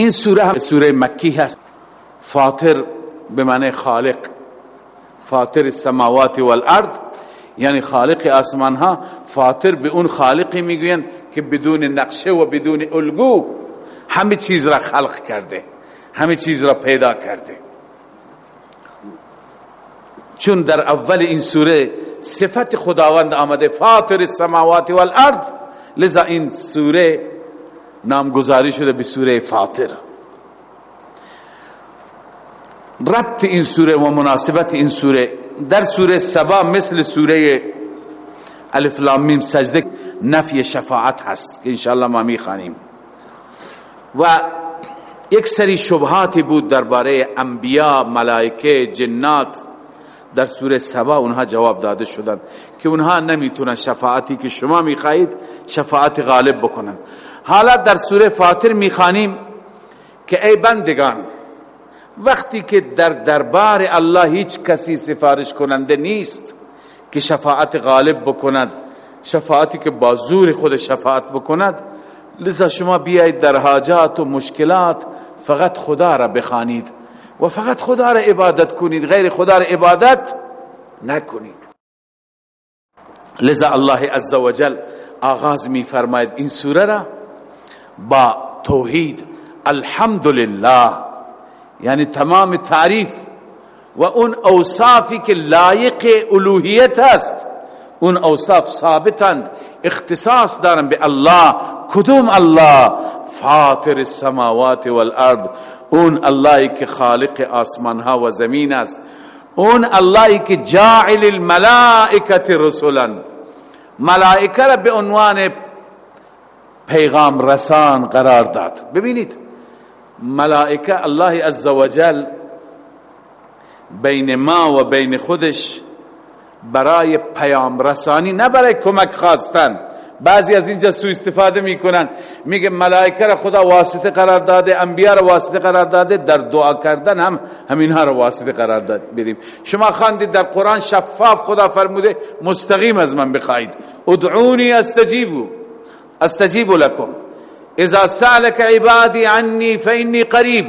این سوره هم سوره مکی هست. فاطر به معنی خالق. فاطر السماوات والارض یعنی خالق آسمان ها فاطر به اون خالقی می‌گوین که بدون نقشه و بدون الگو همه چیز را خلق کرده همه چیز را پیدا کرده. چون در اول این سوره صفت خداوند آمده فاطر السماوات والارض لذا این سوره نامگذاری شده به سوره فاطر ربط این سوره و مناسبت این سوره در سوره سبا مثل سوره الف لام میم سجده نفی شفاعت هست که انشاءالله ما می‌خوانیم. و یک سری شبهاتی بود درباره انبیا ملائکه جنات در سوره سبا اونها جواب داده شدند که اونها نمی‌تونن شفاعتی که شما می‌خواهید شفاعت غالب بکنن. حالا در سوره فاطر می‌خوانیم که ای بندگان وقتی که در دربار الله هیچ کسی سفارش کننده نیست که شفاعت غالب بکند شفاعتی که با زور خود شفاعت بکند لذا شما بیایید در حاجات و مشکلات فقط خدا را بخوانید و فقط خدا را عبادت کنید غیر خدا را عبادت نکنید. لذا الله عزوجل آغاز می فرماید این سوره را با توحید. الحمدلله. یعنی تمام تعریف. و اون اوصافی که لایق الوهیت است. اون اوصاف ثابتند. اختصاص دارن به الله. کدوم الله؟ فاطر السماوات والارض. اون اللهی که خالق آسمان ها و زمین است. اون اللهی که جاعل الملائکت رسولا. ملائکه را به عنوان پیغام رسان قرار داد. ببینید ملائکه الله عزوجل بین ما و بین خودش برای پیام رسانی نه برای کمک خواستن. بعضی از اینجا سو استفاده می‌کنن. میگه ملائکه را خدا واسطه قرار داده انبیا را واسطه قرار داده در دعا کردن هم همینها را واسطه قرار داد. بریم. شما خواندید در قرآن شفاف خدا فرموده مستقیم از من بخواید ادعونی استجیبو. استجیب لكم. اذا سالك عبادي عني فاني قریب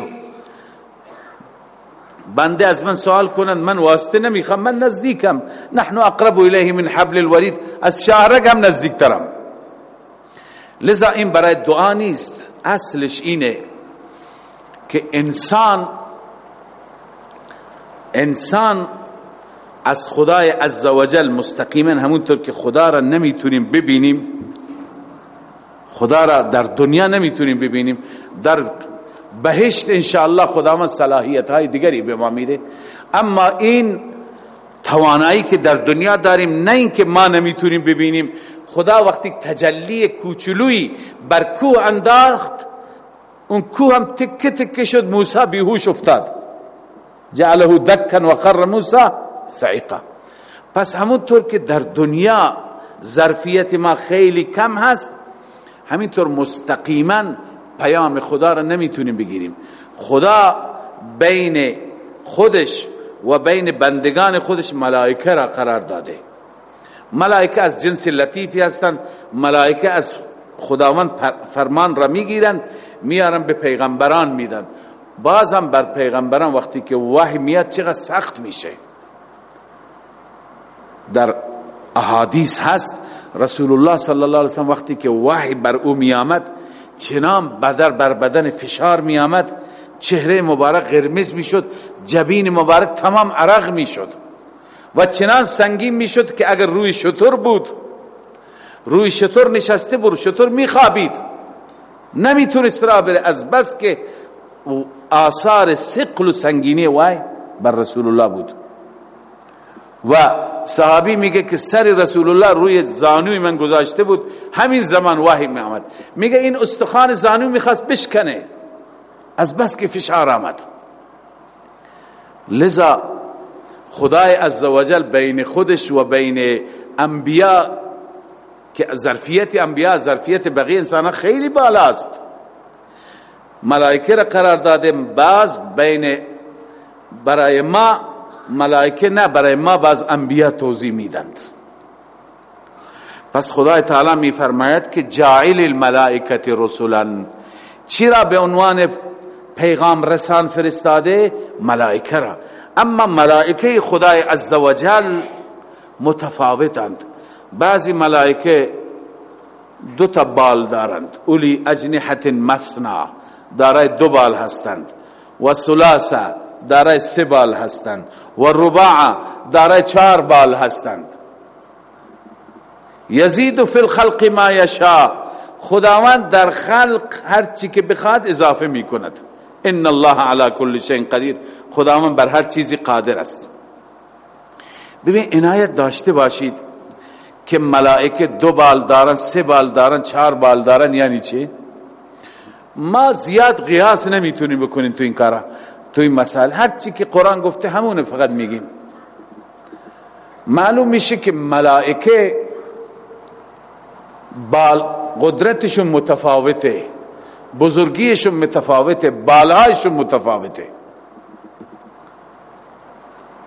بنده از من سوال کنند من واسطه نمی‌خوام من نزدیکم. نحن اقرب الیه من حبل الورید از شهرک هم نزدیکترم لذا این برای دعا نیست اصلش اینه که انسان انسان از خدای عزوجل مستقیما همونطور که خدا را نمی‌تونیم ببینیم خدا را در دنیا نمی‌تونیم ببینیم. در بهشت انشاءالله خداوند صلاحیت های دیگری به ما میده. اما این توانایی که در دنیا داریم نه اینکه ما نمی‌تونیم ببینیم. خدا وقتی تجلی کوچلوی بر کوه انداخت اون کوه هم تکه تکه شد موسی بیهوش افتاد. جعله دکن و خر موسی سعیقا. پس همونطور که در دنیا ظرفیت ما خیلی کم هست همینطور مستقیما پیام خدا را نمی‌تونیم بگیریم. خدا بین خودش و بین بندگان خودش ملائکه را قرار داده. ملائکه از جنس لطیفی هستند ملائکه از خداوند فرمان را می‌گیرند میارن به پیغمبران میدن. باز هم بر پیغمبران وقتی که وحی میاد چقدر سخت میشه. در احادیث هست رسول الله صلی الله علیه وسلم وقتی که وحی بر او میامد چنان بدر بر بدن فشار میامد چهره مبارک قرمز می‌شد جبین مبارک تمام عرق می‌شد و چنان سنگین می‌شد که اگر روی شطور بود روی شطور نشسته بود شطور میخوابید نمی‌تونست را بره از بس که آثار سقل و سنگینی وای بر رسول الله بود و صحابی میگه که سر رسول الله روی زانوی من گذاشته بود. همین زمان وحی می آمد میگه این استخوان زانو می‌خواست بشکنه. از بس که فشار آمد. لذا خدای عزوجل بین خودش و بین انبیا که ظرفیت انبیا ظرفیت بقیه انسان خیلی بالاست. ملائکه را قرار داده بعض بین برای ما ملائکه نه برای ما بعض انبیا توضیح میدند. پس خدای تعالی می فرماید که جاعل الملائکت رسولا. چرا به عنوان پیغام رسان فرستاده؟ ملائکه را. اما ملائکه خدای عزوجل متفاوتند. بعضی ملائکه دو تا بال دارند. اولی اجنحت مسنا دارای دو بال هستند. و سلاسه دارای سه بال هستند و رباع دارای چهار بال هستند. یزید فی الخلق ما یشاء. خداوند در خلق هر چی که بخواد اضافه می کند ان الله علی کل شیء قدیر. خداوند بر هر چیزی قادر است. ببین عنایت داشته باشید که ملائکه دو بال دارن سه بال دارن چهار بال دارن یعنی چی؟ ما زیاد قیاس نمی‌تونیم بکنیم تو این کارا. تو این هر چی که قرآن گفته همونه فقط میگیم. معلوم میشه که ملائکه بال قدرتشون متفاوته بزرگیشون متفاوته بالهایشون متفاوته.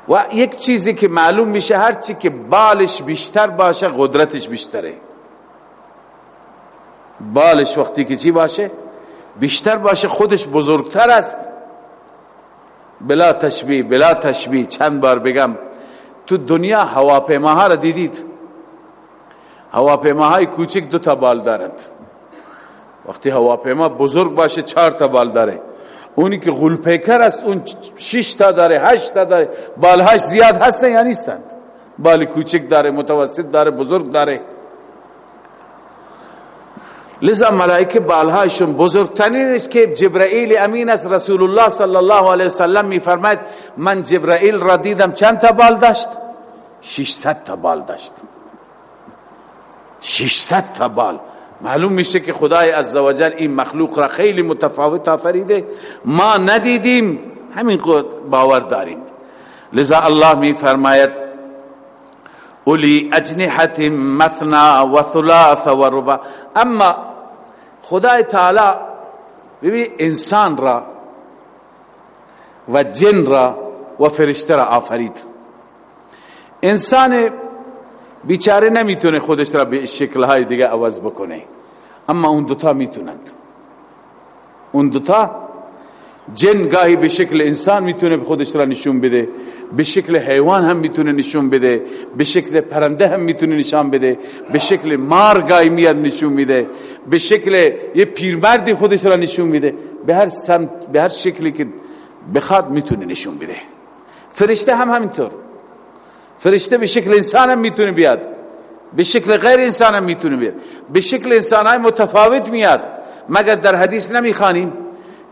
و یک چیزی که معلوم میشه هر چی که بالش بیشتر باشه قدرتش بیشتره. بالش وقتی که چی باشه؟ بیشتر باشه خودش بزرگتر است. بلا تشبیه بلا تشبیه. چند بار بگم تو دنیا هواپیماها را دیدید؟ هواپیماهای کوچک دو تا بال دارد وقتی هواپیما بزرگ باشه چهار تا بال داره. اونی که غلپیکر است اون شش تا داره هشت تا داره. بالهاش زیاد هستن یا نیستند بال کوچک داره متوسط داره بزرگ داره. لذا ملائکه بالهایشون بزرگترین است که جبرائیل امین است. رسول الله صلی الله علیه وسلم می فرماید من جبرائیل را دیدم چند تا بال داشت؟ 600 تا بال داشت. 600 تا بال. معلوم میشه که خدای عزوجل این مخلوق را خیلی متفاوت آفریده. ما ندیدیم. همین باور داریم لذا الله می فرماید اولی اجنحت مثنا و ثلاث و ربع اما خدای تعالی ببین انسان را و جن را و فرشته را آفرید. انسان بیچاره نمی‌تونه خودش را به شکلهای دیگه عوض بکنه. اما اون دوتا می‌تونند. اون دوتا جن گاهی به شکل انسان می‌تونه خودش را نشون بده. به شکل حیوان هم می‌تونه نشون بده. به شکل پرنده هم می‌تونه نشان بده. به شکل مار گاهی میاد نشون میده. به شکل یه پیرمردی خودش را نشون میده. به هر سمت به هر شکلی که بخواد می‌تونه نشون بده. فرشته هم همینطور. فرشته به شکل انسان هم می‌تونه بیاد. به شکل غیر انسان هم می‌تونه بیاد. به شکل انسان های متفاوت میاد. مگر در حدیث نمی‌خوانیم؟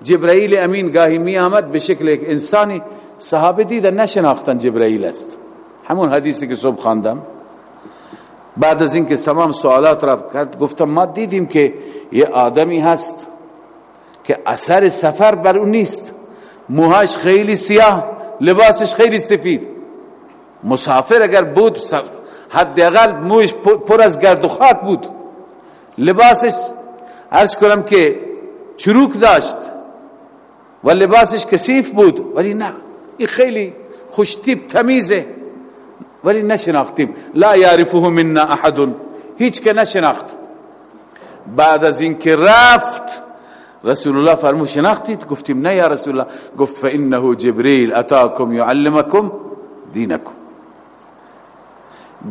جبرائیل امین گاهی می آمد به شکل یک انسانی صحابه دیدن نشناختن جبرائیل است. همون حدیثی که صبح خواندم. بعد از اینکه تمام سوالات را کرد گفتم ما دیدیم که یه آدمی هست که اثر سفر بر اون نیست. موهاش خیلی سیاه لباسش خیلی سفید. مسافر اگر بود حداقل موش پر از گرد و خاک بود. لباسش عرض کنم که چروک داشت. و لباسش کثیف بود ولی نه. این خیلی خوشتیب تمیزه. ولی نشناختیم. لا یعرفه منا احد. هیچ که نشناخت. بعد از اینکه رفت رسول الله فرمود شناختید؟ گفتیم نه یا رسول الله گفت فانه جبريل اتاكم يعلمكم دينكم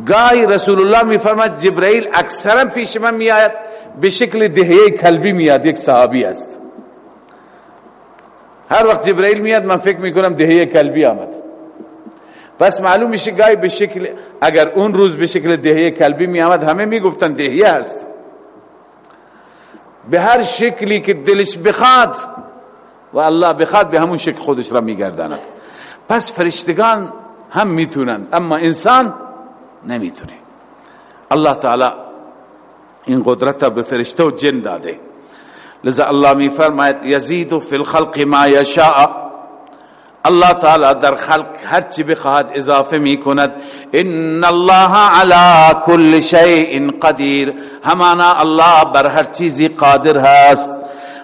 گاهی رسول الله می فرماد جبرائیل اکثرا پیش من می آید به شکل دهیه کلبی میاد یک صحابی است. هر وقت جبرائیل میاد من فکر می‌کنم دهیه کلبی آمد. پس معلوم میشه گاهی به شکل اگر اون روز به شکل دهیه کلبی می آمد همه می‌گفتن دهیه است. به هر شکلی که دلش بخواد و الله بخواد به همون شکل خودش را میگرداند. پس فرشتگان هم می‌تونند اما انسان نمی‌تونه. الله تعالی این قدرت به فرشته و جن داده. لذا الله می فرماید یزید فی الخلق ما یشاء. الله تعالی در خلق هر چی بخواهد اضافه می کند. ان الله علی کل شیء قدیر. همانا الله بر هر چیزی قادر هست.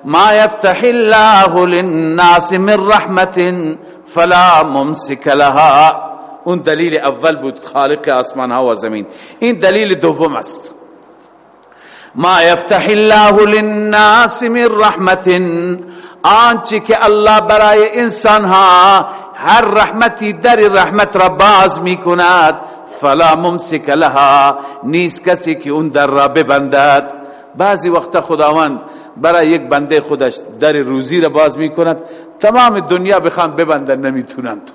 ما يفتح الله للناس من رحمت فلا ممسك لها. اون دلیل اول بود خالق آسمان ها و زمین. این دلیل دوم است. ما یفتح الله للناس من رحمت آنچه که الله برای انسان ها هر رحمتی در رحمت را باز می کند فلا ممسک لها. نیست کسی که اون در را ببندد. بعضی وقت خداوند برای یک بنده خودش در روزی را باز می کند تمام دنیا بخوان ببندن نمی‌تونند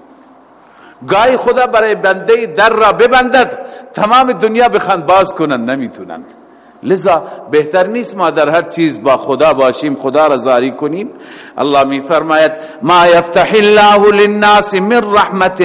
گاهی خدا برای بنده در را ببندد تمام دنیا بخوان باز کنند نمی‌تونند لذا بهتر نیست ما در هر چیز با خدا باشیم خدا را زاری کنیم. الله می فرماید ما یفتح الله للناس من رحمت.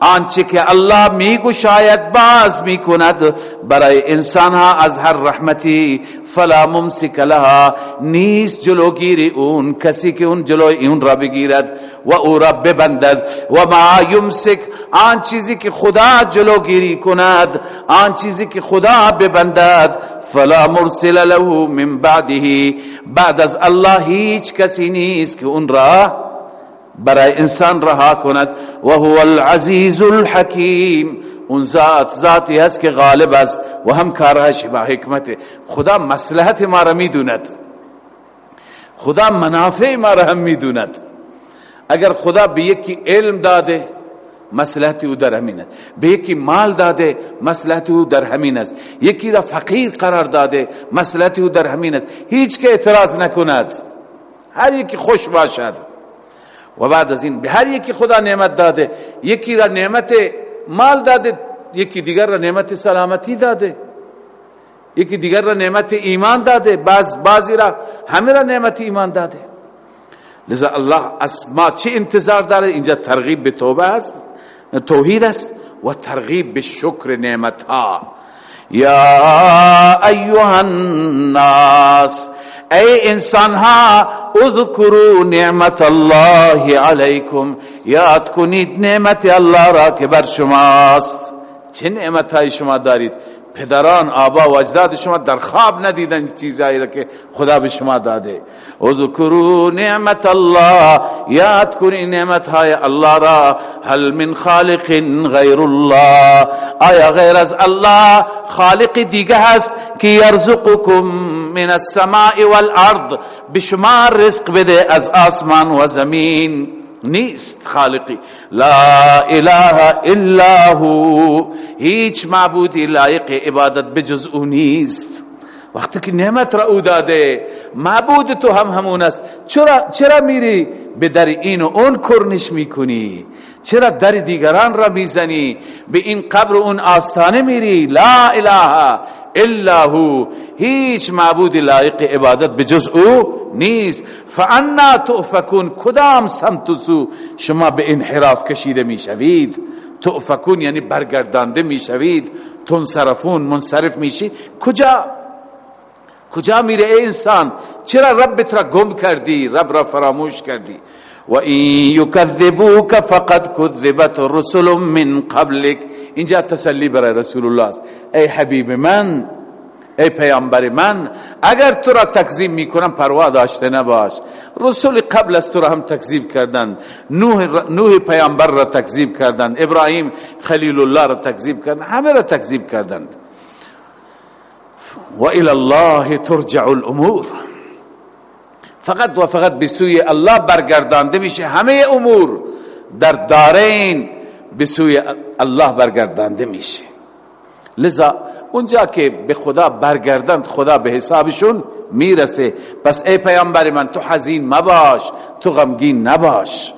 آنچه که الله میگو شاید باز می‌کند. برای انسان ها از هر رحمتی فلا ممسک لها نیست جلوگیری اون کسی که اون جلوی اون را بگیرد. و او را ببندد. و ما یمسک. آن چیزی که خدا جلوگیری کند آن چیزی که خدا ببندد. فلا مرسل له من بعده. بعد از الله هیچ کسی نیست که اون را برای انسان رها کند. و هو العزیز الحکیم. اون ذات ذاتی هست که غالب است و هم کارهاش با حکمت. خدا مصلحت ما را می‌دوند. خدا منافع ما را هم می‌دوند. اگر خدا به یکی علم داده مصلحت او در همین است به یکی مال داده مصلحت او در همین است. یکی را فقیر قرار داده مصلحت او در همین است. هیچ که اعتراض نکند. هر یکی خوش باشد. و بعد از این به هر یکی خدا نعمت داده. یکی را نعمت مال داده یکی دیگر را نعمت سلامتی داده. یکی دیگر را نعمت ایمان داده. بعض بعضی را همه را نعمت ایمان داده. لذا الله از ما چه انتظار داره؟ اینجا ترغیب به توبه است. توحید است. و ترغیب به شکر نعمت ها یا ایها الناس ای انسان ها اذکروا نعمت الله علیکم. یاد کنید نعمت الله را که بر شماست. چه نعمت های شما دارید؟ پدران آبا و اجداد شما در خواب ندیدن چیزایی را که خدا به شما داده. اذکروا نعمت الله یاد کنی نعمت های الله را. هل من خالق غیر الله. آیا غیر از الله خالق دیگه هست که یرزقکم من السماء والارض؟ بشما رزق بده از آسمان و زمین. نیست خالقی. لا اله الا هو. هیچ معبودی لایق عبادت بجز او نیست. وقتی که نعمت را او داده معبود تو هم همون است. چرا, چرا میری به در این و اون کرنش می‌کنی؟ چرا در دیگران را می‌زنی؟ به این قبر اون آستانه میری؟ لا اله. الا هو. هیچ معبود لایق عبادت بجز او نیست. فانا تؤفکون کدام سمت سو؟ شما به انحراف کشیده می‌شوید. تؤفکون یعنی برگردانده می‌شوید. تنصرفون منصرف میشید کجا؟ کجا میره ای انسان؟ چرا رب را گم کردی؟ رب را فراموش کردی. و این یکذبوک فقد کذبت رسل من قبلک اینجا تسلی برای رسول الله است. ای حبیب من ای پیامبر من اگر تو را تکذیب می‌کنم پروا داشته نباش. رسول قبل از تو را هم تکذیب کردند نوح, نوح پیامبر را تکذیب کردند ابراهیم خلیل الله را تکذیب کردند همه را تکذیب کردند. و الى الله ترجع الامور. فقط و فقط به سوی الله برگردانده میشه همه امور. در دارین به سوی الله برگردانده میشه. لذا اونجا که به خدا برگردند خدا به حسابشون می‌رسه. پس ای پیامبر من تو حزین مباش تو غمگین نباش.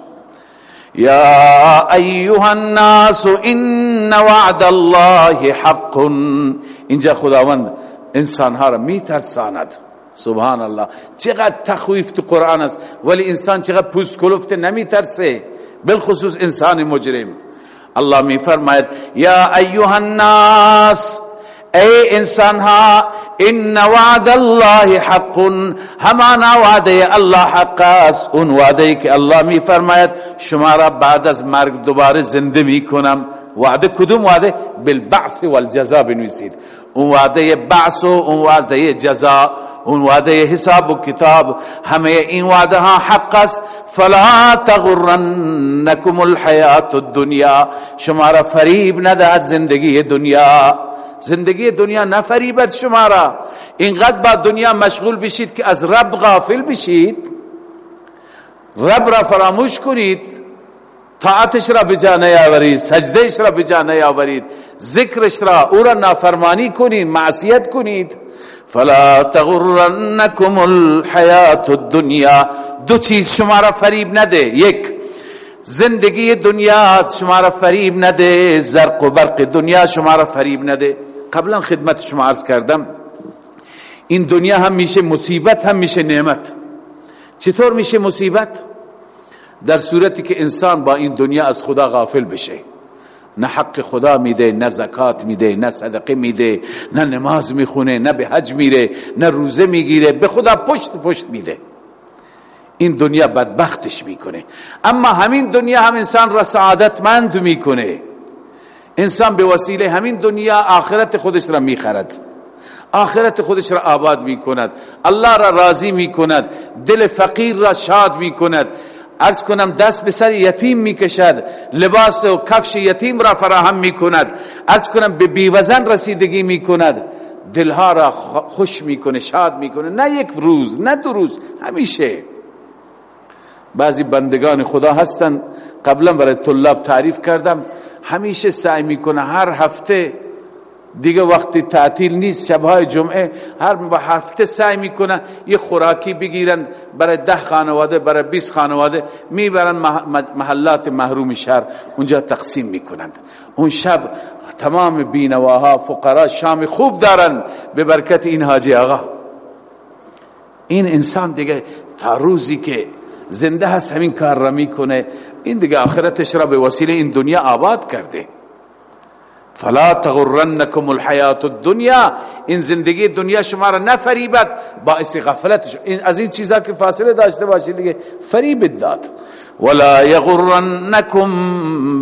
یا ایها الناس ان وعد الله حق. اینجا خداوند انسانها را میترساند. سبحان الله چقدر تخویف تو قرآن است. ولی انسان چقدر پوست کلفته نمیترسه. بالخصوص انسان مجرم. الله می فرماید یا ایها الناس ای انسان ها ان وعد الله حق همانا وعده الله حق است اون وعده که الله می فرماید شما را بعد از مرگ دوباره زنده می کنم وعده کدوم وعده بالبعث والجزاء بنویسید اون وعده بعث و اون وعده جزاء اون وعده حساب و کتاب همه این وعده ها حق است. فلا تغرنکم الحیات الدنیا. شما را فریب ندهد زندگی دنیا. زندگی دنیا نفریبد شما را. اینقدر با دنیا مشغول بشید که از رب غافل بشید. رب را فراموش کنید. طاعتش را بجا نیاورید. سجدهش را بجا نیاورید. ذکرش را او را نافرمانی کنید. معصیت کنید. فلا تغرنکم الحیات الدنیا. دو چیز شما را فریب نده. یک زندگی دنیا شما را فریب نده. زرق و برق دنیا شما را فریب نده. قبلا خدمت شما عرض کردم. این دنیا هم میشه مصیبت هم میشه نعمت. چطور میشه مصیبت؟ در صورتی که انسان با این دنیا از خدا غافل بشه. نه حق خدا میده نه زکات میده نه صدقه میده نه نماز می‌خونه نه به حج میره نه روزه می‌گیره به خدا پشت پشت میده. این دنیا بدبختش می‌کنه. اما همین دنیا هم انسان را سعادتمند می‌کنه. انسان به وسیله همین دنیا آخرت خودش را می‌خرد. آخرت خودش را آباد می‌کند. الله را راضی می‌کند. دل فقیر را شاد می‌کند. ارز کنم دست به سر یتیم می‌کشد لباس و کفش یتیم را فراهم می‌کند. ارز کنم به بیوزن رسیدگی می‌کند. دلها را خوش می‌کنه شاد می‌کنه. نه یک روز نه دو روز همیشه. بعضی بندگان خدا هستن. قبلا برای طلاب تعریف کردم. همیشه سعی می‌کنه هر هفته دیگه وقتی تعطیل نیست شبهای جمعه هر هفته سعی می‌کنه یه خوراکی بگیرن برای ده خانواده برای 20 خانواده می‌برن محلات محروم شهر. اونجا تقسیم می‌کنند. اون شب تمام بینواها فقرا شام خوب دارن. به برکت این حاجی آقا. این انسان دیگه تا روزی که زنده هست همین کار را می‌کنه. این دیگه آخرتش را به وسیله این دنیا آباد کرده. فلا تغرنکم الحیات الدنیا. این زندگی دنیا شما را نفریبد. باعث غفلت این از این چیزا که فاصله داشته باشید دیگه فریب داد. ولا یغرنکم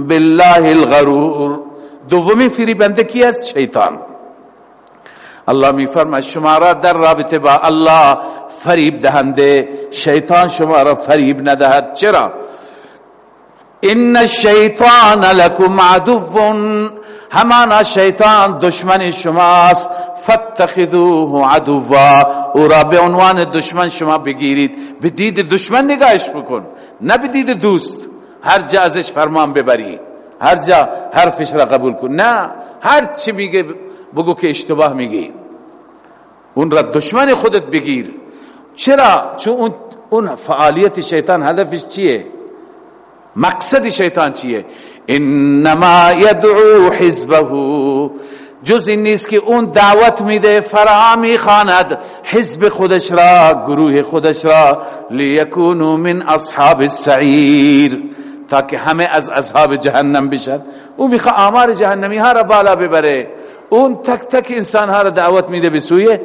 بالله الغرور. دومی فریبنده کی است؟ شیطان. الله می فرماید شما را در رابطه با الله فریب دهنده شیطان شما را فریب ندهد. چرا؟ ان الشیطان لكم عدو. همانا شیطان دشمن شماست. فتخذوه عدوا. او را به عنوان دشمن شما بگیرید. به دید دشمن نگاهش بکن. نه به دید دوست. هر جا ازش فرمان ببری. هر جا حرفش را قبول کن. نه. هر چی میگه بگو که اشتباه میگی. اون را دشمن خودت بگیر. چرا؟ چون اون فعالیت شیطان هدفش چیه؟ مقصد شیطان چیه؟ انما یدعو حزبه. جز این نیست که اون دعوت میده فرامی خاند حزب خودش را گروه خودش را لیکونو من اصحاب السعیر. تاکه همه از اصحاب جهنم بشن. او میخوا آمار جهنمی ها را بالا ببره. اون تک تک انسان ها را دعوت میده به سوی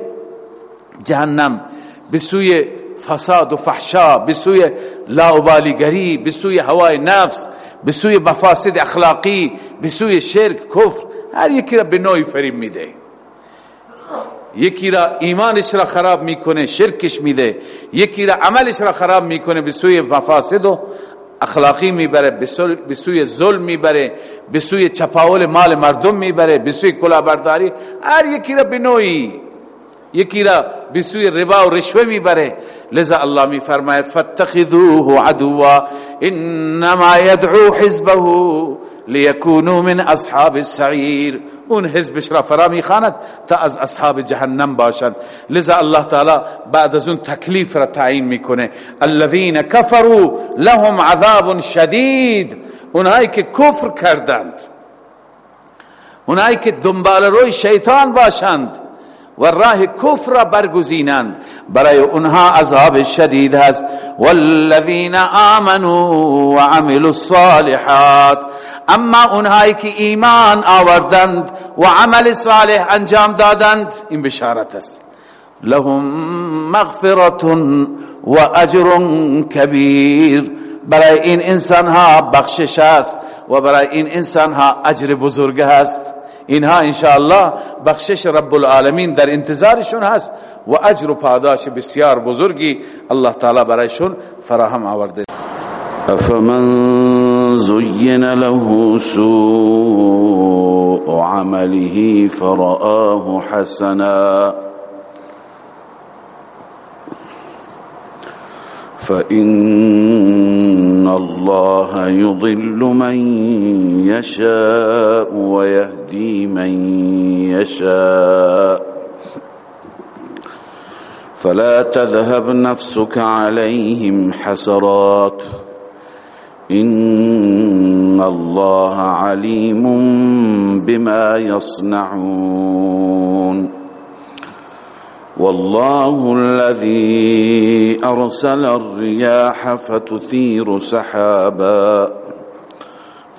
جهنم به سوی فساد و فحشا به سوی لاوبالیگری به سوی هوای نفس. به سوی مفاسد اخلاقی به سوی شرک کفر هر یکی را به نوعی فریب میده. یکی را ایمانش را خراب می‌کنه شرکش میده. یکی را عملش را خراب می‌کنه به سوی مفاسد و اخلاقی می‌بره به سوی ظلم می‌بره به سوی چپاول مال مردم می‌بره به سوی کلاهبرداری هر یکی را به نوعی یکی را به سوی ربا و رشوه می‌بره. لذا الله می فرماید فاتخذوه عدوا انما يدعو حزبه ليكونوا من اصحاب السعیر. اون حزبش را فرا می‌خواند تا از اصحاب جهنم باشد لذا الله تعالی بعد از اون تکلیف را تعیین می‌کنه. الذين كفروا لهم عذاب شدید. اونایی که کفر کردند اونایی که دنبال روی شیطان باشند و راه کفر را برگزینند. برای اونها عذاب شدید هست والذین آمنوا و عملوا الصالحات. اما اونهایی که ایمان آوردند و عمل صالح انجام دادند این بشارت است. لهم مغفرت و اجر کبیر. برای این انسان ها بخشش است و برای این انسان ها اجر بزرگ است. اینها انشاءالله بخشش رب العالمین در انتظارشون هست و اجر و پاداش بسیار بزرگی الله تعالی برایشون فراهم آورده. افمن زین له سوء عمله فرآه حسنا. فإن الله يضل من يشاء ويهدي من يشاء. فلا تذهب نفسك عليهم حسرات. إن الله عليم بما يصنعون. والله الذي أرسل الرياح فتثير سحابا.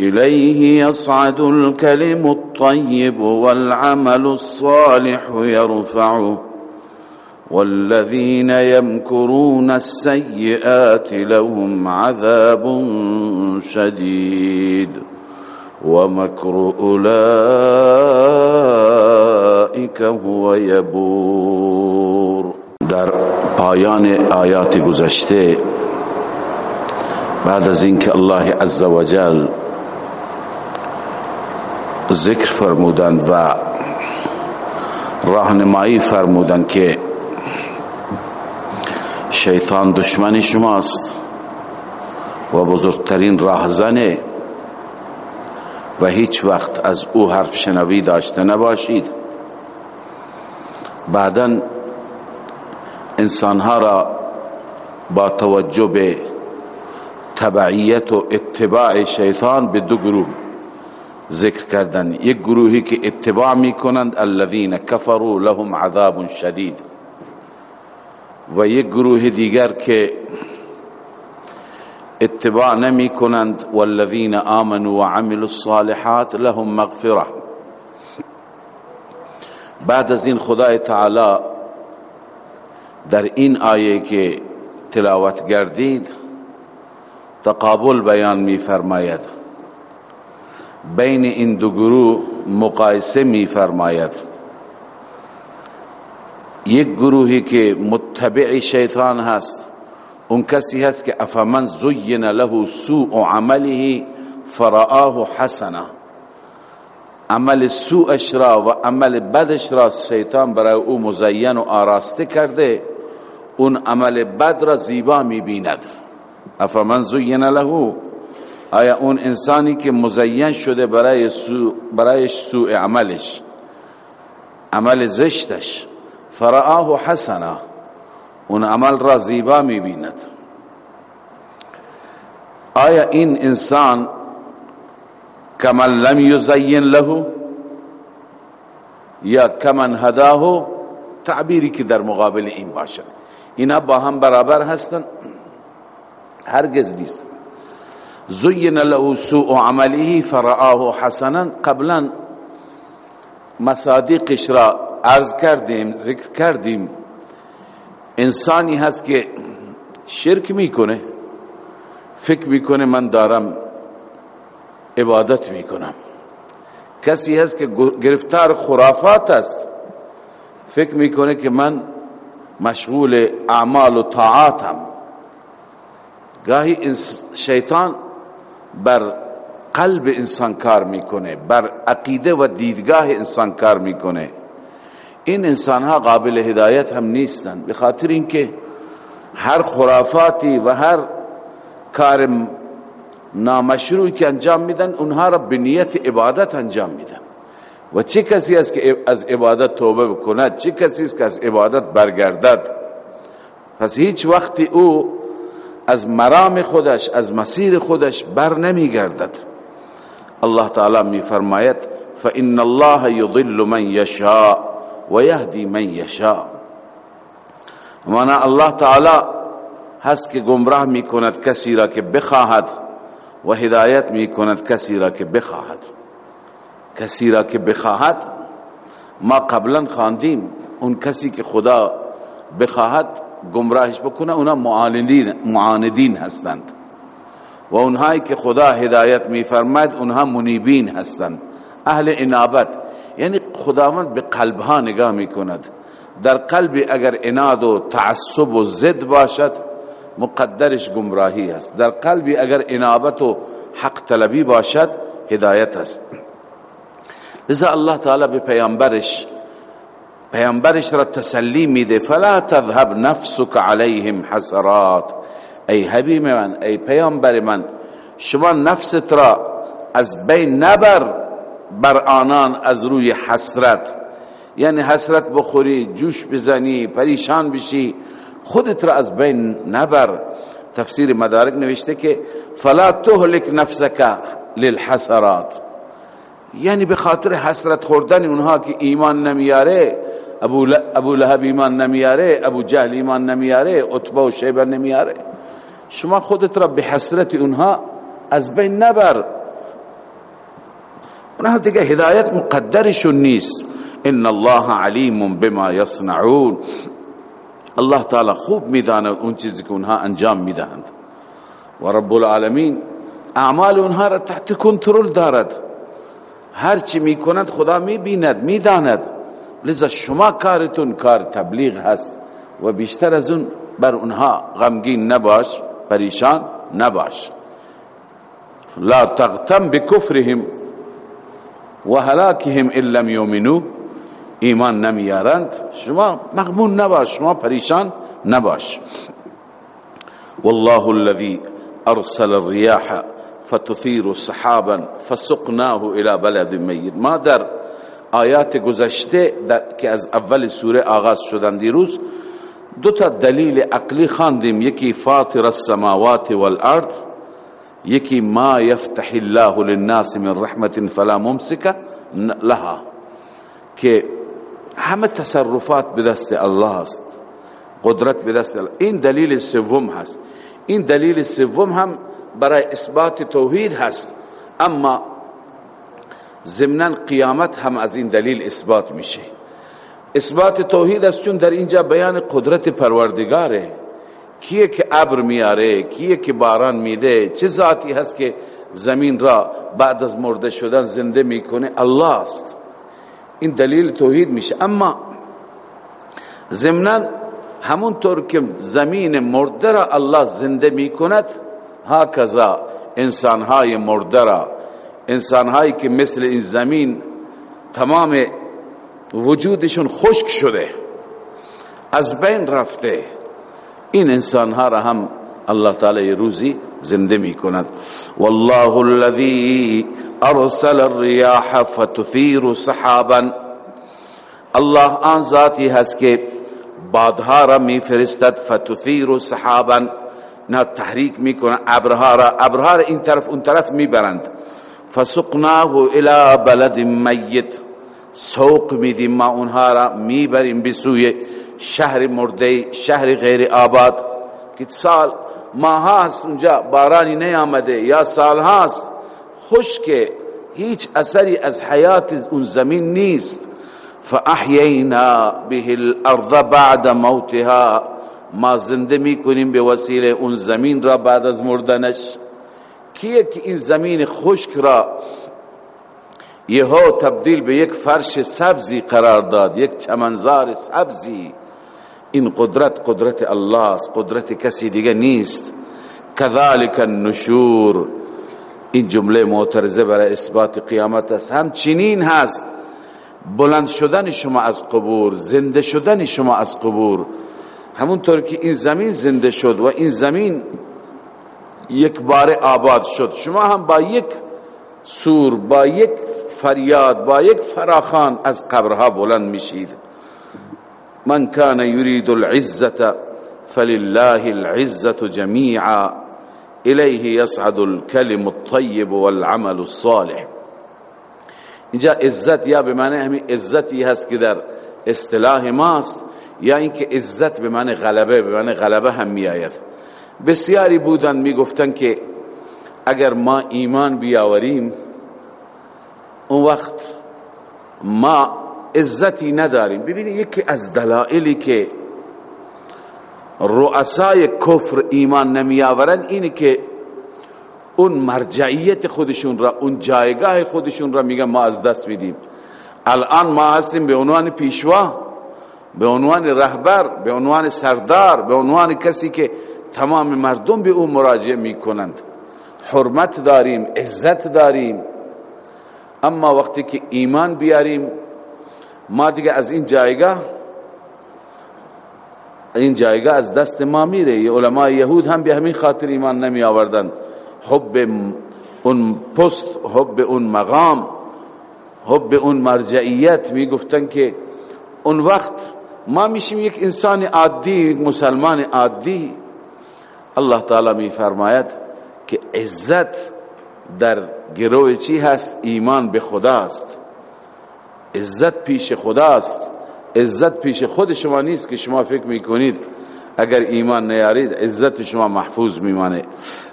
إليه يصعد الكلم الطيب والعمل الصالح يرفعه والذين يمكرون السيئات لهم عذاب شديد. ومكر أولئك هو يبور. در پایان آیات گذشته بعد از اینکه الله عز وجل ذکر فرمودند و راهنمایی فرمودند که شیطان دشمن شماست و بزرگترین راهزنه و هیچ وقت از او حرف شنوی داشته نباشید. بعدا انسانها را با توجه به تبعیت و اتباع شیطان به دو گروه ذکر کردن. یک گروهی که اتباع می کنند الذین کفروا لهم عذاب شدید. و یک گروه دیگر که اتباع نمی کنند والذین آمنوا و عملوا الصالحات لهم مغفرة. بعد از این خدای تعالی در این آیه که تلاوت گردید تقابل بیان می فرماید بین این دو گروه مقایسه می فرماید یک گروهی که متبع شیطان هست اون کسی هست که افمن زین له سوء عمله فرآه حسنا عمل سوءش را و عمل بدش را شیطان برای او مزین و آراسته کرده اون عمل بد را زیبا می‌بیند. افمن زین له آیا اون انسانی که مزین شده برای سوء برایش سوء عملش عمل زشتش فرآه حسنا اون عمل را زیبا می‌بیند. آیا این انسان کمن لم یزین له یا کمن هداه تعبیری که در مقابل این باشد. اینا با هم برابر هستند هرگز نیست زین له سوء عمله فرآه حسنا. قبلا مصادیقش را عرض کردیم ذکر کردیم. انسانی هست که شرک می‌کنه فکر می‌کنه من دارم عبادت می‌کنم. کسی هست که گرفتار خرافات است فکر می‌کنه که من مشغول اعمال و طاعاتم. گاهی شیطان بر قلب انسان کار می‌کنه بر عقیده و دیدگاه انسان کار می‌کنه. این انسان ها قابل هدایت هم نیستند به خاطر اینکه هر خرافاتی و هر کار نامشروعی که انجام میدن اونها را به نیت عبادت انجام میدن. و چه کسی است که از عبادت توبه بکند؟ چه کسی است که از عبادت برگردد؟ پس هیچ وقتی او از مرام خودش از مسیر خودش بر نمیگردد الله تعالی می فرماید فان الله یضل من یشاء و یهدی من یشاء. مانا الله تعالی هست که گمراه می کند کسی را که بخواهد و هدایت می کند کسی را که بخواهد. کسی را که بخواهد ما قبلا خواندیم اون کسی که خدا بخواهد گمراهش بکنه اونا معاندین, هستند. و اونهایی که خدا هدایت میفرماید اونها منیبین هستند. اهل انابت یعنی خداوند به قلبها نگاه می‌کند. در قلب اگر اناد و تعصب و زد باشد مقدرش گمراهی است. در قلبی اگر انابت و حق طلبی باشد هدایت است. لذا الله تعالی به پیامبرش پیامبرش را تسلی میده. فلا تذهب نفسك عليهم حسرات. ای حبیب من ای پیامبر من شما نفست را از بین نبر بر آنان از روی حسرت. یعنی حسرت بخوری جوش بزنی پریشان بشی خودت را از بین نبر. تفسیر مدارک نوشته که فلا تهلك نفسك للحسرات. یعنی به خاطر حسرت خوردن اونها که ایمان نمیاره ابو, لهب ایمان نمیاره ابو جهل ایمان نمیاره عتبه و شیبه نمیاره. شما خودت را به حسرت اونها از بین نبر. اونها دیگه هدایت مقدرشون نیست. ان الله علیم بما یصنعون. الله تعالی خوب می‌داند اون چیزی که اونها انجام می‌دهند. و رب العالمین اعمال اونها را تحت کنترل دارد. هر چی می‌کند خدا می‌بیند می‌داند. لذا شما کارتون کار تبلیغ هست و بیشتر از اون بر اونها غمگین نباش پریشان نباش. لا تغتم بکفرهم و هلاکهم ان لم یؤمنوا ایمان نمیارند. شما مغمون نباش شما پریشان نباش. والله الذي ارسل الرياح فتثير سحابا فسقناه الى بلد ميت ما در آیات گذشته که از اول سوره آغاز شدن دیروز دو تا دلیل عقلی خواندیم. یکی فاطر السماوات والارض یکی ما یفتح الله للناس من رحمت فلا ممسک لها که همه تصرفات به دست الله است قدرت به دست این دلیل سوم هست. این دلیل سوم هم برای اثبات توحید هست. اما ضمنا قیامت هم از این دلیل اثبات میشه. اثبات توحید است چون در اینجا بیان قدرت پروردگاره. کیه که ابر میاره کیه که باران میده چه ذاتی هست که زمین را بعد از مرده شدن زنده می‌کنه؟ الله است. این دلیل توحید میشه. اما ضمنا همونطور که زمین مرده را الله زنده می‌کند هاکذا انسانهای مرده را انسانهایی که مثل این زمین تمام وجودشون خشک شده از بین رفته این انسانها را هم الله تعالی روزی زنده می کند والله الذي ارسل الرياح فتثير سحابا. الله آن ذاتی هست که بادها را می فرستد فتثير سحابا. نه تحریک می کند ابرها را ابرها را این طرف اون طرف می برند فسقناه الى بلد میت سوق میدیم ما اونها را می‌بریم بسوی شهر مرده شهر غیر آباد. که سال ماه هست اونجا بارانی نیامده. یا سال هست خشک هیچ اثری از حیات اون زمین نیست. فاحیینا به الارض بعد موتها. ما زنده می‌کنیم به وسیله اون زمین را بعد از مردنش. کیه که این زمین خشک را یهو تبدیل به یک فرش سبزی قرار داد یک چمنزار سبزی. این قدرت قدرت الله است قدرت کسی دیگه نیست. کذالک النشور. این جمله معترضه برای اثبات قیامت است. هم چنین هست. بلند شدن شما از قبور زنده شدن شما از قبور. همونطور که این زمین زنده شد و این زمین یک بار آباد شد. شما هم با یک سور با یک فریاد با یک فراخان از قبرها بلند میشید. من کان یرید العزة فلله العزة جميعا الیه یصعد الكلم الطیب والعمل الصالح. اینجا عزت یا به معنی همین عزتی هست که در اصطلاح ماست یا اینکه عزت به معنی غلبه به معنی غلبه هم می آید بسیاری بودن می‌گفتن که اگر ما ایمان بیاوریم اون وقت ما عزتی نداریم. ببینید یکی از دلائلی که رؤسای کفر ایمان نمی آورند اینه که اون مرجعیت خودشون را اون جایگاه خودشون را میگن ما از دست میدیم. الان ما هستیم به عنوان پیشوا به عنوان رهبر به عنوان سردار به عنوان کسی که تمام مردم به او مراجعه می‌کنند. حرمت داریم عزت داریم. اما وقتی که ایمان بیاریم ما دیگه از این جایگاه این جایگاه از دست ما میره. علماء یهود هم به همین خاطر ایمان نمی آوردن حب اون پست حب اون مقام حب اون مرجعیت می گفتن که اون وقت ما میشیم یک انسان عادی یک مسلمان عادی. الله تعالی می فرماید که عزت در گروه چی هست؟ ایمان به خداست عزت پیش خداست عزت پیش خود شما نیست که شما فکر می‌کنید اگر ایمان نیارید عزت شما محفوظ میمانه.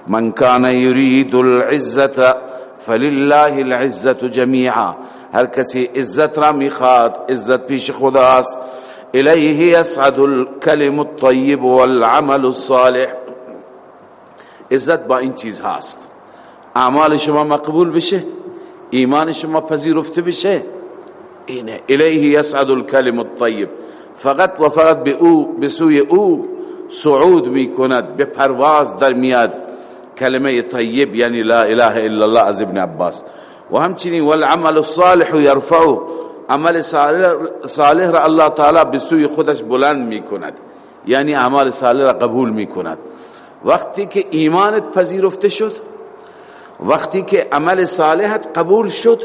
من کان یرید العزت فلله العزت جمیعا. هر کسی عزت را می‌خواد عزت پیش خداست الیه یسعد الكلم الطیب والعمل الصالح. عزت با این چیز هست اعمال شما مقبول بشه ایمان شما پذیرفته بشه. اینه. الیه یسعد الكلم الطیب. فقط و فقط به او به سوی او صعود می کند به پرواز در میاد. کلمه طیب یعنی لا اله الا الله از ابن عباس. و همچنین والعمل الصالح یرفعه. عمل صالح را الله تعالی به سوی خودش بلند می کند یعنی اعمال صالح را قبول می کند وقتی که ایمانت پذیرفته شد وقتی که عمل صالحت قبول شد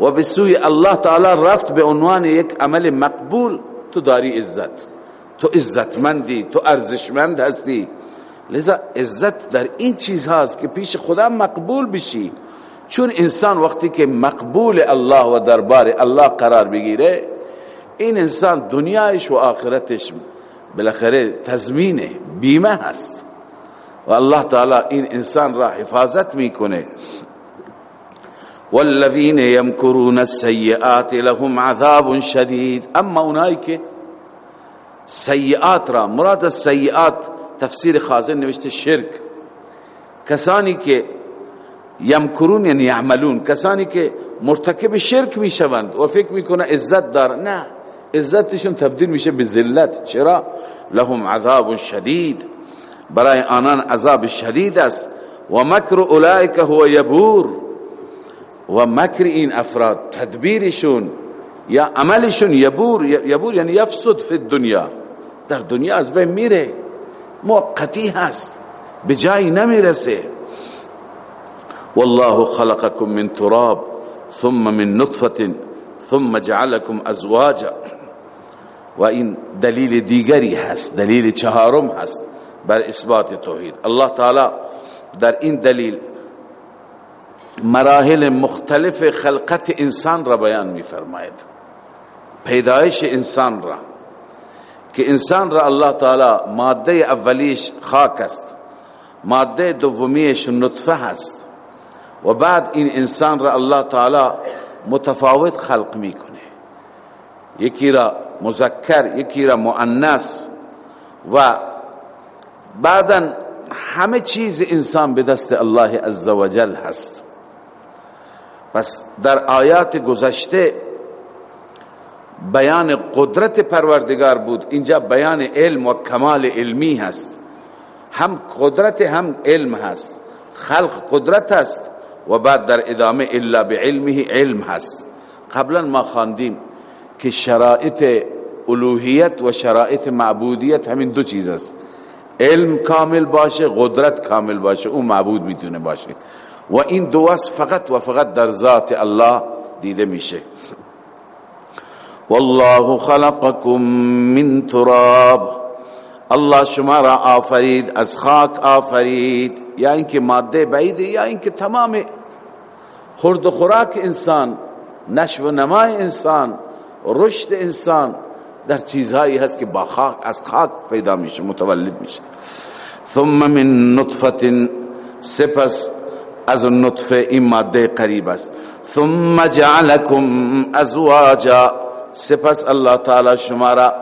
و به سوی الله تعالی رفت به عنوان یک عمل مقبول تو داری عزت. تو عزتمندی تو ارزشمند هستی. لذا عزت در این چیز هاست که پیش خدا مقبول بشی. چون انسان وقتی که مقبول الله و دربار الله قرار بگیره این انسان دنیایش و آخرتش بالاخره تضمینه بیمه هست. و الله تعالی این انسان را حفاظت می‌کنه. والذین یمکرون السیئات لهم عذاب شدید. اما اونایی که سیئات را مراد سیئات تفسیر خازن نوشته شرک. کسانی که یمکرون یعنی یعملون کسانی که مرتکب شرک می‌شوند و فکر می‌کنه عزت دار. نه عزتشون تبدیل میشه به ذلت. چرا؟ لهم عذاب شدید. برای آنان عذاب شدید است. و مکر اولئک هو یبور. و مکر این افراد تدبیرشون یا عملشون یبور یبور یعنی یفسد فی الدنیا. در دنیا از بین میره. موقتی هست. به جایی نمیرسه. والله خلقكم من تراب ثم من نطفة ثم جعلكم ازواجا. و این دلیل دیگری هست. دلیل چهارم هست. بر اثبات توحید. الله تعالی در این دلیل مراحل مختلف خلقت انسان را بیان می فرماید پیدایش انسان را. که انسان را الله تعالی ماده اولیش خاک است. ماده دومیش نطفه هست. و بعد این انسان را الله تعالی متفاوت خلق می‌کنه. یکی را مذکر یکی را مؤنث و بعدا همه چیز انسان به دست الله عزوجل هست. پس در آیات گذشته بیان قدرت پروردگار بود. اینجا بیان علم و کمال علمی هست. هم قدرت هم علم هست. خلق قدرت هست و بعد در ادامه الا بعلمه علم هست. قبلا ما خواندیم که شرائط الوهیت و شرائط معبودیت همین دو چیز است. علم کامل باشه قدرت کامل باشه اون معبود می‌تونه باشه. و این دو وصف فقط و فقط در ذات الله دیده میشه. والله خلقكم من تراب. الله شما را آفرید از خاک آفرید. یا اینکه ماده بعیده یا اینکه تمام خورد و خوراک انسان نشو و نمای انسان رشد انسان در چیزهایی هست که با خاک از خاک پیدا میشه متولد میشه. ثم من نطفه سپس از نطفه این ماده قریب است. ثم جعلكم ازواجا سپس الله تعالی شما را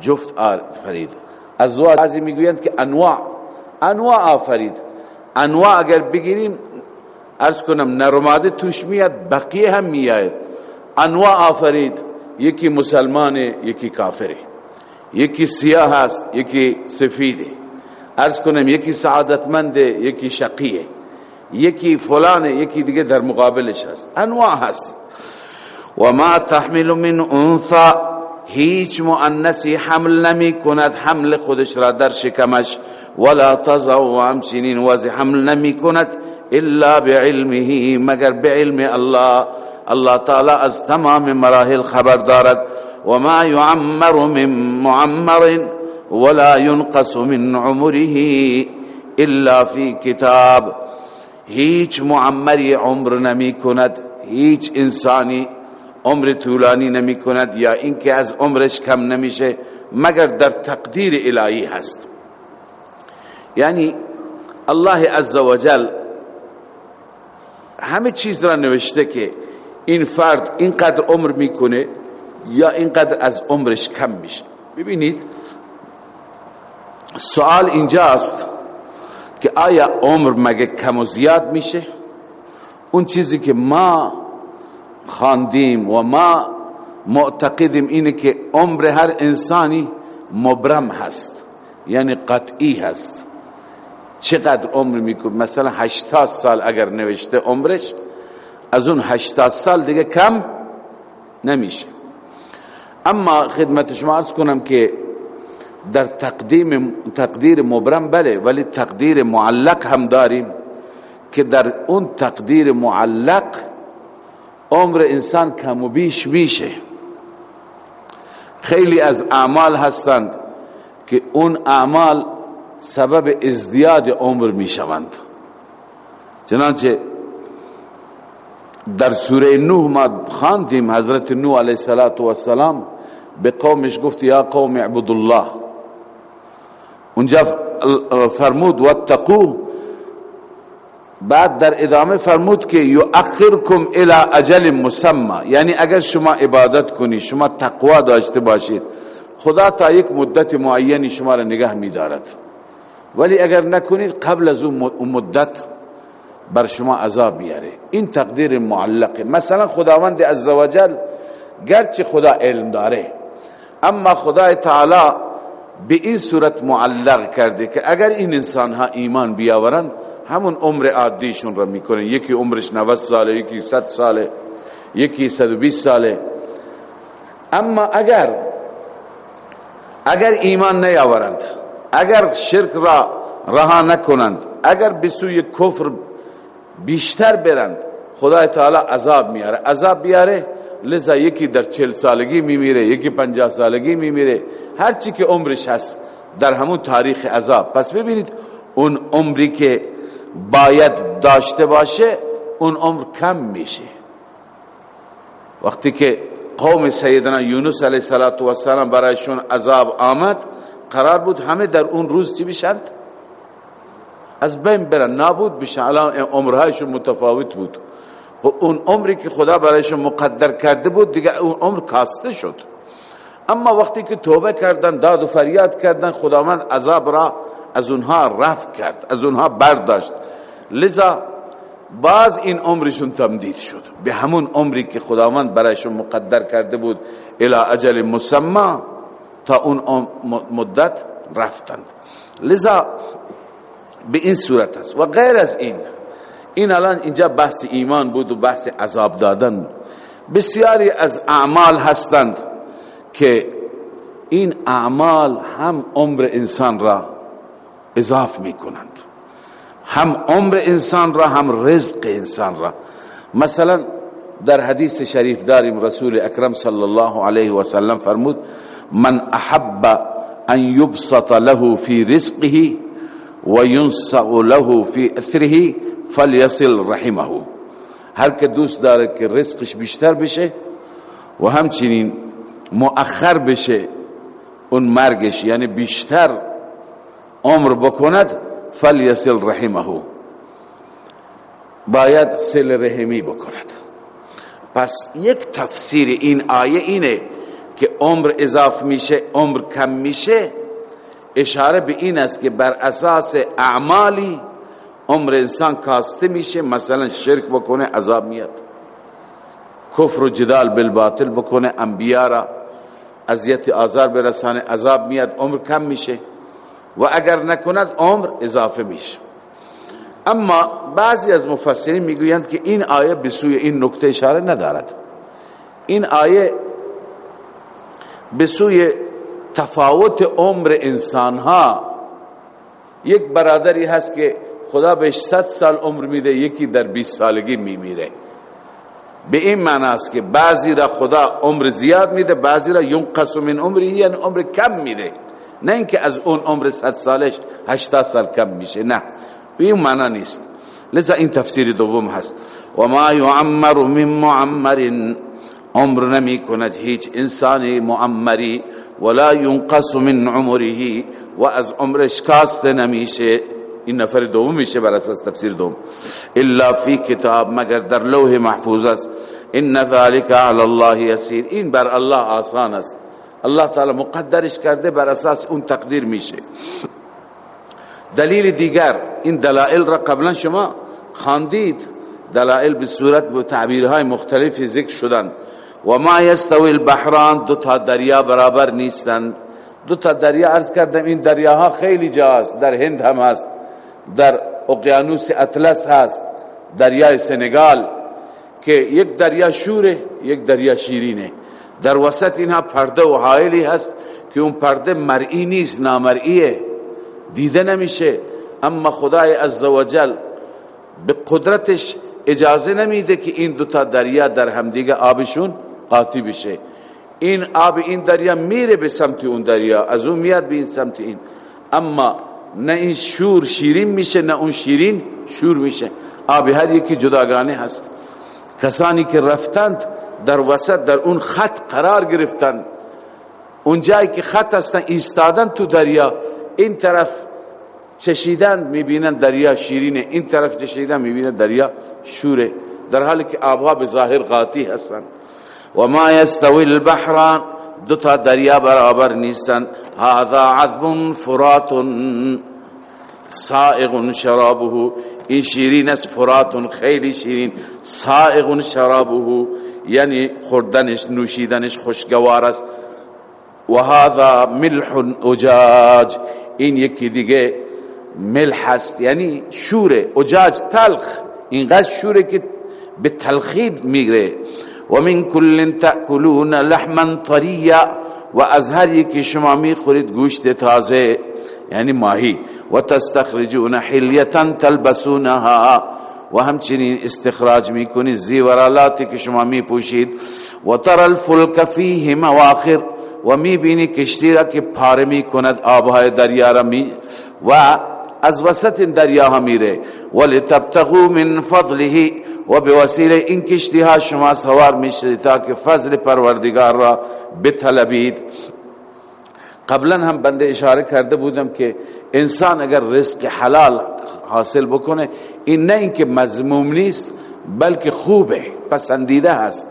جفت آفرید. ازواج بعضی می‌گویند که انواع انواع آفرید. انواع اگر بگیریم ارز کنم نرماده توش میاد بقیه هم میاد. انواع آفرید. یکی مسلمانه یکی کافره. یکی سیاه هست یکی سفیده. ارز کنم یکی سعادتمنده یکی شقیه. یکی فلانه یکی دیگه در مقابلش هست. انواع هست. و ما تحمل من انثا هیچ مؤنسی حمل نمی کند. حمل خودش را در شکمش. ولا تضع و همچنین وضع حمل نمی کند. الا بعلمه مگر بعلم الله. الله تعالی از تمام مراحل خبر دارد. و ما يعمر من معمر ولا ينقص من عمره الا في کتاب. هیچ معمری عمر نمی کند هیچ انسانی عمر طولانی نمی کند یا اینکه از عمرش کم نمیشه مگر در تقدیر الهی هست. یعنی الله عزوجل همه چیز را نوشته که این فرد اینقدر عمر می‌کنه یا اینقدر از عمرش کم میشه؟ ببینید سوال اینجاست که آیا عمر مگه کم و زیاد میشه؟ اون چیزی که ما خاندیم و ما معتقدیم اینه که عمر هر انسانی مبرم هست یعنی قطعی هست. چقدر عمر می‌کنه مثلا هشتاد سال اگر نوشته عمرش از اون هشتاد سال دیگه کم نمیشه. اما خدمت شما ارز کنم که در تقدیم تقدیر مبرم بله ولی تقدیر معلق هم داریم که در اون تقدیر معلق عمر انسان کم و بیش میشه. خیلی از اعمال هستند که اون اعمال سبب ازدیاد عمر می‌شوند. چنانچه در سوره نوح ما خاندیم حضرت نوح علیه السلام به قومش گفت یا قوم اعبدوا الله. اونجا فرمود واتقوه. بعد در ادامه فرمود که یؤخرکم الى اجل مسمى. یعنی اگر شما عبادت کنی شما تقوا داشته باشید خدا تا یک مدت معینی شما را نگه میدارد. ولی اگر نکنید قبل از اون مدت بر شما عذاب بیاره این تقدیر معلقه. مثلا خداوند عزوجل گرچه خدا علم داره اما خدای تعالی به این صورت معلق کرده که اگر این انسان ها ایمان بیاورند همون عمر عادیشون را می‌کنه یکی عمرش 90 ساله یکی 100 ساله یکی 120 ساله. اما اگر اگر ایمان نیاورند اگر شرک را رها نکنند اگر به سوی کفر بیشتر برند. خدای تعالی عذاب میاره. عذاب بیاره لذا یکی در چل سالگی میمیره یکی پنجاه سالگی میمیره. هر چی که عمرش هست در همون تاریخ عذاب. پس ببینید اون عمری که باید داشته باشه اون عمر کم میشه. وقتی که قوم سیدنا یونس علیه السلام برایشون عذاب آمد قرار بود همه در اون روز چی بشند؟ از بین برن. نابود بشن الان عمرهایشون متفاوت بود. خب اون عمری که خدا برایشون مقدر کرده بود دیگه اون عمر کاسته شد. اما وقتی که توبه کردن داد و فریاد کردن خداوند عذاب را از اونها رفع کرد از اونها برداشت. لذا باز این عمرشون تمدید شد. به همون عمری که خداوند برایشون مقدر کرده بود الى اجل مسمى تا اون مدت رفتند. لذا به این صورت است. و غیر از این این الان اینجا بحث ایمان بود و بحث عذاب دادن. بسیاری از اعمال هستند که این اعمال هم عمر انسان را اضاف می کنند هم عمر انسان را هم رزق انسان را. مثلا در حدیث شریف داریم رسول اکرم صلی الله علیه و سلم فرمود من احب ان يبسط له في رزقه وينسع له في اثره فلیصل رحمه. هر که دوست داره که رزقش بیشتر بشه و همچنین مؤخر بشه اون مرگش یعنی بیشتر عمر بکند فلیصل رحمه. باید سل رحمی بکند. پس یک تفسیر این آیه اینه که عمر اضاف میشه عمر کم میشه. اشاره به این است که بر اساس اعمالی عمر انسان کاسته میشه مثلا شرک بکنه عذاب میاد. کفر و جدال بالباطل بکنه انبیا را اذیت آزار برسانه عذاب میاد عمر کم میشه. و اگر نکند عمر اضافه میشه. اما بعضی از مفسرین می‌گویند که این آیه به سوی این نکته اشاره ندارد. این آیه به سوی تفاوت عمر انسان ها یک برادری هست که خدا بهش صد سال عمر میده یکی در 20 سالگی میمیره. به این معنی است که بعضی را خدا عمر زیاد میده بعضی را ینقص من عمری یعنی عمر کم میده. نه اینکه از اون عمر 100 سالش 80 سال کم میشه نه. به این معنی نیست. لذا این تفسیر دوم هست. و ما یعمر من معمر. عمر نمی کند هیچ انسان معمری. ولا ينقص من عمره و از عمرش کاست نمیشه. این نفر دوم میشه بر أساس تفسیر دوم. إلا فی کتاب مگر در لوح محفوظ است. إن ذلك على الله يسير. این بر الله آسان است. الله تعالی مقدرش کرده بر أساس اون تقدیر میشه. دلیل دیگر این دلائل را قبلا شما خواندید دلائل به صورت و تعبیرهای مختلفی ذکر شدند و ما یستوی البحران دو تا دریا برابر نیستند دو تا دریا عرض کردم این دریاها خیلی جاست. در هند هم هست. در اقیانوس اطلس هست. دریای سنگال که یک دریا شوره یک دریا شیرینه. در وسط اینها پرده و حائلی هست که اون پرده مرئی نیست نامرئیه. دیده نمیشه. اما خدای عزوجل به قدرتش اجازه نمیده که این دوتا دریا در همدیگه آبشون قاطی بشه. این آب این دریا میره به سمت اون دریا از اون میاد به این سمت این. اما نه این شور شیرین میشه نه اون شیرین شور میشه. آب هر یکی جداگانه هست. کسانی که رفتند در وسط در اون خط قرار گرفتند اون جایی که خط هستن ایستادن تو دریا این طرف چشیدن می‌بینن دریا شیرینه این طرف چشیدن می‌بینن دریا شوره. در حالی که آبها به ظاهر قاطی هستن. و ما یستوی البحران دو تا دریا برابر نیستن. هذا عذب فرات سائغ شرابه. این شیرین است فرات خیلی شیرین. سائغ شرابه. یعنی خوردنش نوشیدنش خوشگوار است. و هذا ملح اجاج. این یکی دیگه ملح است. یعنی شوره اجاج تلخ. اینقدر شوره که به تلخید میگره و من کل تأکلون لحما طریا و از هر یکی شما میخورید گوشت تازه یعنی ماهی. و تستخرجون حلیتا تلبسونها و همچنین استخراج میکنید زیورالاتی که شما میپوشید و تر الفلک فیه مواخر و میبینی کشتی را که پاره میکند آبهای دریا را می و از وسط دریا ها میره. ولتبتغوا من فضله و به وسیله این کشتی ها شما سوار میشید تا که فضل پروردگار را بطلبید. قبلا هم بنده اشاره کرده بودم که انسان اگر رزق حلال حاصل بکنه این نه اینکه مضموم نیست بلکه خوبه پسندیده هست.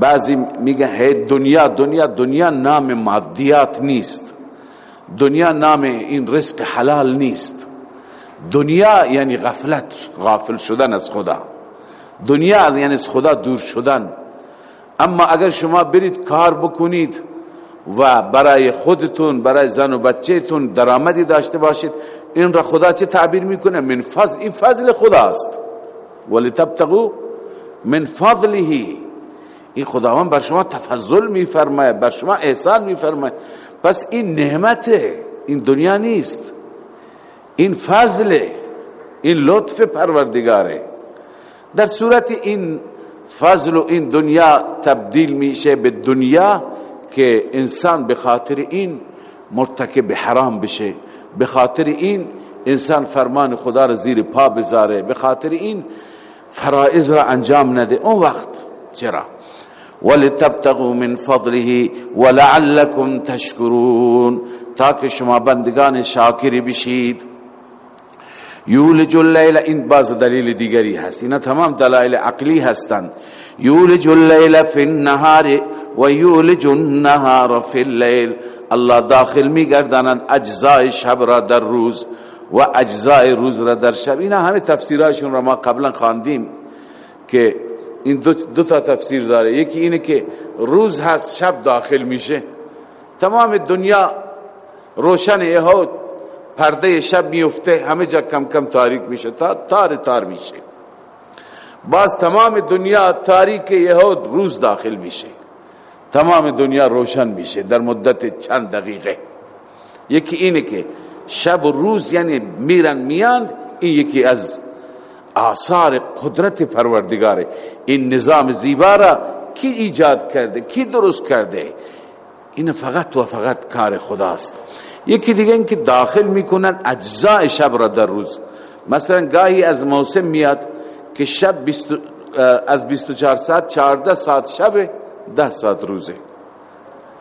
بعضی میگه هی دنیا دنیا دنیا نام مادیات نیست. دنیا نام این رزق حلال نیست. دنیا یعنی غفلت غافل شدن از خدا. دنیا یعنی از خدا دور شدن. اما اگر شما برید کار بکنید و برای خودتون برای زن و بچهتون درآمدی داشته باشید این را خدا چه تعبیر می‌کنه؟ من فضل این فضل خداست. ولی تبتغو من فضله. این خداوند بر شما تفضل میفرماید بر شما احسان میفرماید. پس این نعمته این دنیا نیست. این فضل این لطف پروردگاره. در صورت این فضل و این دنیا تبدیل میشه به دنیا که انسان به خاطر این مرتکب حرام بشه. به خاطر این انسان فرمان خدا را زیر پا بذاره. به خاطر این فرائض را انجام نده. اون وقت چرا؟ ولتبتغوا من فضله ولعلكم تشكرون تاکه شما بندگان شاکری بشید. یولج اللیل این باز دلیل دیگری هست. اینا تمام دلائل عقلی هستند. یولج اللیل فی النهار و یولج النهار فی اللیل. الله داخل میگردانند اجزای شب را در روز و اجزای روز را در شب. اینا همه تفسیرهاشون را ما قبلا خواندیم که این دو, دو تا تفسیر داره. یکی اینه که روز هست شب داخل میشه. تمام دنیا روشن یهود پرده شب میفته همه جا کم کم تاریک میشه تا تار تار میشه. باز تمام دنیا تاریک یهود روز داخل میشه. تمام دنیا روشن میشه در مدت چند دقیقه. یکی اینه که شب و روز یعنی میرن میان این یکی از آثار قدرت پروردگاره. این نظام زیبا را کی ایجاد کرده کی درست کرده؟ این فقط و فقط کار خداست. یکی دیگه این که داخل می‌کنن اجزاء شب را در روز. مثلا گاهی از موسم میاد که شب از 24 ساعت 14 ساعت شب 10 ساعت روزه.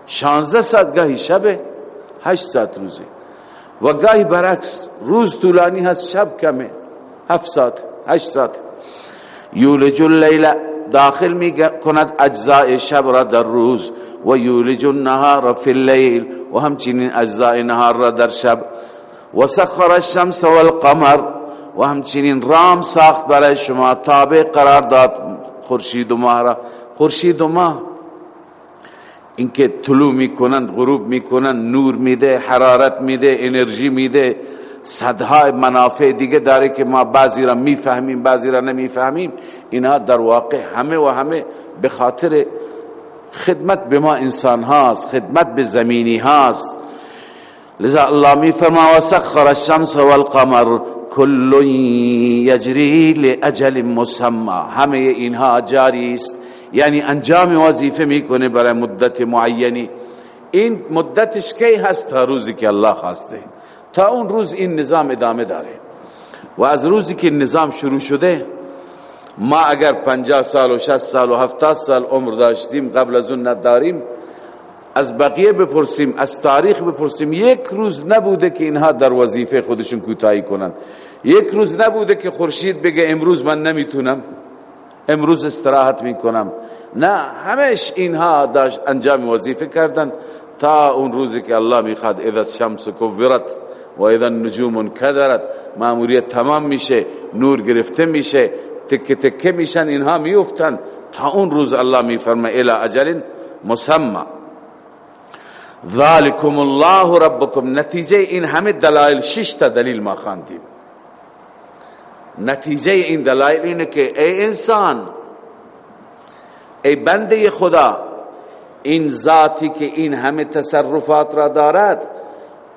16 ساعت گاهی شب 8 ساعت روزه. و گاهی برعکس روز طولانی هست شب کمه. 7 ساعت 8 ساعت. یولج اللیل داخل می کند اجزاء شب را در روز. و یولج النهار فی اللیل. و همچنین اجزاء نهار را در شب و سخر الشمس والقمر و همچنین رام ساخت برای شما تابع قرار داد خورشید و ماه را. خورشید و ماه اینکه طلوع می‌کنند غروب می‌کنند نور میده حرارت میده انرژی میده صدها منافع دیگه داره که ما بعضی را می‌فهمیم بعضی را نمی‌فهمیم. اینها در واقع همه و همه به خاطر خدمت به ما انسان هاست خدمت به زمینی هاست. لذا الله می فرما و سخر الشمس والقمر کل یجری لاجل مسمى. همه اینها جاری است. یعنی انجام وظیفه می‌کنه برای مدت معینی. این مدتش کی هست تا روزی که الله خواسته؟ تا اون روز این نظام ادامه داره. و از روزی که نظام شروع شده ما اگر پنجاه سال و شست سال و هفتاد سال عمر داشتیم قبل از اون نداریم از بقیه بپرسیم از تاریخ بپرسیم یک روز نبوده که اینها در وظیفه خودشون کوتاهی کنند یک روز نبوده که خورشید بگه امروز من نمی‌تونم امروز استراحت می‌کنم. نه همش اینها داشت انجام وظیفه کردن. تا اون روزی که الله می‌خواد اذا الشمس کورت و اذا النجوم کدرت ماموریت تمام میشه نور گرفته میشه. تکه تکه میشن اینها میفتن تا اون روز الله میفرمه الى اجل مسمى. ذالکم الله ربکم. نتیجه این همه دلائل شش تا دلیل ما خواندیم. نتیجه این دلائل اینه که ای انسان ای بنده خدا این ذاتی که این همه تصرفات را دارد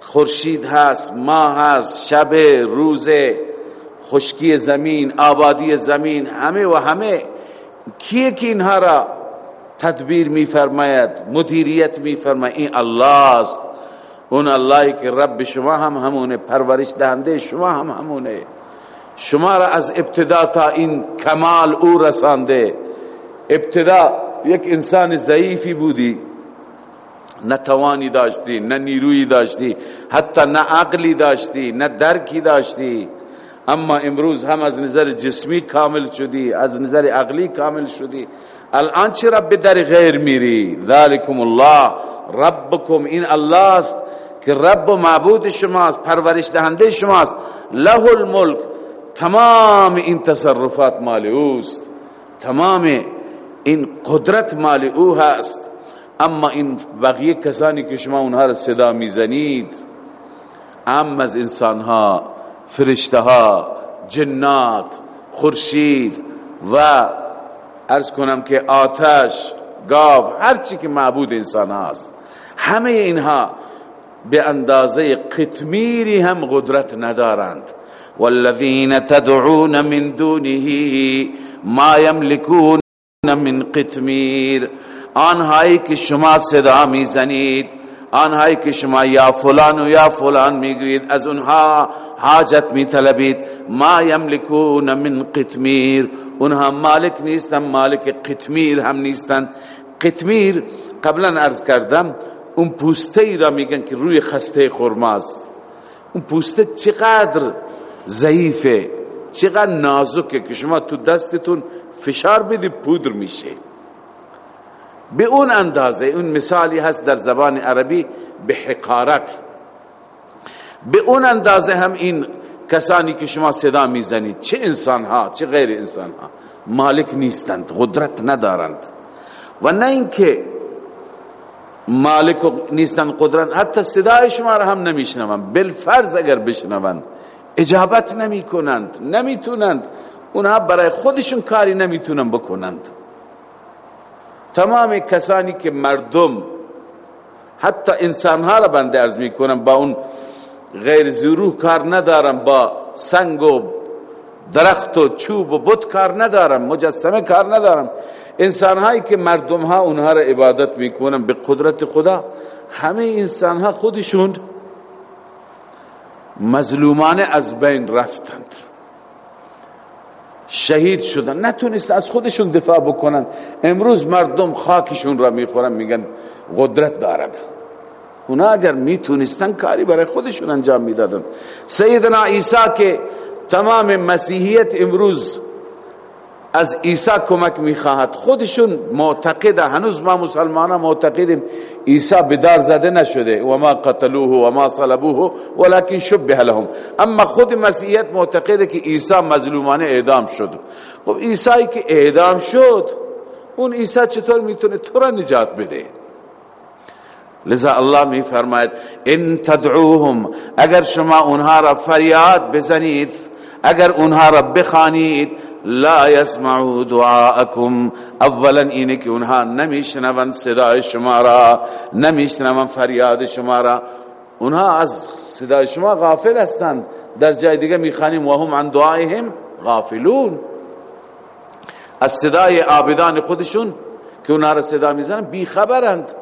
خورشید هست ماه هست شب روز خشکی زمین آبادی زمین همه و همه. کیه که اینها را تدبیر میفرماید مدیریت میفرماید؟ این الله است اون اللهی که رب شما هم همونه پرورش دهنده شما هم همونه. شما را از ابتدا تا این کمال او رسانده. ابتدا یک انسان ضعیفی بودی. نه توانی داشتی نه نیروی داشتی حتی نه عقلی داشتی نه درکی داشتی. اما امروز هم از نظر جسمی کامل شدی از نظر عقلی کامل شدی. الان چرا به در غیر میری؟ ذالکم الله. ربکم این الله است که رب و معبود شماست پرورش دهنده شماست. له الملک تمام این تصرفات مال اوست. تمام این قدرت مال او هست. اما این بقیه کسانی که شما اونها را صدا می‌زنید ام از انسانها فرشته ها جنات خورشید و ارز کنم که آتش گاو هرچی که معبود انسان هاست. همه اینها به اندازه قطمیری هم قدرت ندارند. والذین تدعون من دونه ما یملکون من قطمیر. آنهایی که شما صدا می‌زنید آنهایی که شما یا فلان و یا فلان می‌گویید از اونها حاجت میطلبید. ما یملکون من قطمیر. اونها مالک نیستن مالک قطمیر هم نیستن قطمیر قبلا عرض کردم اون پوسته ای را میگن که روی خسته خرماست. اون پوسته چقدر ضعیفه چقدر نازکه که شما تو دستتون فشار بدی پودر میشه. به اون اندازه اون مثالی هست در زبان عربی به حقارت به اون اندازه هم این کسانی که شما صدا می‌زنید چه انسان ها چه غیر انسان ها مالک نیستند قدرت ندارند. و نه اینکه مالک نیستند قدرت حتی صدای شما را هم نمیشنوند. بالفرض اگر بشنوند اجابت نمی کنند نمی‌تونند. اونها برای خودشون کاری نمی‌تونن بکنند. تمام کسانی که مردم حتی انسانها را بنده ارز می‌کنن با اون غیر زروح کار ندارن با سنگ و درخت و چوب و بت کار ندارن مجسمه کار ندارن انسان هایی که مردم ها اونها را عبادت می‌کنن به قدرت خدا همه انسان ها خودشون مظلومانه از بین رفتند. شهید شدن. نتونست از خودشون دفاع بکنن. امروز مردم خاکشون را می‌خورن میگن قدرت دارد. اونا اگر می‌تونستن کاری برای خودشون انجام می‌دادن. سیدنا عیسی که تمام مسیحیت امروز از عیسی کمک می‌خواهد. خودشون معتقده هنوز ما مسلمان معتقدیم عیسی بدار زده نشده. و ما قتلوه و ما صلبوه ولكن شبه لهم. اما خود مسیحیت معتقده که عیسی مظلومانه اعدام شد. خب عیسی که اعدام شد اون عیسی چطور می‌تونه تو را نجات بده؟ لذا الله می فرماید ان تدعوهم اگر شما اونها را فریاد بزنید اگر اونها را بخوانید لا يسمعوا دعاءكم. اولا اینه که اونها نمیشنون صدای شما را نمیشنون فریاد شما را اونها از صدای شما غافل هستند. در جای دیگه می‌خوانیم و هم عن دعایهم غافلون. از صدای عابدان خودشون که اونها را صدا می‌زنن بی خبرند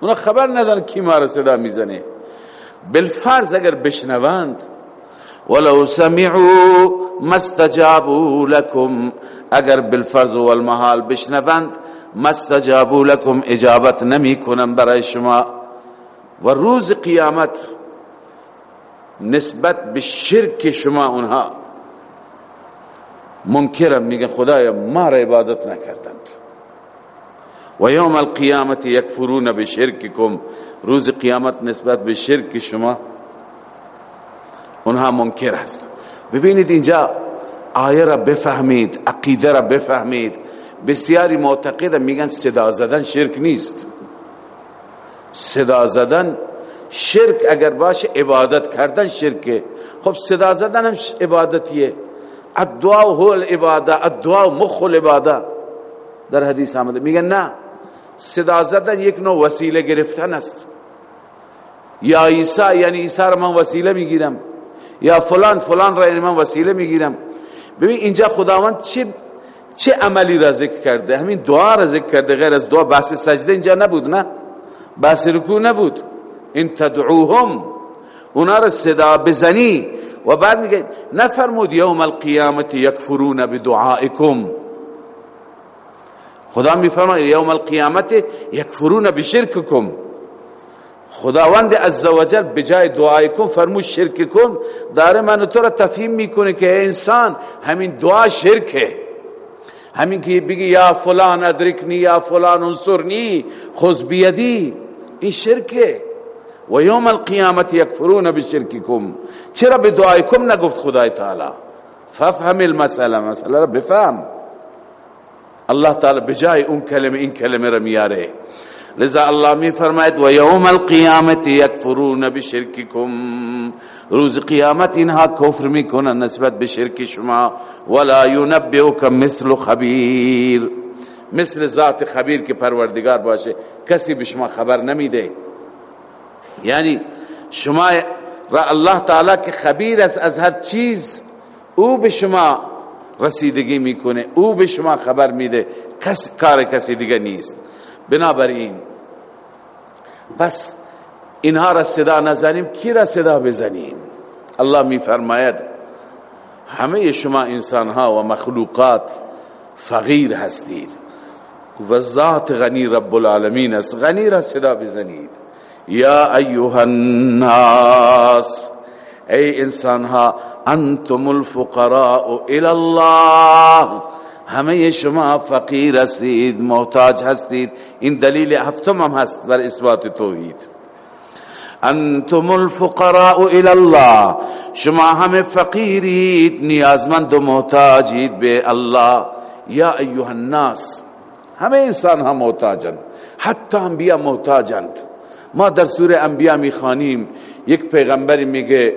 اونا خبر ندارن کی ما را صدا می‌زنه. بالفرض اگر بشنوند ولو سمعوا مستجابوا لكم. اگر بالفرض والمحال بشنوند مستجابوا لكم اجابت نمی کنن برای شما. و روز قیامت نسبت به شرک شما اونها منکرم میگن خدایا ما را عبادت نکردند. و یوم القیامت یکفرون بشرککم روز قیامت نسبت به شرک شما. اونها منکر هستند ببینید اینجا آیه را بفهمید عقیده را بفهمید. بسیاری معتقد میگن صدا زدن شرک نیست. صدا زدن شرک اگر باشه عبادت کردن شرکه. خب صدا زدن هم عبادتیه. الدعا هو العباده الدعا مخ العباده. در حدیث آمده. میگن نه صدا زدن یک نوع وسیله گرفتن است. یا عیسی یعنی عیسی را من وسیله می‌گیرم. یا فلان فلان را من وسیله می‌گیرم. ببین اینجا خداوند چه چه عملی را ذکر کرده؟ همین دعا را ذکر کرده غیر از دعا بحث سجده اینجا نبود نه؟ بحث رکوع نبود. این تدعوهم اونا را صدا بزنی و بعد میگه نفرمود یوم القیامت یکفرون بدعائکم. خدا میفرماید یوم القیامت یکفرون بشرککم. خداوند عزوجل بجای دعای کن فرمود شرک کن داره من تو را تفهیم می‌کنه که انسان همین دعا شرکه. همین که بگی یا فلان ادرکنی یا فلان انصرنی خذ بیدی. این شرکه. و یوم القیامت یکفرون بشرککم. چرا به دعایکم نگفت خدای تعالی؟ ففهم المسئله مسئله را بفهم. الله تعالی بجای اون کلمه این کلمه را میاره. لذا الله می فرماید و یوم القیامت یکفرون بشرککم. روز قیامت اینها کفر می‌کنن نسبت به شرک شما. ولا ينبئك مثل خبیر. مثل ذات خبیر که پروردگار باشه کسی به شما خبر نمیده. یعنی شما را الله تعالی که خبیر است از هر چیز او به شما رسیدگی می‌کنه او به شما خبر میده. کس کار کسی دیگه نیست. بنابراین پس اینها را صدا نزنیم کی را صدا بزنیم؟ الله می فرماید همه شما انسان ها و مخلوقات فقیر هستید. و ذات غنی رب العالمین است. غنی را صدا بزنید. یا ایها الناس ای انسان ها انتم الفقراء الى الله. همه شما فقیر هستید محتاج هستید. این دلیل هفتم هم هست بر اثبات توحید. انتم الفقراء الى الله شما همه فقیرید نیازمند و محتاجید به الله. یا ایها الناس همه انسان ها محتاجند حتی انبیا محتاجند. ما در سوره انبیا می‌خوانیم. یک پیغمبری میگه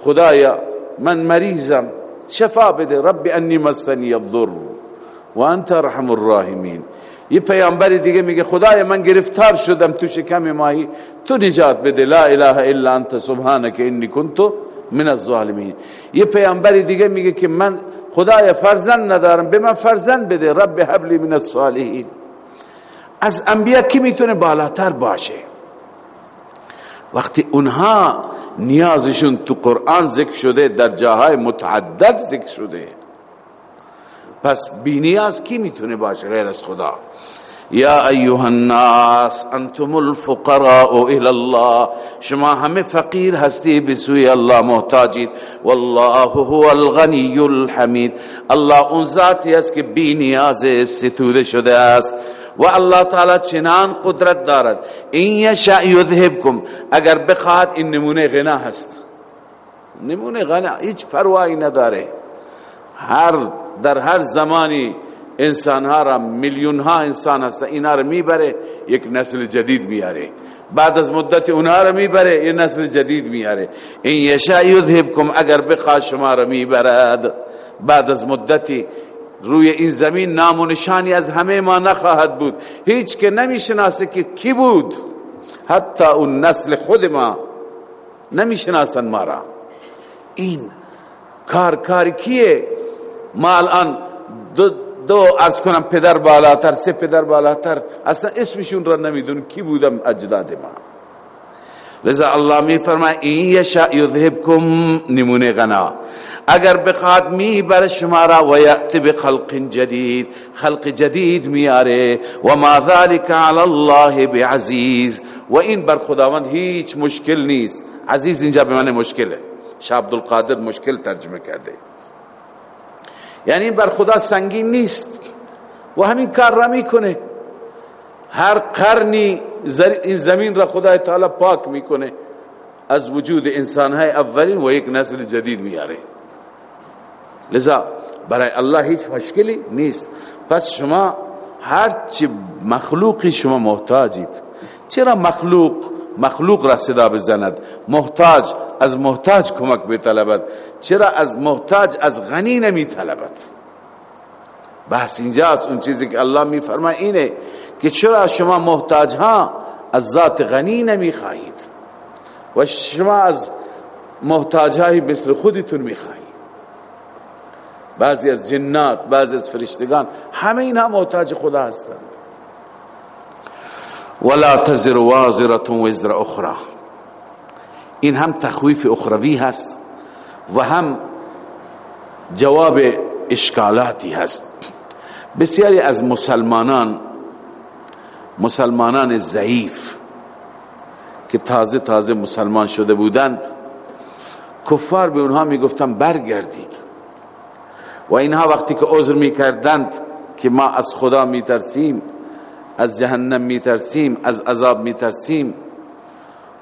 خدایا من مریضم. شفا بده. رب انی مسنی الضر. و انت رحم الراحمین یه پیامبر دیگه میگه خدای من گرفتار شدم تو شکم ماهی. تو نجات بده. لا اله الا انت سبحانك انی کنت من الظالمین. یه پیامبر دیگه میگه که من خدای فرزند ندارم. به من فرزند بده. رب حبلی من الصالحین. از انبیا کی می‌تونه بالاتر باشه؟ وقتی اونها نیازشون تو قرآن ذکر شده در جاهای متعدد ذکر شده. پس بی نیاز کی می‌تونه باشه غیر از خدا؟ یا ایها الناس انتم الفقراء الى الله شما همه فقیر هستی به سوی الله محتاجید. والله هو الغنی الحمید. الله اون ذاتی است که بی ستوده شده است. و الله تعالی چنان قدرت دارد. این یشاء یذهبکم. اگر بخواد این نمونه غنا هست. نمونه غنا هیچ پروایی نداره. هر در هر زمانی انسان ها را میلیون ها انسان هست اینا را می‌بره یک نسل جدید میاره. بعد از مدت اونها را می‌بره یک نسل جدید میاره. این یشاء یذهبکم اگر بخواد شما را می‌برد. بعد از مدتی روی این زمین نام و نشانی از همه ما نخواهد بود. هیچ که نمی‌شناسه که کی بود. حتی اون نسل خود ما نمی‌شناسن ما را. این کار کار کیه؟ ما الان دو, دو ارز کنم پدر بالاتر سه پدر بالاتر. اصلا اسمشون را نمیدون کی بودم اجداد ما. لذا الله می فرمای این یشاء یذهبکم نمونه غنا. اگر بخواد می بر شما را و یأتی بخلق جدید. خلق جدید میاره و ما ذلك علی الله بعزیز. و این بر خداوند هیچ مشکل نیست. عزیز اینجا به معنی مشکله. شاه عبدالقادر مشکل ترجمه کرده. یعنی بر خدا سنگین نیست. و همین کار را می‌کنه. هر قرنی این زمین را خدا تعالی پاک می‌کنه. از وجود انسان های اولین و یک نسل جدید میاره لذا برای الله هیچ مشکلی نیست. پس شما هر چی مخلوقی شما محتاجید. چرا مخلوق مخلوق را صدا بزند. محتاج از محتاج کمک بطلبد چرا از محتاج از غنی نمی طلبد بحث اینجاست. اون چیزی که الله می فرما اینه که چرا شما محتاج ها از ذات غنی نمی خواهید و شما از محتاج های مثل خودتون می خواهید بعضی از جنات بعضی از فرشتگان همه اینها محتاج خدا هستند. ولا تزر وازرة وزر اخرى این هم تخویف اخروی هست و هم جواب اشکالاتی هست. بسیاری از مسلمانان مسلمانان ضعیف که تازه تازه مسلمان شده بودند کفار به اونها می‌گفتن برگردید. و اینها وقتی که عذر می‌کردند که ما از خدا میترسیم از جهنم میترسیم از عذاب میترسیم.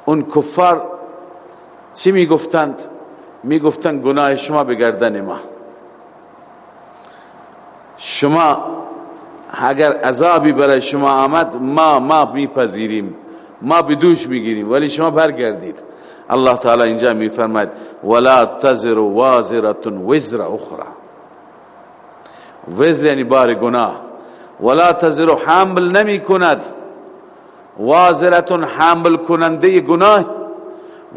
اون کفار چی می‌گفتند؟ می‌گفتند گناه شما به گردن ما. شما اگر عذابی برای شما آمد ما ما میپذیریم ما بدوش می‌گیریم ولی شما برگردید. الله تعالی اینجا میفرماید ولا تزر وازره وزر اخرى. وزر یعنی بار گناه. ولا تزر حامل نمی کند. وازرتون حامل کننده گناه.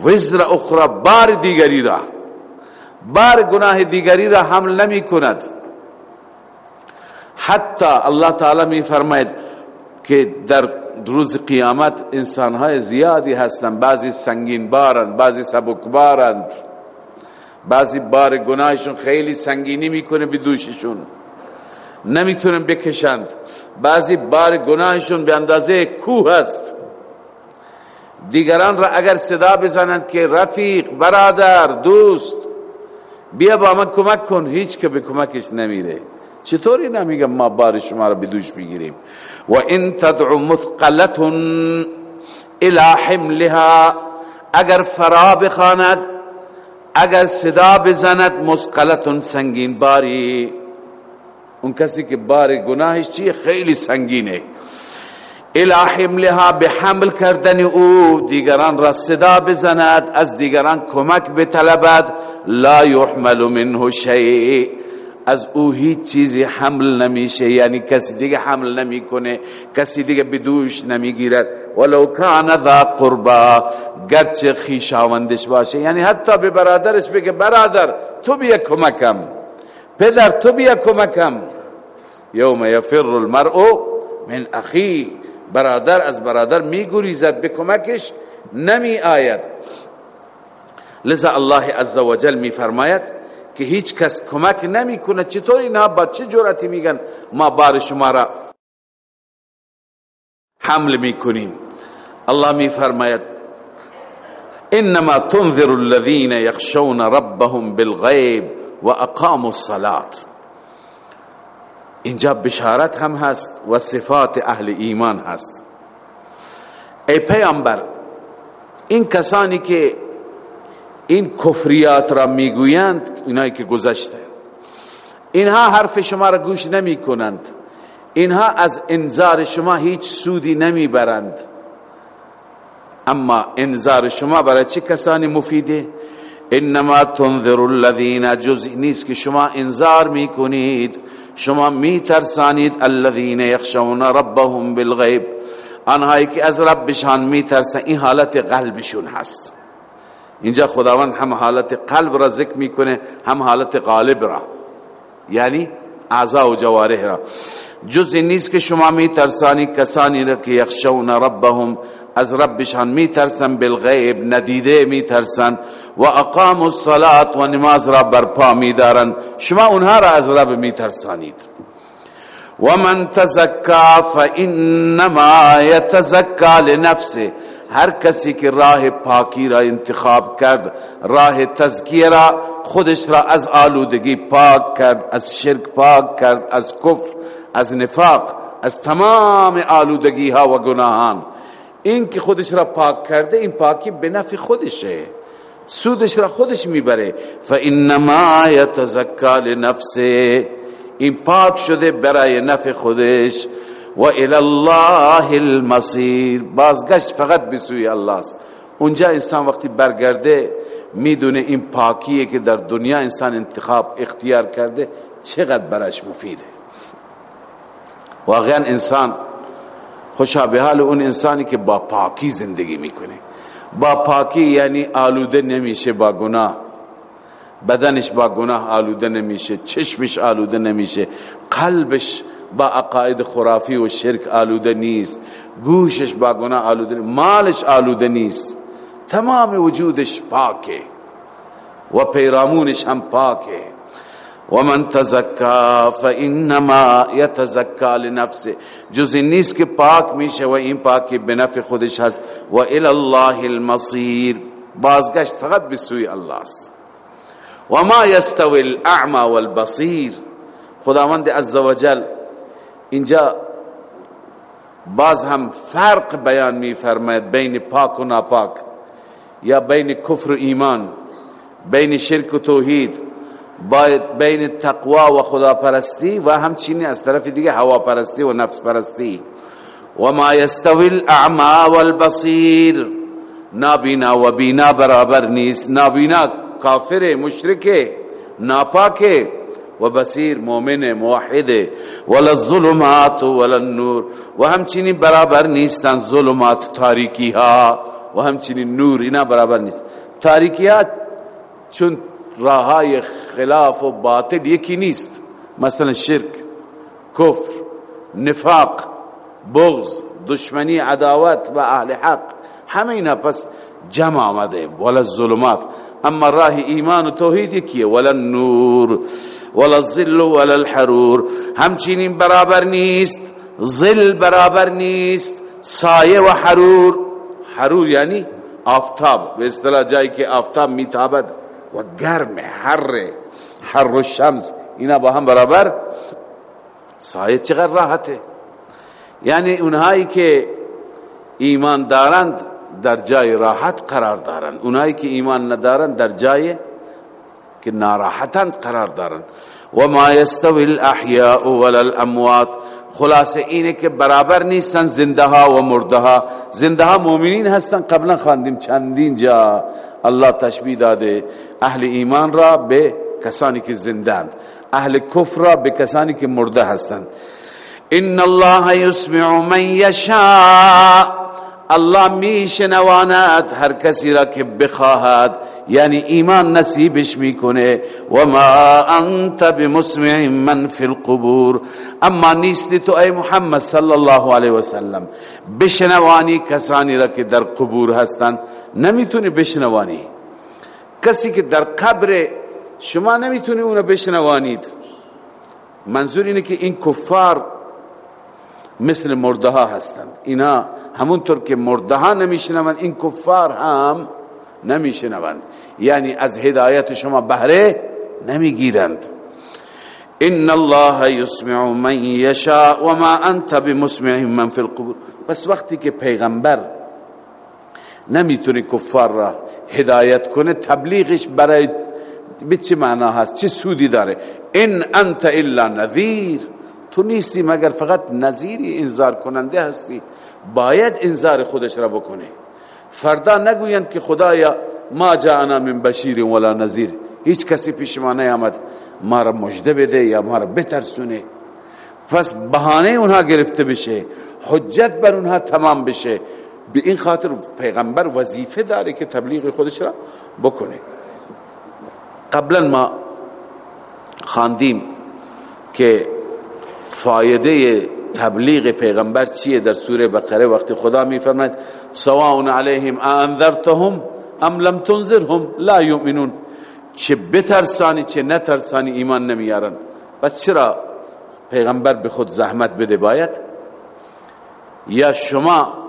وزر اخرى بار دیگری را. بار گناه دیگری را حمل نمی کند. حتی الله تعالی می فرماید که در روز قیامت انسانهای زیادی هستند. بعضی سنگین بارند بعضی سبک بارند. بعضی بار گناهشون خیلی سنگینی می‌کنه به دوششون. نمی‌تونن بکشند. بعضی بار گناهشون به اندازه کوه هست دیگران را اگر صدا بزنند که رفیق برادر دوست بیا با من کمک کن. هیچ که به کمکش نمیره. چطوری نمیگم ما بار شما را بدوش بگیریم؟ و ان تدعو مثقلت الى حملها. اگر فرا بخواند اگر صدا بزند مسقلتون سنگین باری. اون کسی که بار گناهش چیه؟ خیلی سنگینه. الهیم لها به حمل کردن او دیگران را صدا بزند از دیگران کمک بطلبد. لا یحمل منه شیء. از او هیچ چیزی حمل نمیشه. یعنی کسی دیگه حمل نمی‌کنه کسی دیگه بدوش نمی‌گیرد. ولو کان ذا قربا. گرچه خیشاوندش باشه. یعنی حتی به برادرش بگه برادر تو بیا کمکم. پدر تو بیا کمکم. یوم یفر المرء من اخی. برادر از برادر میگریزد به کمکش نمی آید. لذا الله عزوجل میفرماید که هیچ کس کمک نمی‌کنه چطور اینا با چه جرأتی میگن؟ ما بار شما را حمل می‌کنیم الله میفرماید انما تنذر الذين يخشون ربهم بالغیب. و اقاموا الصلاه اینجا بشارت هم هست و صفات اهل ایمان هست. ای پیامبر این کسانی که این کفریات را می‌گویند اینایی که گذشته اینها حرف شما را گوش نمی کنند اینها از انذار شما هیچ سودی نمی برند اما انذار شما برای چه کسانی مفیده؟ انما تنذر الذين جز نیست که شما انذار می‌کنید. شما میترسانید الذين يخشون ربهم بالغیب. آنهایی که از ربشان میترسن این حالت قلبشون هست. اینجا خداوند هم حالت قلب را ذکر می‌کنه هم حالت قالب را. یعنی اعضا و جوارح را. جز نیست که شما میترسانی کسانی را که یخشون ربهم از ربشان میترسن بالغیب ندیده میترسن و اقام الصلاة و نماز را برپا میدارن. شما اونها را از رب میترسانید. و من تزکا فانما یتزکا لنفسه. هر کسی که راه پاکی را انتخاب کرد راه تزکیه را خودش را از آلودگی پاک کرد از شرک پاک کرد از کفر از نفاق از تمام آلودگی ها و گناهان. این که خودش را پاک کرده این پاکی به نفع خودشه. سودش را خودش می‌بره. فانما یتزکا لنفسه. این پاک شده برای نفع خودش. و الى الله المصیر بازگشت فقط به سوی الله است. اونجا انسان وقتی برگرده می‌دونه این پاکیه که در دنیا انسان انتخاب اختیار کرده چقدر برش مفیده. واقعا انسان خوشا به حال اون انسانی که با پاکی زندگی می‌کنه. با پاکی یعنی آلوده نمیشه با گناه. بدنش با گناه آلوده نمیشه چشمش آلوده نمیشه. قلبش با عقاید خرافی و شرک آلوده نیست. گوشش با گناه آلوده نیست. مالش آلوده نیست. تمام وجودش پاکه. و پیرامونش هم پاکه. ومن تزکا فانما يتزكى لنفسه جز نیست که پاک میشه و این پاکی به نفع خودش هست. و الى الله المصير بازگشت فقط به سوی الله است. و ما يستوي الاعمى والبصير خداوند عزوجل اینجا باز هم فرق بیان میفرماید بین پاک و ناپاک یا بین کفر و ایمان بین شرک و توحید. بین تقوا و خدا پرستی و همچنین از طرف دیگه هوا پرستی و نفس پرستی و ما یستوی الاعما والبصیر. نابینا و بینا برابر نیست. نابینا کافر مشرک ناپاک و بصیر مؤمن موحد. ولا الظلمات ولا النور. و همچنین برابر نیستن ظلمات تاریکی ها و همچنین نور اینا برابر نیست. تاریکی ها چون راهای خلاف و باطل یکی نیست. مثلا شرک کفر نفاق بغض دشمنی عداوت و اهل حق. همه اینا پس جمع آمده. ولا ظلمات. اما راه ایمان و توحید یکیه. ولا نور ولا الظل ولا الحرور. همچنین برابر نیست. ظل برابر نیست. سایه و حرور. حرور یعنی آفتاب. به اصطلاح جایی که آفتاب میتابد. و گرم حر حر و شمس اینا با هم برابر سایه چقدر راحته. یعنی اونهایی که ایمان دارند در جای راحت قرار دارن اونایی که ایمان ندارن در جای که ناراحتند قرار دارن و ما یستوی الاحیاء ولا الاموات. خلاصه اینه که برابر نیستن زنده ها و مرده ها زنده ها مؤمنین هستن قبلا خواندیم چندین جا. الله تشبیه داده اهل ایمان را به کسانی که زندند اهل کفر را به کسانی که مرده هستند. ان الله يسمع من يشاء الله میشنواند هر کسی را که بخواهد یعنی ایمان نصیبش می‌کنه. و ما انت بمسمع من فی القبور. اما نیستی تو ای محمد صلی الله علیه وسلم بشنوانی کسانی را که در قبور هستند. نمی‌تونی بشنوانی. کسی که در قبر شما نمی‌تونی اون بشنوانید. منظور اینه که این کفار مثل مرده ها هستند. اینا همونطور که مرده ها نمیشنوند این کفار هم نمیشنوند. یعنی از هدایت شما بهره نمی‌گیرند. ان الله يسمع من يشاء وما انت بمسمع من في القبور. بس وقتی که پیغمبر نمی‌تونه کفار را هدایت کنه تبلیغش برای به چه معنا هست؟ چه سودی داره؟ ان انت الا نذیر. تو نیستی مگر فقط نذیری انذار کننده هستی؟ باید انذار خودش را بکنه فردا نگویند که خدایا ما جاءنا من بشیر ولا نذیر. هیچ کسی پیش ما نیامد. ما را مجده بده یا ما را بترسونه. پس بهانه اونها گرفته بشه. حجت بر اونها تمام بشه. به این خاطر پیغمبر وظیفه داره که تبلیغ خودش را بکنه. قبلا ما خاندیم که فایده تبلیغ پیغمبر چیه در سوره بقره؟ وقتی خدا میفرماید سواء علیهم انذرتهم ام لم تنذرهم لا یؤمنون. چه بترسانی چه نترسانی ایمان نمیارن. پس چرا پیغمبر به خود زحمت بده باید؟ یا شما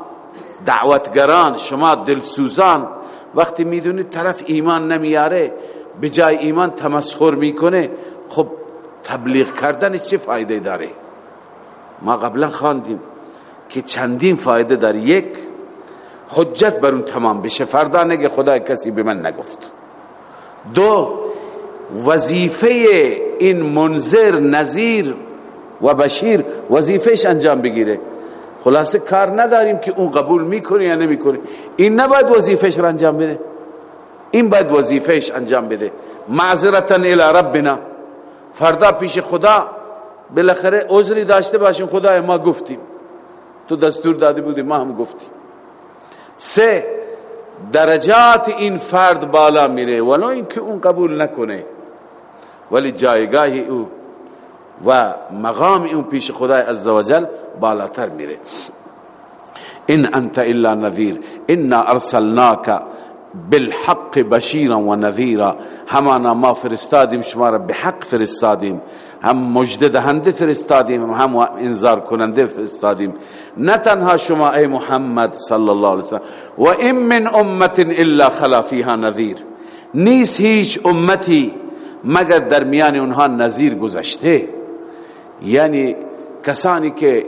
دعوتگران شما دلسوزان وقتی می‌دونید طرف ایمان نمیاره به جای ایمان تمسخر می‌کنه خب تبلیغ کردن چه فایده داره؟ ما قبلا خواندیم که چندین فایده داره یک حجت بر اون تمام بشه فردا نگه خدا کسی به من نگفت. دو وظیفه این منذر نظیر و بشیر وظیفهش انجام بگیره. خلاصه کار نداریم که اون قبول می‌کنه یا نمی‌کنه. این نباید وظیفهش را انجام بده. این باید وظیفهش انجام بده. معذرتا الى ربنا. فردا پیش خدا بالاخره عذری داشته باشیم. خدای ما گفتیم. تو دستور داده بودی ما هم گفتیم. سه درجات این فرد بالا میره ولو اینکه اون قبول نکنه. ولی جایگاه او و مقام اون پیش خدای عزوجل بالاتر میره. ان انت الا نذیر انا ارسلناک بالحق بشیرا و نذیرا. همانا ما فرستادیم شما را به حق فرستادیم. هم مجد دهنده فرستادیم هم انذار کننده فرستادیم. نه تنها شما ای محمد صلی الله علیه و این من امت الا خلا فیها نذیر. نیست هیچ امتی مگر در میان اونها نذیر گذشته. یعنی کسانی که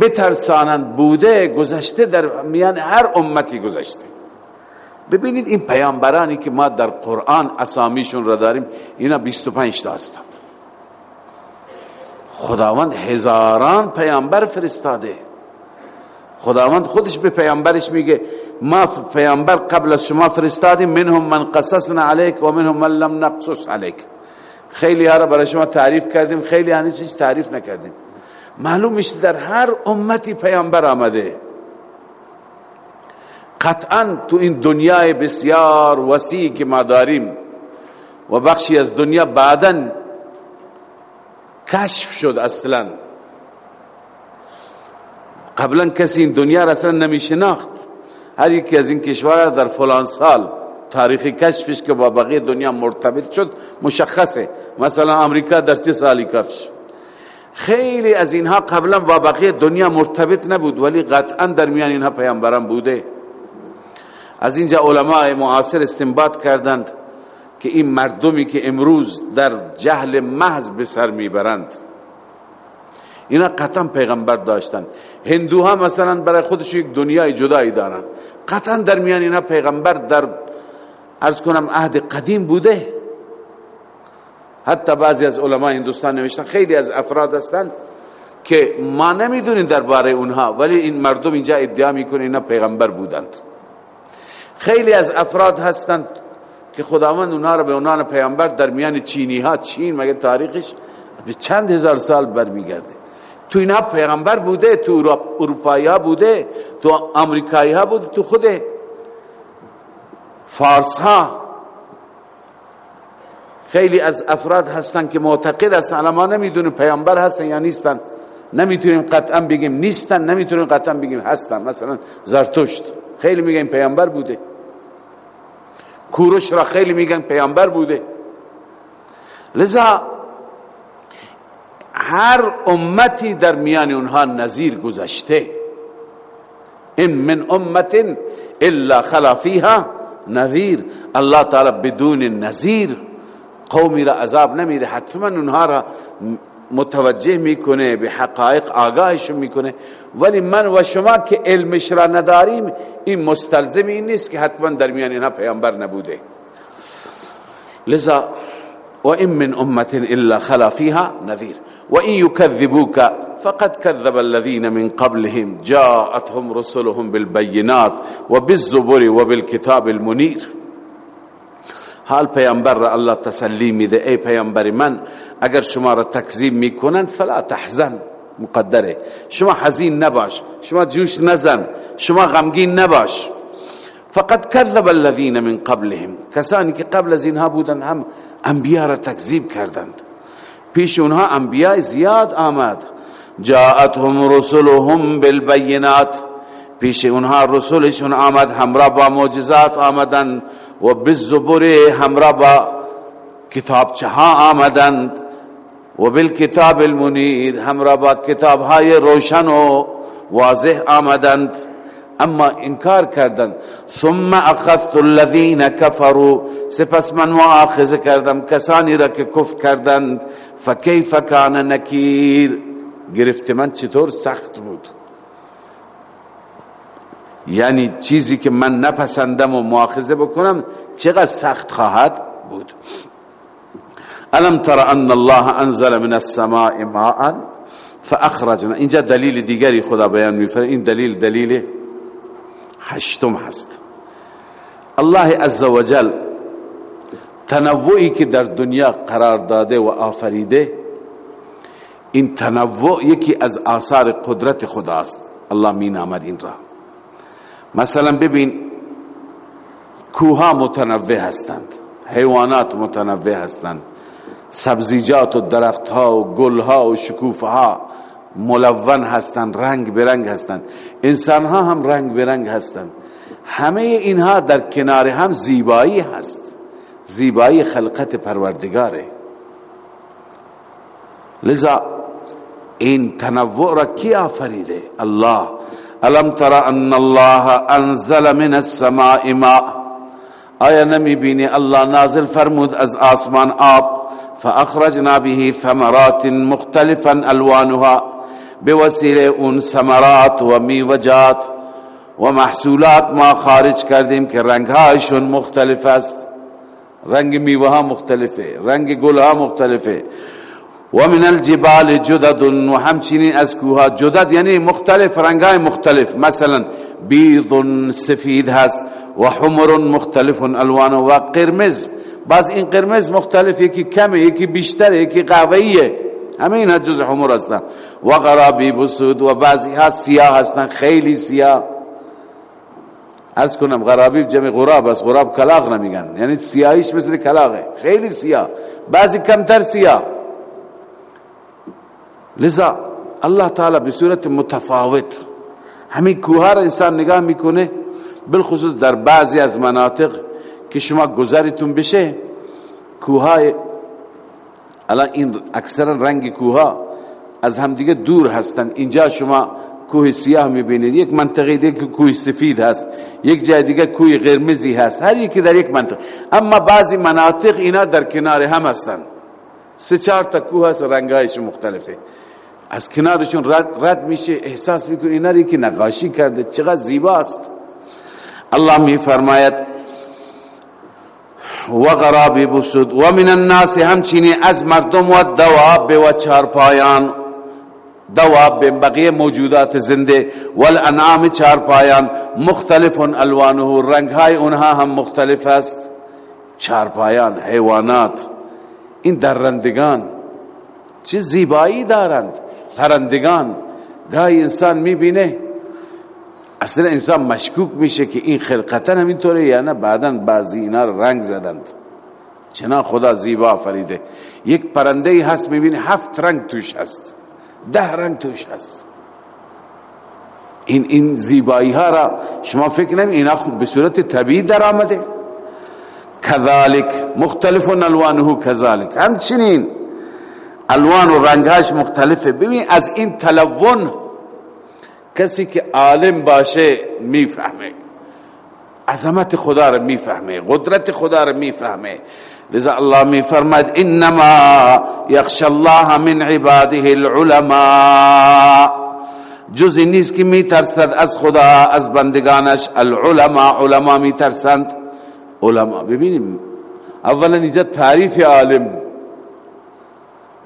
بترسانند بوده گذشته در میان هر امتی گذشته. ببینید این پیامبرانی که ما در قرآن اسامیشون را داریم اینا 25 تا هستند. خداوند هزاران پیامبر فرستاده. خداوند خودش به پیامبرش میگه ما پیامبر قبل از شما فرستادیم منهم من قصصنا علیک و منهم من لم نقصص علیک. خیلی ها را برای شما تعریف کردیم خیلی ها چیز تعریف نکردیم. معلوم میشه در هر امتی پیامبر آمده. قطعا تو این دنیای بسیار وسیع که ما داریم و بخشی از دنیا بعدا کشف شد اصلا. قبلا کسی این دنیا را اصلا نمی شناخت هر یکی از این کشور در فلان سال تاریخی کشفش که با بقیه دنیا مرتبط شد مشخصه. مثلا امریکا در چه سالی کشف خیلی از اینها قبلا با بقیه دنیا مرتبط نبود ولی قطعا در میان اینها پیامبران بوده. از اینجا علماء معاصر استنباط کردند که این مردمی که امروز در جهل محض به سر می‌برند. اینا قطعا پیغمبر داشتن. هندوها مثلا برای خودش یک دنیای جدایی دارن. قطعا در میان اینا پیغمبر در ارز کنم عهد قدیم بوده. حتی بعضی از علماء هندوستان نوشتن خیلی از افراد هستن که ما نمی‌دونیم درباره اونها ولی این مردم اینجا ادعا می‌کنه اینا پیغمبر بودند. خیلی از افراد هستند که خداوند اونها را به عنوان پیامبر در میان چینی ها چین مگه تاریخش به چند هزار سال برمیگرده. تو اینا پیغمبر بوده تو اروپایی ها بوده تو امریکایی ها بوده تو خود فارس ها خیلی از افراد هستن که معتقد هستن اما ما نمی‌دونیم پیامبر هستن یا نیستن. نمی‌تونیم قطعا بگیم نیستن نمی‌تونیم قطعا بگیم هستن. مثلا زرتشت خیلی میگن پیامبر بوده. کوروش را خیلی میگن پیامبر بوده. لذا هر امتی در میان اونها نظیر گذشته. این من امت الا خلا فیها. نذیر. الله تعالی بدون نظیر قومی را عذاب نمیده. حتما اونها را متوجه می‌کنه به حقایق آگاهش می‌کنه. ولی من و شما که علمش را نداریم این مستلزم این نیست که حتما در میان اینها پیامبر نبوده. لذا و این من امت إلا خلا فيها نذیر و این یکذبوک فقد كذب الذين من قبلهم. جاءتهم رسلهم بالبينات وبالزبر وبالكتاب المنير. حال پیامبر را الله تسلی میده؟ ای پیامبر من اگر شما را تکذیب میکنند فلا تحزن. مقدره. شما حزین نباش. شما جوش نزن. شما غمگین نباش. فقط کذب الذين من قبلهم. کسانی که قبل از اینها بودند هم انبیا را تکذیب کردند. پیش اونها انبیاء زیاد آمد. جاءتهم رسلهم بالبينات پیش اونها رسولشون آمد همراه با معجزات آمدند و بالزبر همراه با کتابچه ها آمدند. و بالکتاب المنیر همراه با کتاب های روشن و واضح آمدند. اما انکار کردند ثم اخذت الذين كفروا سپس من مؤاخذه کردم. کسانی را که کفر کردند. فکیف کان نکیر. گرفت من چطور سخت بود. یعنی چیزی که من نپسندم و مؤاخذه بکنم چقدر سخت خواهد بود. الم تر ان الله انزل من السماء ماء فاخرجنا. اینجا دلیل دیگری خدا بیان میفرماید. این دلیل دلیل هشتم هست. الله عزوجل تنوعی که در دنیا قرار داده و آفریده این تنوع یکی از آثار قدرت خداست. الله می نامد این را. مثلا ببین کوها متنوع هستند حیوانات متنوع هستند سبزیجات و درختها و گلها و شکوفها ملون هستند رنگ برنگ هستند انسان ها هم رنگ برنگ هستند همه اینها در کنار هم زیبایی هست. زیبایی خلقت پروردگاره. لذا این تنوع را کی آفریده؟ الله. الم ترى ان الله انزل من السماء ماء. آیا نمی بینی الله نازل فرمود از آسمان آب؟ فاخرجنا به ثمرات مختلفا الوانها. بوسیله اون ثمرات و میوجات و محصولات ما خارج کردیم که رنگهایشون مختلف است. رنگ میوه ها مختلفه رنگ گل ها مختلفه. و من الجبال جدد و همچنین از کوها جدد یعنی مختلف رنگای مختلف. مثلا بیض سفید هست و حمر مختلف الوان و قرمز. بعض این قرمز مختلف یکی کمه یکی بیشتر یکی قهوه‌ایه همه اینها جز حمر هستن. و غرابی بسود و بعضی ها سیاه هستن خیلی سیاه. از کنم غرابی جمع غراب است. غراب کلاغ نمیگن. یعنی سیاهیش مثل کلاغه. خیلی سیاه. بعضی کمتر سیاه. لذا الله تعالی به صورت متفاوت همین کوها را انسان نگاه می‌کنه بالخصوص در بعضی از مناطق که شما گذرتون بشه کوهای الان این اکثرا رنگ کوها از همدیگه دور هستند اینجا شما کوه سیاه می‌بینید. یک منطقه دیگه کوه سفید هست. یک جای دیگه کوه قرمزی هست. هر یکی در یک منطقه. اما بعضی مناطق اینا در کنار هم هستند سه چهار تا کوه هست رنگایش مختلفه. از کنارشون رد, رد میشه. احساس می‌کنی نری که نقاشی کرده. چقدر زیباست. الله می فرماید و غرابی بسود. و من الناس همچینی از مردم و دواب و چارپایان. دواب بقیه موجودات زنده والانعام چارپایان. مختلف الوانه رنگ های اونها هم مختلف است. چارپایان حیوانات. این درندگان چه زیبایی دارند. پرندگان. گاهی انسان می‌بینه اصلا انسان مشکوک میشه که این خلقتا همینطوره یا نه؟ بعدا بعضی اینا رنگ زدند. چنا خدا زیبا فریده یک پرنده هست می‌بینی هفت رنگ توش هست. ده رنگ توش هست. این این زیبایی ها را شما فکر نمی اینا خود به صورت طبیعی در آمده. کذالک مختلف الوانه کذالک. همچنین الوان و رنگهاش مختلفه. ببین از این تلون کسی که عالم باشه می‌فهمه. عظمت خدا را می‌فهمه قدرت خدا را می‌فهمه. لذا الله میفرماد انما یخشى الله من عباده العلماء. جزی نیست که میترسد از خدا از بندگانش العلماء. علماء میترسند؟ علماء. ببینیم اولا اینجا تعریف عالم.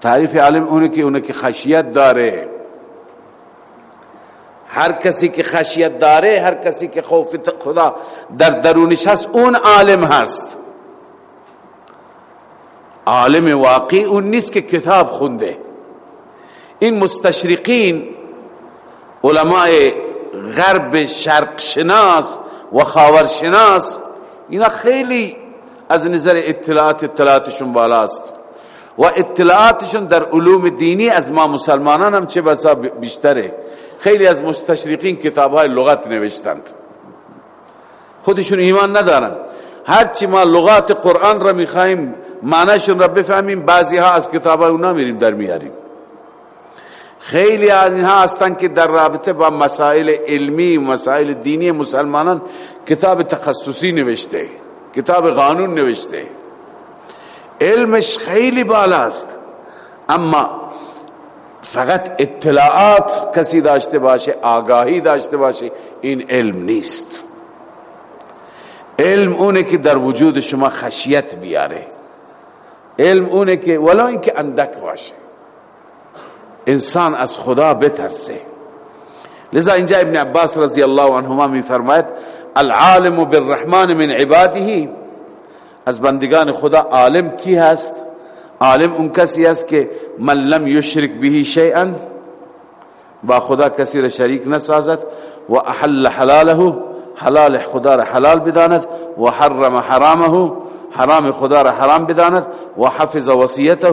تعریف عالم اونه که اونه که خشیت داره. هر کسی که خشیت داره هر کسی که خوف خدا در درونش هست اون عالم هست. عالم واقعی اون نیست که کتاب خونده. این مستشرقین علماء غرب شرق شناس و خاور شناس اینا خیلی از نظر اطلاعات اطلاعاتشون بالاست. و اطلاعاتشون در علوم دینی از ما مسلمانان هم چه بسا بیشتره. خیلی از مستشرقین کتاب های لغت نوشتند. خودشون ایمان ندارن. هرچی ما لغات قرآن را می‌خوایم معنیشون را بفهمیم بعضی ها از کتاب های اونا میریم در میاریم خیلی از اینها هستن که در رابطه با مسائل علمی مسائل دینی مسلمانان کتاب تخصصی نوشته کتاب قانون نوشته. علمش خیلی بالاست. اما فقط اطلاعات کسی داشته باشه آگاهی داشته باشه این علم نیست. علم اونه که در وجود شما خشیت بیاره. علم اونه که ولا اینکه اندک باشه. انسان از خدا بترسه. لذا اینجا ابن عباس رضی الله عنهما می فرماید العالم بالرحمن من عباده. از بندگان خدا عالم کی هست؟ عالم اون کسی است که من لم یشرک به شیئا با خدا کسی را شریک نسازد و احل حلاله حلال خدا را حلال بداند و حرم حرامه حرام خدا را حرام بداند و حفظ وصیته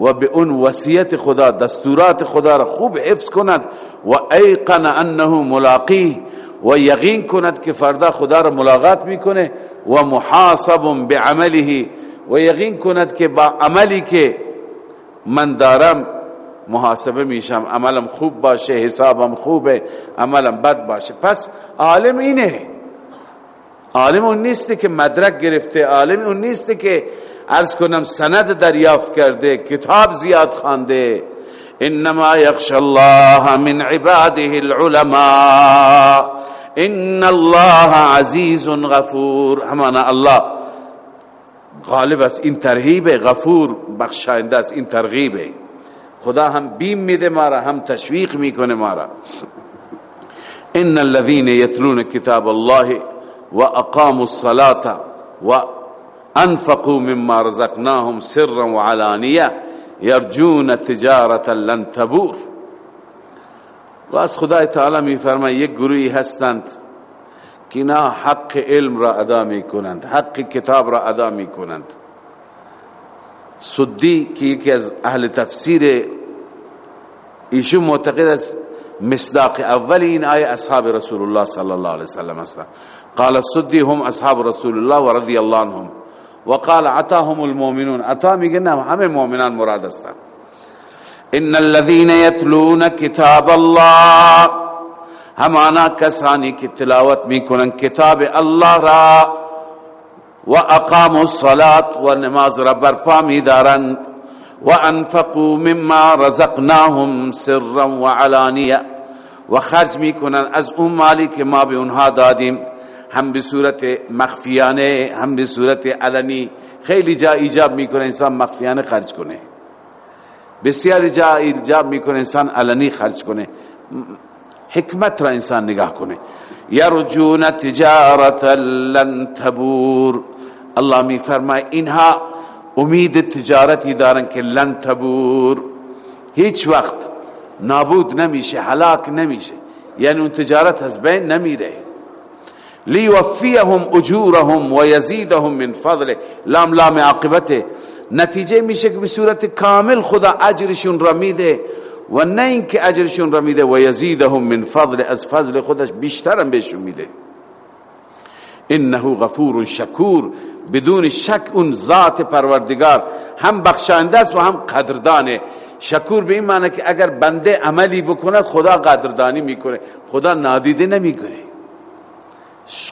و به اون وصیت خدا دستورات خدا را خوب حفظ کند و ایقن انه ملاقی و یقین کند که فردا خدا را ملاقات می‌کنه و محاسب بعمله و یقین کند که با عملی که من دارم محاسبه میشم عملم خوب باشه حسابم خوبه عملم بد باشه. پس عالم اینه. عالم اون نیست که مدرک گرفته عالم اون نیست که ارز کنم سند دریافت کرده کتاب زیاد خوانده. انما یخش الله من عباده العلماء. ان الله عزیز غفور. همانا الله. غالب است این ترهیب غفور بخشاینده است این ترغیبه خدا هم بیم میده ما را هم تشویق می‌کنه ما را. ان الذين يتلون كتاب الله واقاموا الصلاه وانفقوا مما رزقناهم سرا وعلانيه يرجون تجاره لن تبور. و خدای تعالی میفرماید یک گروهی هستند که نه حق علم را ادا می کنند حق کتاب را ادا می کنند سدی که یکی از اهل تفسیر ایشون معتقد است مصداق اول این آیه اصحاب رسول الله صلی الله علیه وسلم است. قال سدی هم اصحاب رسول الله و رضی الله عنهم. وقال عطاهم المؤمنون. عطا میگه نه همه مؤمنان مراد هستند. ان الذين يتلون كتاب الله همانا کسانی که تلاوت می‌کنن کتاب الله را و اقاموا الصلاة و نماز را برپا میدارند و انفقوا مما رزقناهم سرا و علانیه و خرج می‌کنن از اون مالی که ما به اونها دادیم هم به صورت مخفیانه هم به صورت علنی. خیلی جا ایجاب می‌کنه انسان مخفیانه خرج کنه. بسیاری جا ایجاب می‌کنه انسان علنی خرج کنه. حکمت را انسان نگاه کنه. یرجون تجارت لن تبور. الله می فرمای اینها امید تجارتی دارن که لن تبور. هیچ وقت نابود نمیشه هلاک نمیشه. یعنی اون تجارت از بین نمیره. لیوفیهم اجورهم و یزیدهم من فضله لام لام عاقبته. نتیجه میشه که به صورت کامل خدا اجرشون را میده. و نه اینکه اجرشون را میده و یزیدهم من فضل از فضل خودش بیشترم بهشون میده. انه غفور شکور بدون شک اون ذات پروردگار هم بخشنده است و هم قدردانه. شکور به این معنی که اگر بنده عملی بکند خدا قدردانی می‌کنه. خدا نادیده نمی‌کنه.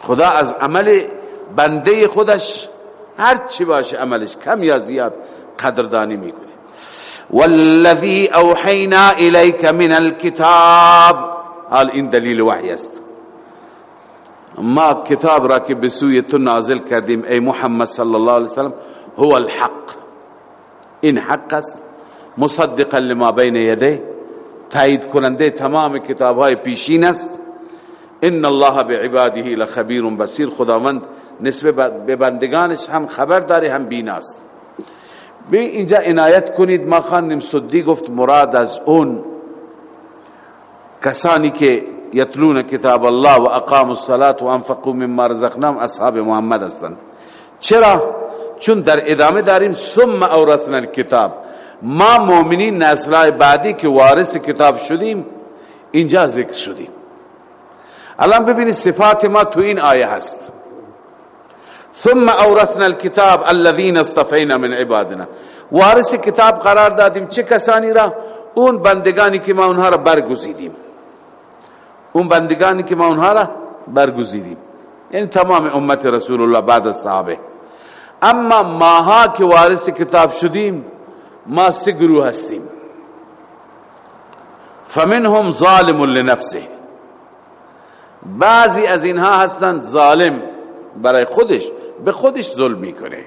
خدا از عمل بنده خودش هر چی باشه عملش کم یا زیاد قدردانی می‌کنه. والذی اوحینا الیک من الكتاب. حال این دلیل وحی است؟ ما کتاب را که بسوی تو نازل کردیم ای محمد صلی الله علیه وسلم هو الحق. این حق است. مصدقا لما بین یده تایید کننده تمام کتاب های پیشین است. ان الله بعباده لخبیر بصیر خداوند. نسبت به بندگانش هم خبر داره هم بیناست. به اینجا عنایت کنید. ما خواندیم صدی گفت مراد از اون کسانی که یتلون کتاب الله و اقام الصلاة و انفقوا مما رزقناهم اصحاب محمد هستند. چرا؟ چون در ادامه داریم ثم اورثنا الكتاب. ما مؤمنین نسل بعدی که وارث کتاب شدیم اینجا ذکر شدیم. الان ببینید صفات ما تو این آیه هست. ثم اورثنا الكتاب الذين اصطفينا من عبادنا. وارث کتاب قرار دادیم چه کسانی را؟ اون بندگانی که ما اونها را برگزیدیم. اون بندگانی که ما اونها را برگزیدیم. یعنی تمام امت رسول الله بعد از صحابه. اما ماها که وارث کتاب شدیم ما سه گروه هستیم. فمنهم ظالم لنفسه. بعضی از اینها هستند ظالم برای خودش. به خودش ظلم می‌کنه.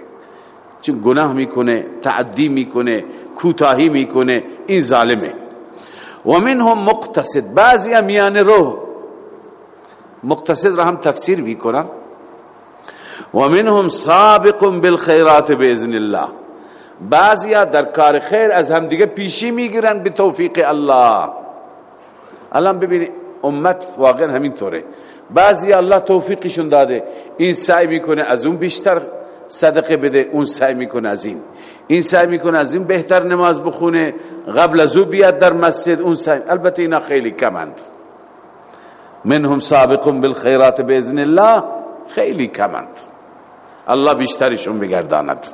چون گناه می‌کنه تعدی می‌کنه کوتاهی می‌کنه این ظالمه. و منهم مقتصد. بعضی میان رو. مقتصد را هم تفسیر می‌کنن و منهم سابق بالخیرات باذن الله. بعضی در کار خیر از هم دیگه پیشی می‌گیرن به توفیق الله. الان ببینید امت واقعا همین طوره بعضی الله توفیقشون داده. این سعی می‌کنه از اون بیشتر صدقه بده اون سعی می‌کنه از این. این سعی می‌کنه از این بهتر نماز بخونه. قبل از او بیاد در مسجد اون سعی البته اینا خیلی کمند. منهم سابقون بالخیرات باذن الله خیلی کمند. الله بیشترشون بگرداند.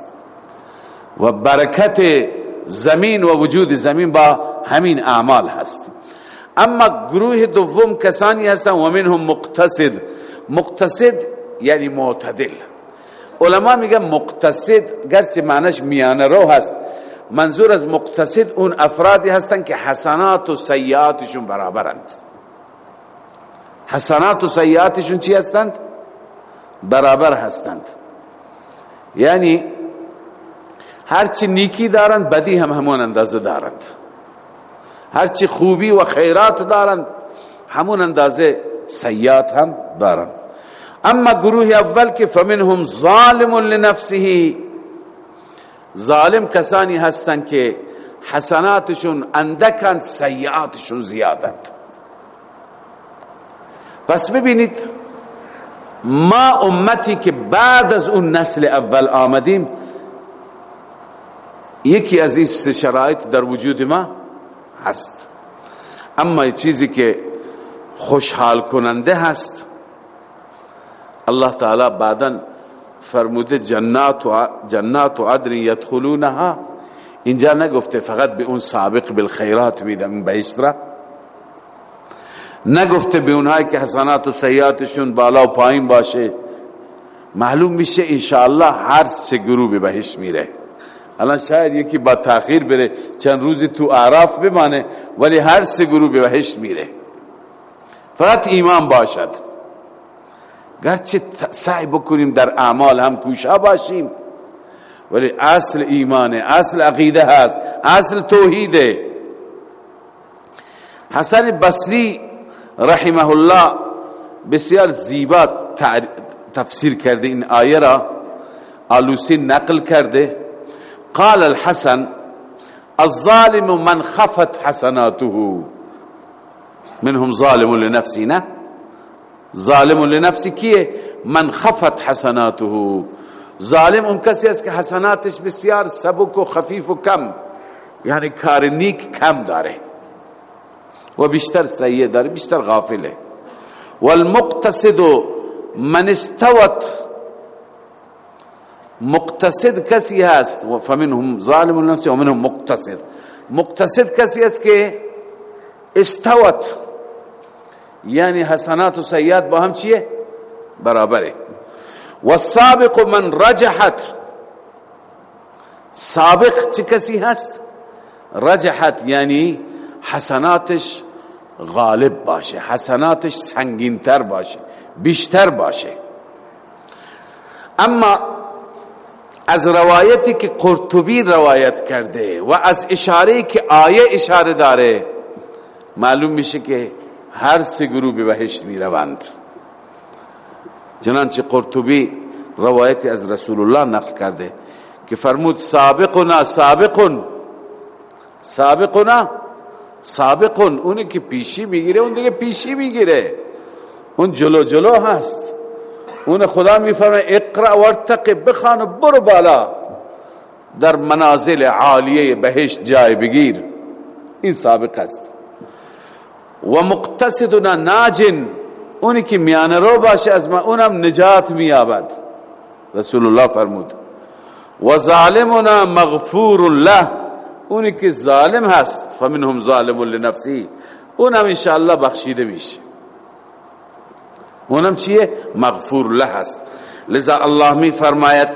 و برکت زمین و وجود زمین با همین اعمال هست. اما گروه دوم کسانی هستن و منهم مقتصد. مقتصد یعنی معتدل. علما میگن مقتصد گرچه معنیش میانه رو هست. منظور از مقتصد اون افرادی هستند که حسنات و سیئاتشون برابرند. حسنات و سیئاتشون چی هستند؟ برابر هستند. یعنی هرچی نیکی دارند بدی هم همون اندازه دارند. هرچی خوبی و خیرات دارند همون اندازه سیئات هم دارند. اما گروه اول که فمنهم ظالم لنفسه ظالم کسانی هستند که حسناتشون اندکند سیئاتشون زیادند. پس ببینید ما امتی که بعد از اون نسل اول آمدیم یکی از این شرایط در وجود ما هست. اما چیزی که خوشحال کننده هست الله تعالی بعدا فرموده جنات و جنات و عدن یدخلونها. اینجا نگفته فقط به اون سابق بالخیرات میدم بهشت را نگفته به اونهایی که حسنات و سیئاتشون بالا و پایین باشه. معلوم میشه انشاءالله هر سه گروه به بهشت میره. الان شاید یکی با تاخیر بره چند روزی تو اعراف بمانه ولی هر سه گروه به بهشت میره. فقط ایمان باشد. گرچه سعی بکنیم در اعمال هم کوشا باشیم ولی اصل ایمانه اصل عقیده هست اصل توحیده. حسن بصری رحمه الله بسیار زیبا تفسیر کرده این آیه را آلوسی نقل کرده. قال الحسن الظالم من خفت حسناته. منهم ظالم لنفسی نه؟ ظالم لنفسی کیه؟ من خفت حسناته. ظالم اون کسی است که حسناتش بسیار سبک و خفیف و کم یعنی کار نیک کم داره. و بیشتر سیئه داره بیشتر غافله. والمقتصد من استوت مقتصد کسی هست. و فمنهم ظالم النفس و منهم مقتصد. مقتصد کسی است که استوت. یعنی حسنات و سیئات با هم چیه؟ برابره. و سابق من رجحت. سابق چه کسی هست؟ رجحت یعنی حسناتش غالب باشه حسناتش سنگینتر باشه بیشتر باشه. اما از روایتی که قرطبی روایت کرده و از اشاره که آیه اشاره داره معلوم میشه که هر سه گروه به بهشت می روند چنانچه قرطبی روایتی از رسول الله نقل کرده که فرمود سابقنا سابقون. سابقنا سابقون. اونی که پیشی می‌گیره اون دیگه پیشی می‌گیره. اون جلو جلو هست. اون خدا میفرمه اقرا ورتق بخوان و برو بالا. در منازل عالیه بهشت جای بگیر. این سابق است. و مقتصدنا ناجن اونی که میانه رو باشه از ما اونم نجات میابد رسول الله فرمود. و ظالمنا مغفور له اونی که ظالم هست. فمنهم ظالم لنفسی اونم انشاءالله بخشیده میشه. اونم چیه؟ مغفور له هست لذا الله می فرماید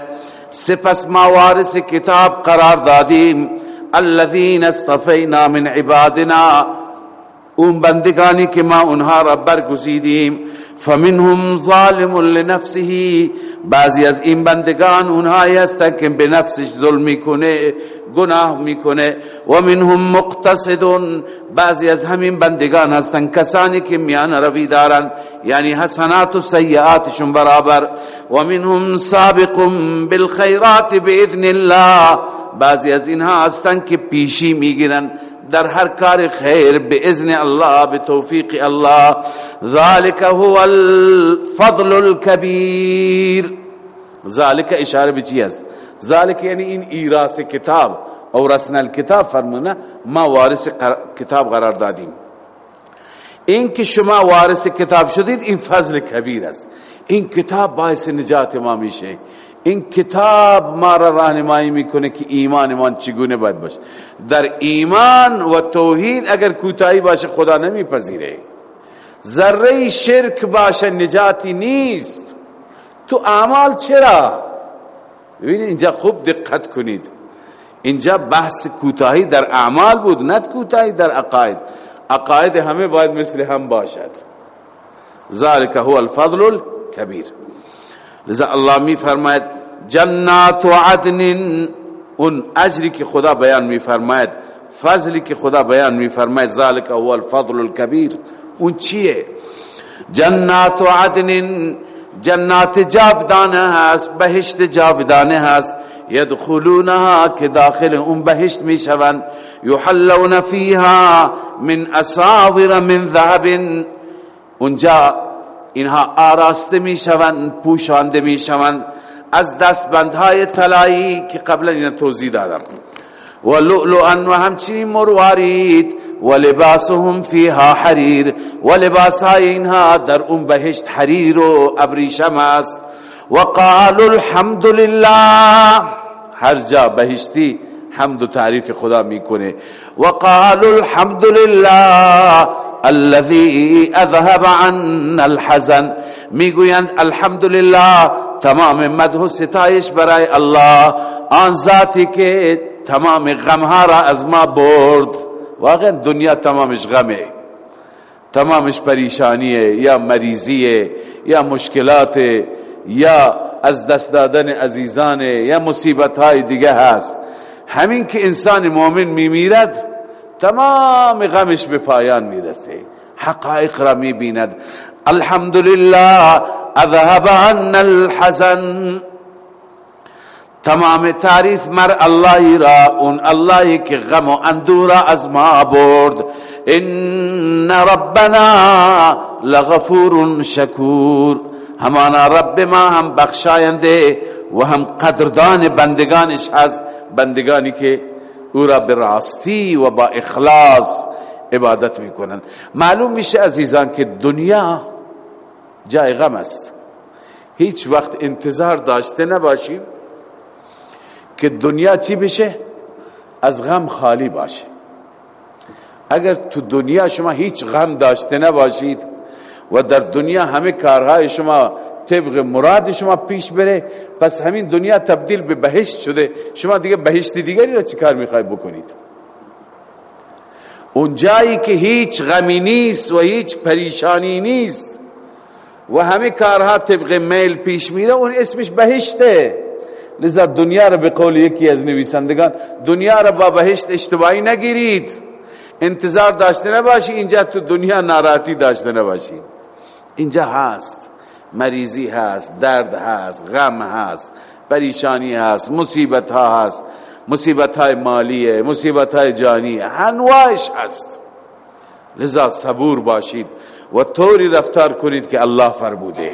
سپس ما وارث کتاب قرار دادیم الذين اصطفینا من عبادنا. اون بندگانی که ما اونها را برگزیدیم فمنهم ظالم لنفسه. بعضی از این بندگان اونهایی هستند که به نفسش ظلم می‌کنه گناه می‌کنه. و منهم مقتصدون. بعضی از همین بندگان هستند کسانی که میان روی دارن یعنی حسنات و سیئاتشون برابر. و منهم سابق بالخیرات باذن الله. بعضی از اینها هستند که پیشی می‌گیرن در هر کار خیر به اذن الله به توفیق الله. ذالک هو الفضل الكبیر. ذالک اشاره به چی است؟ ذالک یعنی این ایراس کتاب. او رسن الكتاب فرمونه ما وارث کتاب قرار دادیم. این که شما وارث کتاب شدید این فضل کبیر است. این کتاب باعث نجات ما میشه. این کتاب ما را راهنمایی می‌کنه که ایمان ما چگونه باید باشه. در ایمان و توحید اگر کوتاهی باشه خدا نمیپذیره. ذره شرک باشه نجاتی نیست. تو اعمال چرا؟ ببینید اینجا خوب دقت کنید. اینجا بحث کوتاهی در اعمال بود نه کوتاهی در عقاید. عقاید همه باید مثل هم باشد. ذالک هو الفضل الكبیر لذا الله می فرماید جنات عدن اون اجری که خدا بیان می فرماید فضلی که خدا بیان می فرماید ذالک هو الفضل الكبیر اون چیه؟ جنات عدن جنات جاودانه هست بهشت جاودانه هست. یدخلونها که داخل اون بهشت می شوند یحلون فیها من اساور من ذهب. اونجا اینها آراسته می شوند پوشانده می شوند از دستبندهای طلایی که قبلا این توضیح دادم. و لؤلؤا و همچنین مروارید و لباسهم فیها حریر و لباسهای اینها در اون بهشت حریر و ابریشم است. و قالوا الحمد لله هر جا بهشتی حمد و تعریف خدا می‌کنه. و قالوا الحمد لله الذي اذهب عنا الحزن. می‌گویند الحمدلله تمام مدح و ستایش برای الله. آن ذاتی که تمام غمها را از ما برد. واقعا دنیا تمامش غمه. تمامش پریشانیه یا مریضیه یا مشکلات یا از دست دادن عزیزانه یا مصیبت های دیگه هست. همین که انسان مؤمن میمیرد تمام غمش به پایان می‌رسه. حقائق را می‌بیند. الحمدلله اذهب عنا الحزن. تمام تعریف مر اللهی را اون اللهی که غم و اندور از ما برد. ان ربنا لغفور شکور. همانا رب ما هم بخشاینده و هم قدردان بندگانش هست. بندگانی که او را به راستی و با اخلاص عبادت می‌کنند. معلوم میشه عزیزان که دنیا جای غم است. هیچ وقت انتظار داشته نباشید که دنیا چی بشه؟ از غم خالی باشه. اگر تو دنیا شما هیچ غم داشته نباشید و در دنیا همه کارهای شما طبق مراد شما پیش بره پس همین دنیا تبدیل به بهشت شده. شما دیگه بهشت دیگری را چی کار می‌خوای بکنید؟ اون جایی که هیچ غمی نیست و هیچ پریشانی نیست و همه کارها طبق میل پیش میره اون اسمش بهشته. لذا دنیا را به قول یکی از نویسندگان دنیا را با بهشت اشتباهی نگیرید. انتظار داشته نباشی اینجا تو دنیا ناراحتی داشته نباشی. اینجا هست. مریضی هست درد هست غم هست پریشانی هست مصیبت ها هست. مصیبت های مالیه مصیبت های جانیه هنواش هست. لذا صبور باشید و طوری رفتار کنید که الله فرموده.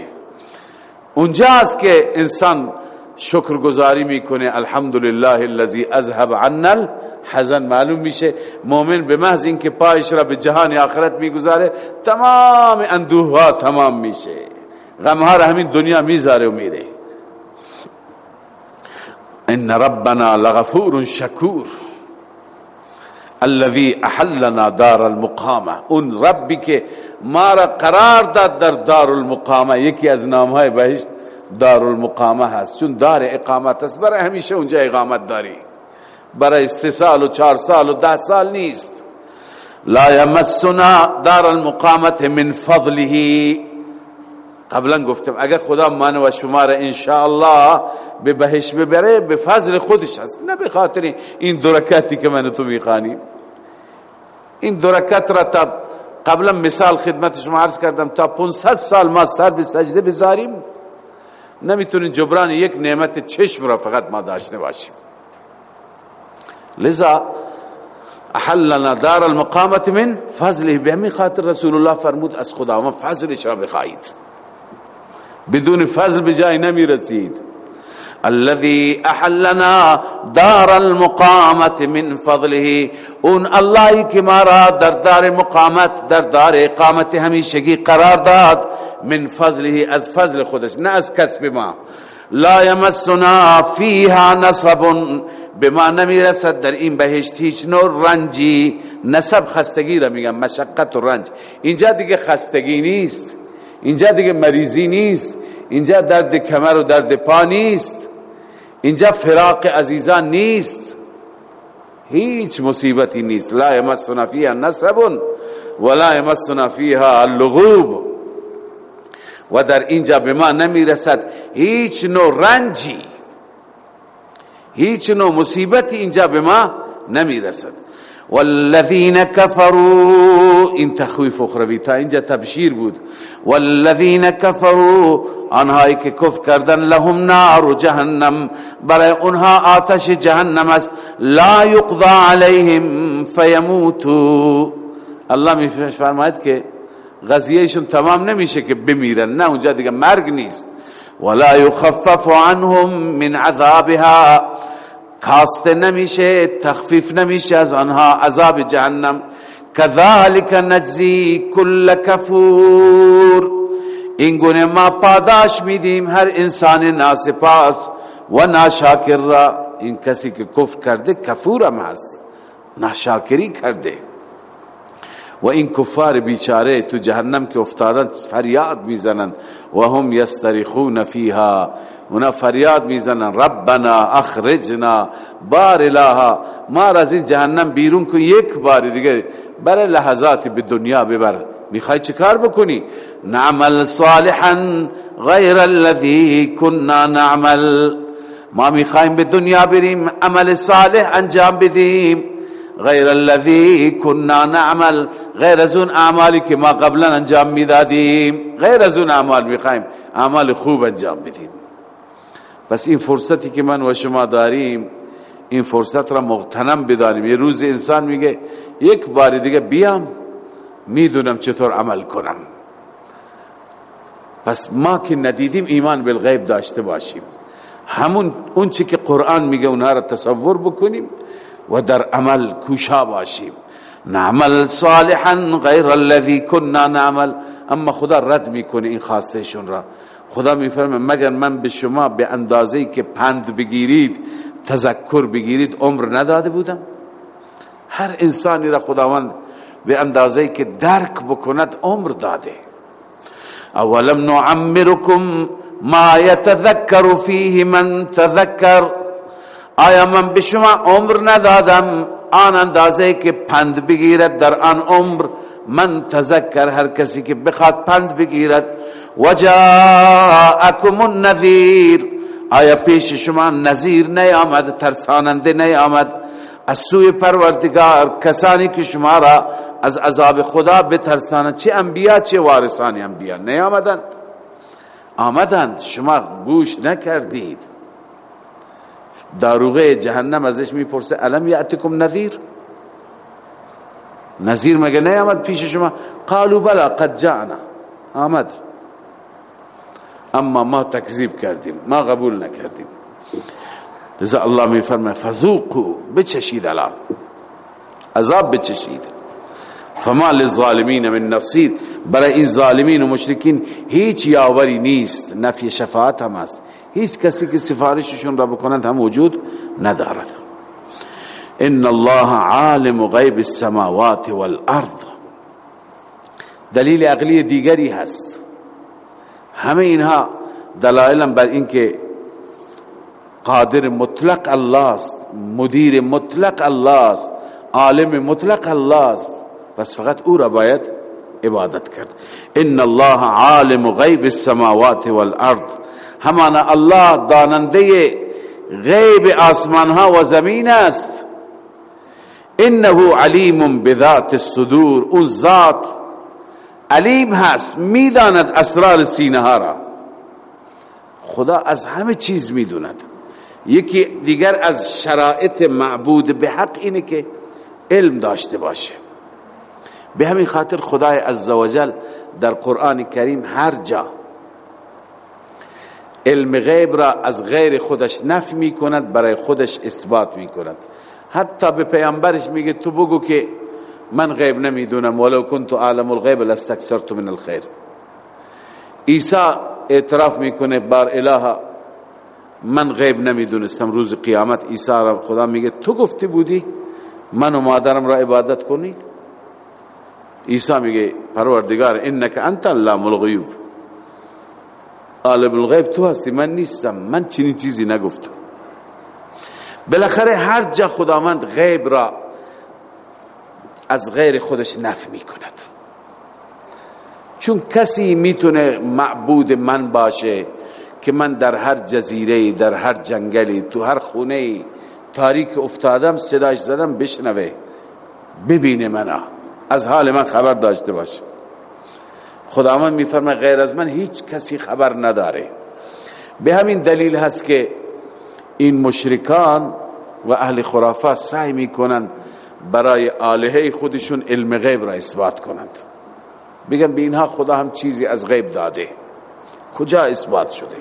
اونجاست که انسان شکرگزاری می‌کنه الحمدلله الذي اذهب عنا الحزن. معلوم میشه مؤمن به محض اینکه پایش را به جهان آخرت می‌گذاره تمام اندوه ها تمام میشه. غم ها را همین دنیا می‌ذاره و میره. ان ربنا لغفور شکور. الذي احلنا دار المقامه اون ربی که ما را قرار داد در دار المقامه یکی از نام های بهشت دار المقامه هست. چون دار اقامت است. برای همیشه اونجا اقامت داری. برای سه سال و چهار سال و ده سال نیست. لا یمسنا دار المقامت من فضله. قبلا گفتم اگر خدا من و شما را انشاءالله به بهش ببره به فضل خودش هست نه به خاطر این درکاتی که من تو می‌خوانیم. این درکات را تا قبلا مثال خدمت شما عرض کردم تا 500 سال ما سر به سجده بذاریم نمی‌تونیم جبران یک نعمت چشم را فقط ما داشته باشیم. لذا احلنا دار المقامت من فضله. به همین خاطر رسول الله فرمود از خدا فضلش را بخواهید. بدون فضل بجای نمی رسید الذي احلنا دار المقامت من فضله. اون اللهی که ما را در دار مقامت در دار اقامت همیشگی قرار داد من فضله از فضل خودش نه از کسب ما. لا یمسنا فیها نصب به ما نمی‌رسد در این بهشت هیچ نوع رنجی. نسب خستگی را میگم مشقت و رنج. اینجا دیگه خستگی نیست. اینجا دیگه مریضی نیست. اینجا درد کمر و درد پا نیست. اینجا فراق عزیزان نیست. هیچ مصیبتی نیست. لا یمسنا فیها نصب ولا یمسنا فیها اللغوب. و در اینجا به ما نمی‌رسد هیچ نوع رنجی. هیچ نوع مصیبتی اینجا به ما نمی‌رسد. والذین كفروا این تخویف اخروی تا اینجا تبشیر بود. والذین كفروا آنهایی که کفر کردن لهم نار جهنم برای اونها آتش جهنم است. لا یقضى علیهم فیموتوا. الله می فرماید که غزیهشون تمام نمیشه که بمیرن نه اونجا دیگه مرگ نیست. ولا یخفف عنهم من عذابها. کاسته نمیشه تخفیف نمیشه از آنها عذاب جهنم. كذلك نجزی كل کفور. این گونه ما پاداش میدیم هر انسان ناسپاس. و ناشاکر را این کسی که کفر کرده کفور هم هست. ناشاکری کرده. و این کفار بیچاره تو جهنم که افتادن فریاد می‌زنن و هم یسترخون فیها. اونا فریاد می‌زنن ربنا اخرجنا. بار الها ما از این جهنم بیرون کن. یک بار دیگه برای لحظاتی به دنیا ببر. می‌خوای چیکار بکنی؟ نعمل صالحا غیر الذي كنا نعمل. ما می‌خوایم به دنیا بریم. عمل صالح انجام بدیم. غیر الذي كنا نعمل غیر از اون اعمالی که ما قبلا انجام می‌دادیم. غیر از اون اعمال می‌خوایم اعمال خوب انجام بدیم. پس این فرصتی که من و شما داریم این فرصت را مغتنم بدانیم یه روز انسان میگه یک بار دیگه بیام می‌دونم چطور عمل کنم. پس ما که ندیدیم ایمان بالغیب داشته باشیم. همون اون چی که قرآن میگه اونها را تصور بکنیم. و در عمل کوشا باشیم. نعمل صالحا غیر الذي كنا نعمل. اما خدا رد می‌کنه این خواستشون را. خدا میفرمه مگر من به شما به اندازه که پند بگیرید تذکر بگیرید عمر نداده بودم؟ هر انسانی را خداوند به اندازه که درک بکند عمر داده. اولم نعمرکم ما یتذکر فیه من تذکر. آیا من به شما عمر ندادم؟ آن اندازه که پند بگیرد در آن عمر. من تذکر هر کسی که بخواد پند بگیرد. وجاءکم النذیر. آیا پیش شما نذیر نیامد؟ ترساننده نیامد. از سوی پروردگار کسانی که شما را از عذاب خدا بترسانند چه انبیا چه وارثان انبیا؟ نیامدند. آمدند. شما گوش نکردید. داروغه جهنم ازش می‌پرسه الم یعتکم نذیر؟ نذیر مگه نیامد پیش شما؟ قالوا بلا قد جاءنا. آمد. اما ما تکذیب کردیم ما قبول نکردیم. لذا الله می فرمه فذوقوا بچشید الان عذاب بچشید. فما للظالمین من نصیر. برای این ظالمین و مشرکین هیچ یاوری نیست نفی شفاعت هم است هیچ کسی که سفارششون را بکنند هم وجود ندارد. ان الله عالم غیب السماوات والارض. دلیل عقلی دیگری هست. همه اینها دلائل بر اینکه قادر مطلق الله است مدیر مطلق الله است عالم مطلق الله است بس فقط او را باید عبادت کرد. ان الله عالم غیب السماوات والارض. همانا الله داننده غیب آسمان ها و زمین است. انه علیم بذات الصدور اون ذات علیم هست می‌داند اسرار سینه ها را. خدا از همه چیز می‌دوند. یکی دیگر از شرایط معبود به حق اینه که علم داشته باشه. به همین خاطر خدای عزوجل در قرآن کریم هر جا علم غیب را از غیر خودش نفی می کند برای خودش اثبات می کند حتی به پیامبرش میگه تو بگو که من غیب نمی‌دونم ولو کنت عالم الغیب لاستكثرت من الخير عیسی اعتراف می‌کنه بار اله من غیب نمی‌دونستم روز قیامت. عیسی را خدا میگه تو گفتی بودی؟ من و مادرم را عبادت کنید؟ عیسی میگه پروردگار انک انت علام الغیوب. عالم الغیب تو هستی؟ من نیستم. من چنین چیزی نگفتم. بالاخره هر جا خداوند غیب را از غیر خودش نفی می کند چون کسی می‌تونه معبود من باشه که من در هر جزیره در هر جنگلی تو هر خونه تاریک افتادم صداش زدم بشنوه. ببینه منا. از حال من خبر داشته باشه. خداوند میفرمه غیر از من هیچ کسی خبر نداره. به همین دلیل هست که این مشرکان و اهل خرافات سعی می‌کنند برای آلهه خودشون علم غیب را اثبات کنند. بگن به اینها خدا هم چیزی از غیب داده. کجا اثبات شده؟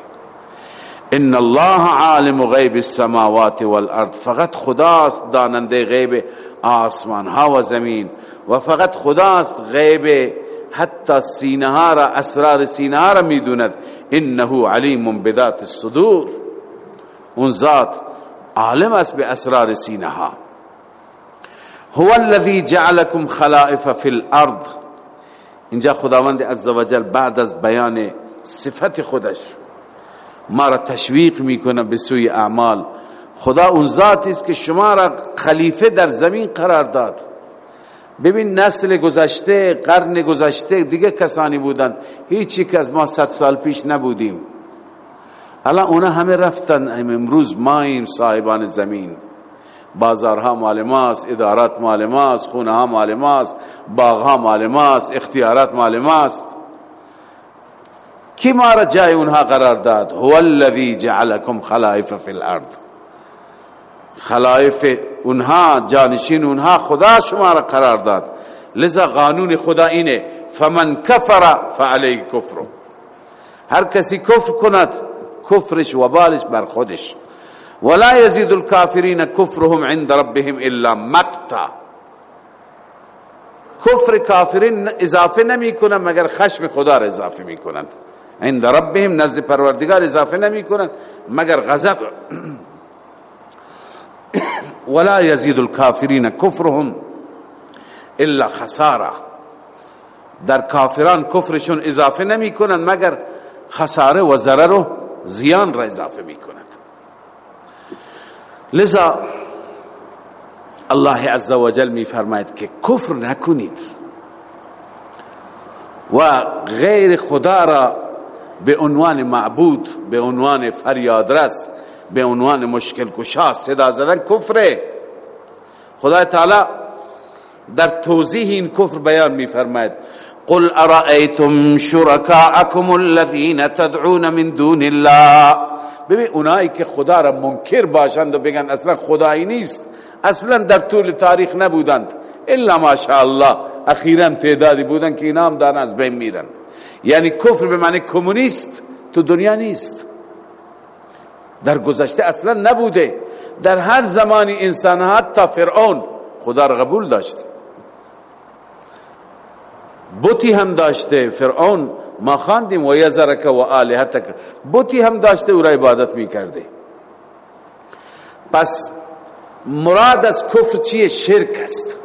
ان الله عالم غیب السماوات والارض. فقط خداست داننده غیب آسمان ها و زمین و فقط خداست غیب حتی سینه را اسرار سینه ها را می‌دوند. انه علیم بذات الصدور. اون ذات عالم است به اسرار سینه ها هو الذي جعلكم خلائف في الارض. اینجا خداوند عزوجل بعد از بیان صفت خودش ما را تشویق می‌کنه به سوی اعمال. خدا اون ذاتی است که شما را خلیفه در زمین قرار داد. ببین نسل گذشته قرن گذشته دیگه کسانی بودند هیچی که از ما صد سال پیش نبودیم. الان اونا همه رفتن. امروز ماییم صاحبان زمین. بازارها مال ماست ادارات مال ماست خونه ها مال ماست باغ ها مال ماست اختیارات مال ماست. کی ما را جای اونها قرار داد؟ هو الذی جعلکم خلائف فی الارض. خلائف اونها جانشین اونها خدا شما را قرار داد. لذا قانون خدا اینه فمن کفر فعلی کفر. هر کسی کفر کند کفرش و بالش بر خودش. ولا يزيد الكافرين كفرهم عند ربهم الا مقتا. کفر کافرین اضافه نمی کنند مگر خشم خدا را اضافه می کنند عند ربهم نزد پروردگار اضافه نمی کنند مگر غضب ولا يزيد الكافرين كفرهم الا خساره در کافران کفرشون اضافه نمی کنند مگر خساره و ضرر و زیان را اضافه می کنند لذا الله عز وجل می فرماید که کفر نکنید و غیر خدا را به عنوان معبود به عنوان فریادرس به عنوان مشکل کشا صدا زدن کفره. خدا تعالی در توضیح این کفر بیان می فرماید قل ارائیتم شرکاءکم الذین تدعون من دون الله. ببین اونایی که خدا را منکر باشند و بگن اصلا خدایی نیست اصلا در طول تاریخ نبودند. الا ماشاءالله اخیرا تعدادی بودند که اینا هم دارن از بین میرن. یعنی کفر به معنی کمونیست تو دنیا نیست. در گذشته اصلا نبوده. در هر زمانی انسان حتی فرعون خدا را قبول داشت. بوتی هم داشته فرعون ما خواندیم و یزرک و آلهتک. بوتی هم داشته او را عبادت می کرده پس مراد از کفر چیه؟ شرک است.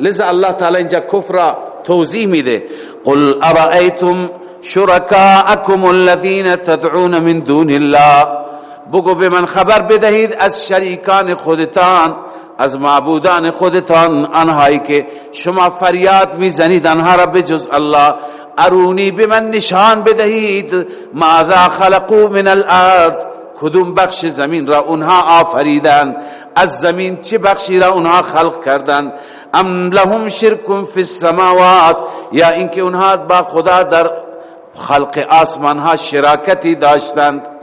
لذا الله تعالی اینجا کفر را توضیح میده. قل ارائیتم شرکاءکم الذین تدعون من دون الله. بگو به من خبر بدهید از شریکان خودتان از معبودان خودتان آنهایی که شما فریاد می‌زنید آنها را بجز الله. ارونی به من نشان بدهید. ماذا خلقو من الارض؟ کدوم بخش زمین را اونها آفریدن از زمین چه بخشی را اونها خلق کردن ام لهم شرک فی السماوات؟ یا اینکه اونها با خدا در خلق آسمان ها شراکتی داشتند؟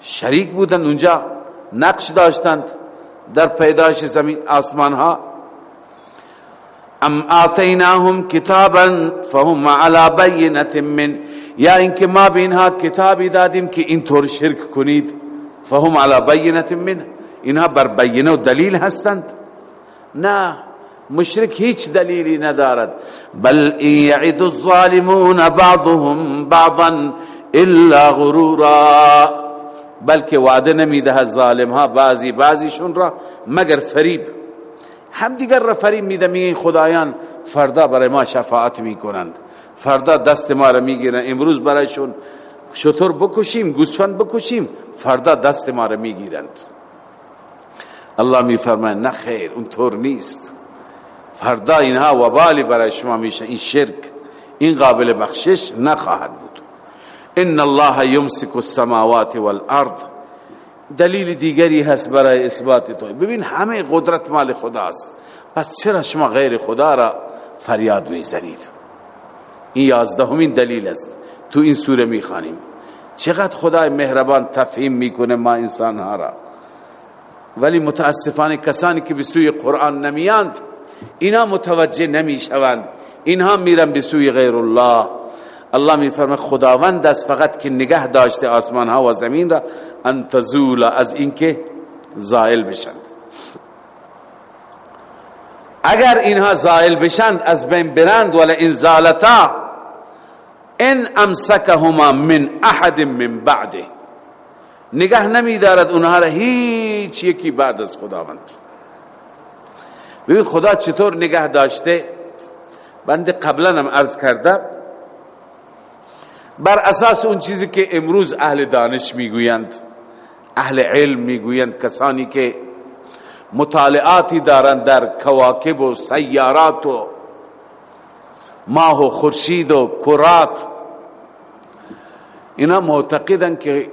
شریک بودند اونجا نقش داشتند در پیدایش زمین آسمان ها ام آتیناهم کتابا فهم على بینت من یا اینکه ما به اینها کتابی دادیم که اینطور شرک کنید. فهم على بینت من اینها بر بینه و دلیل هستند. نه مشرک هیچ دلیلی ندارد. بل یعد الظالمون بعضهم بعضا الا غرورا. بلکه وعده نمیده ظالم ها بعضی بعضیشون را مگر فریب. هم دیگر را فریب میده. میگه خدایان فردا برای ما شفاعت می‌کنند. فردا دست ما را می‌گیرن. امروز برایشون شطور بکشیم گوسفند بکشیم فردا دست ما را می‌گیرند. الله میفرماید نه خیر اون طور نیست. فردا اینها وبالی برای شما میشه. این شرک این قابل بخشش نخواهد بود. ان الله یمسک السماوات والارض دلیل دیگری هست برای اثبات تو. ببین همه قدرت مال خداست پس چرا شما غیر خدا را فریاد می‌زنید؟ این یازدهمین دلیل است. تو این سوره می‌خوانیم. چقدر خدای مهربان تفهیم می‌کنه ما انسان ها را. ولی متاسفانه کسانی که به سوی قرآن نمیاند اینا متوجه نمی‌شوند. اینها میرن به سوی غیر الله. الله میفرمه خداوند است فقط که نگه داشته آسمان ها و زمین را ان تزول از اینکه زائل بشند. اگر اینها زائل بشند از بین برند ولا ان زالتا ان امسکهما من احد من بعده. نگه نمی دارد اونها را هیچ یکی بعد از خداوند. ببین خدا چطور نگه داشته؟ بنده قبلا هم عرض کردم بر اساس اون چیزی که امروز اهل دانش می‌گویند اهل علم می‌گویند کسانی که مطالعاتی دارند در کواکب و سیارات و ماه و خورشید و کرات اینا معتقدن که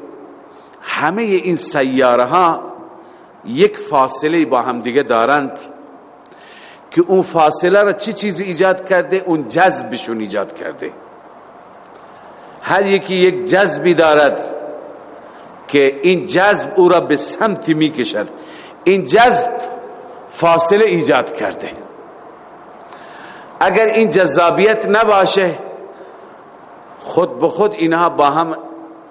همه این سیاره ها یک فاصله با هم دیگه دارند که اون فاصله را چه چیزی ایجاد کرده؟ اون جذبشون ایجاد کرده. هر یکی یک جذبی دارد که این جذب او را به سمتی می کشد این جذب فاصله ایجاد کرده. اگر این جذابیت نباشه خود به خود اینها با هم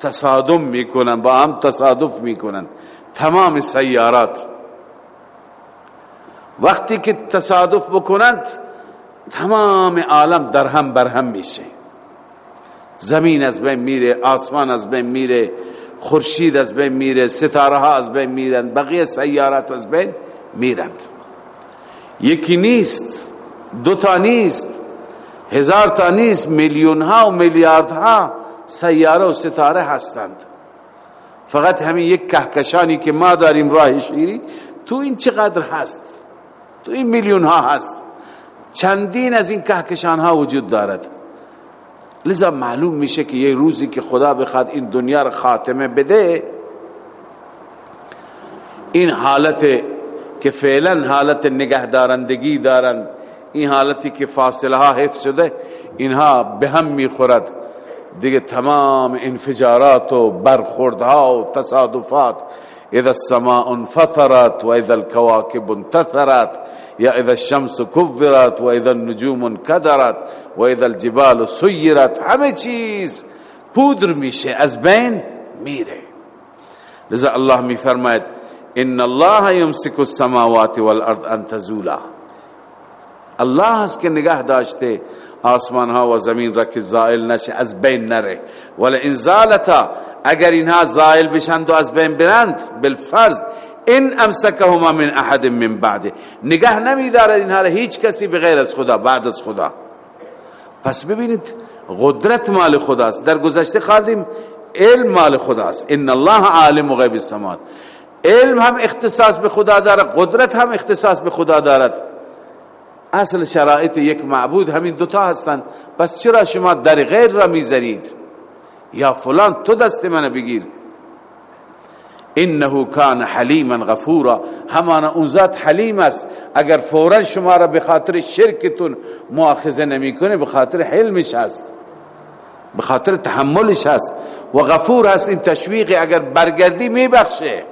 تصادم می‌کنن با هم تصادف می‌کنن. تمام سیارات. وقتی که تصادف بکنند تمام عالم در هم بر هم میشه. زمین از بین میره آسمان از بین میره خورشید از بین میره ستاره ها از بین میرند بقیه سیارات از بین میرند. یکی نیست دو تا نیست هزار تا نیست میلیون ها و میلیارد ها سیاره و ستاره هستند. فقط همین یک کهکشانی که ما داریم راه شیری تو این چقدر هست؟ تو این میلیون ها هست. چندین از این کهکشان ها وجود دارد. لذا معلوم میشه که یه روزی که خدا بخواد این دنیا را خاتمه بده این حالت که فعلا حالت نگهدارندگی دارند این حالتی که فاصله ها حفظ شده اینها به هم می‌خورد. دیگه تمام انفجارات و برخوردها و تصادفات إذا السماء انفطرت و اذا الكواكب انتثرت یا إذا الشمس كبرت و اذا النجوم انكدرت و اذا الجبال سيرت. همه چیز. پودر میشه. از بین میره. لذا الله میفرماید إن الله يمسك السماوات والأرض أن تزولا. الله است که نگه داشته آسمان ها و زمین را که زائل نشه از بین نره. ولی این زالتا اگر اینها زائل بشند و از بین برند بالفرض این امسکهما من احد من بعده. نگه نمیدارد اینها را هیچ کسی بغیر از خدا بعد از خدا. پس ببینید قدرت مال خداست. در گذشته خواردیم علم مال خداست. ان الله عالم غیب السماوات. علم هم اختصاص به خدا دارد قدرت هم اختصاص به خدا دارد. اصل شرایط یک معبود همین دوتا هستند. پس چرا شما در غیر را می‌زنید یا فلان تو دست من بگیر. انه کان حلیما غفورا. همانا اون ذات حلیم است. اگر فورا شما را به خاطر شرکتون مؤاخذه نمی‌کنه به خاطر حلمش هست. به خاطر تحملش هست. و غفور هست این تشویق اگر برگردی میبخشه.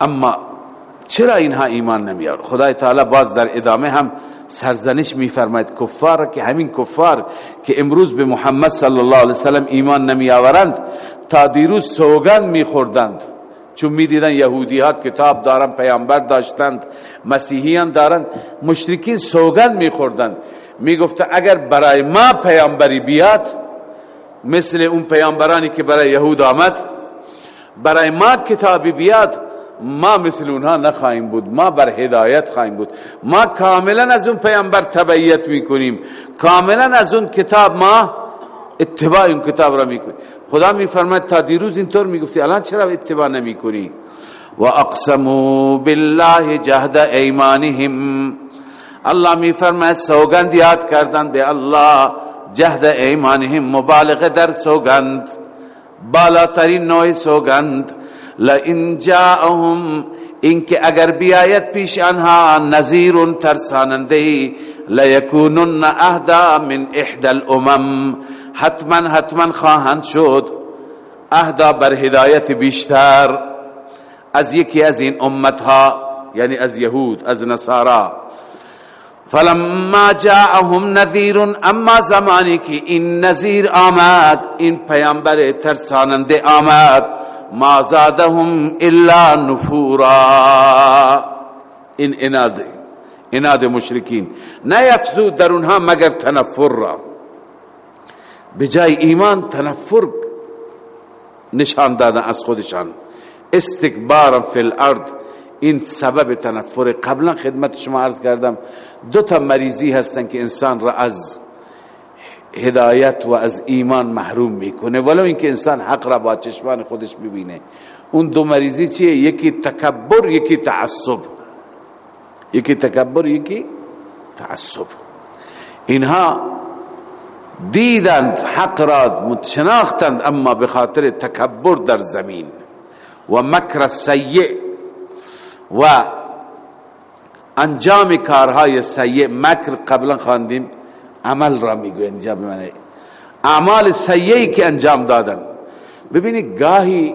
اما چرا اینها ایمان نمیار خدای تعالی باز در ادامه هم سرزنش میفرماید. کفار که همین کفار که امروز به محمد صلی الله علیه وسلم ایمان نمی آورند تا دیروز سوگند میخوردند. چون می‌دیدن یهودی ها کتاب دارن پیامبر داشتند مسیحیان دارند مشرکین سوگند میخوردند. می‌گفت اگر برای ما پیامبری بیاد مثل اون پیامبرانی که برای یهود آمد برای ما کتابی بیاد ما مثل اونها نخواهیم بود ما بر هدایت خواهیم بود. ما کاملا از اون پیامبر تبعیت می‌کنیم. کاملا از اون کتاب ما اتباع اون کتاب را می‌کنیم. خدا میفرماید تا دیروز اینطور می‌گفتی الان چرا اتباع نمی‌کنی؟ و اقسموا بالله جهد ایمانهم. الله میفرماید سوگند یاد کردن به الله جهد ایمانهم مبالغه در سوگند بالاترین نوع سوگند. لئن جاءهم اینکه اگر بیایت پیش آنها نذیر ترساننده لیکونن اهدا من إحدى الأمم. حتما حتما خواهند شد اهدا بر هدایت بیشتر از یکی از این امتها یعنی از یهود از نصارا. فلما جاءهم نذیر اما زمانی که این نذیر آمد این پیامبر ترساننده آمد. ما زادهم الا نفورا. این اناد اناد مشرکین. نیفزود در اونها مگر تنفر را. بجای ایمان تنفر نشان دادن از خودشان. استکبارا فی الارض. این سبب تنفر. قبلا خدمت شما عرض کردم دو تا مریضی هستن که انسان را از هدایت و از ایمان محروم می‌کنه. ولو اینکه انسان حق را با چشمان خودش ببینه اون دو مریضی چیه؟ یکی تکبر یکی تعصب. یکی تکبر یکی تعصب. اینها دیدند حق را متشناختند اما به خاطر تکبر در زمین و مکر سیع و انجام کارهای سیع مکر قبلا خواندیم. عمل را میگو انجام منه اعمال سیعی که انجام دادن. ببینید گاهی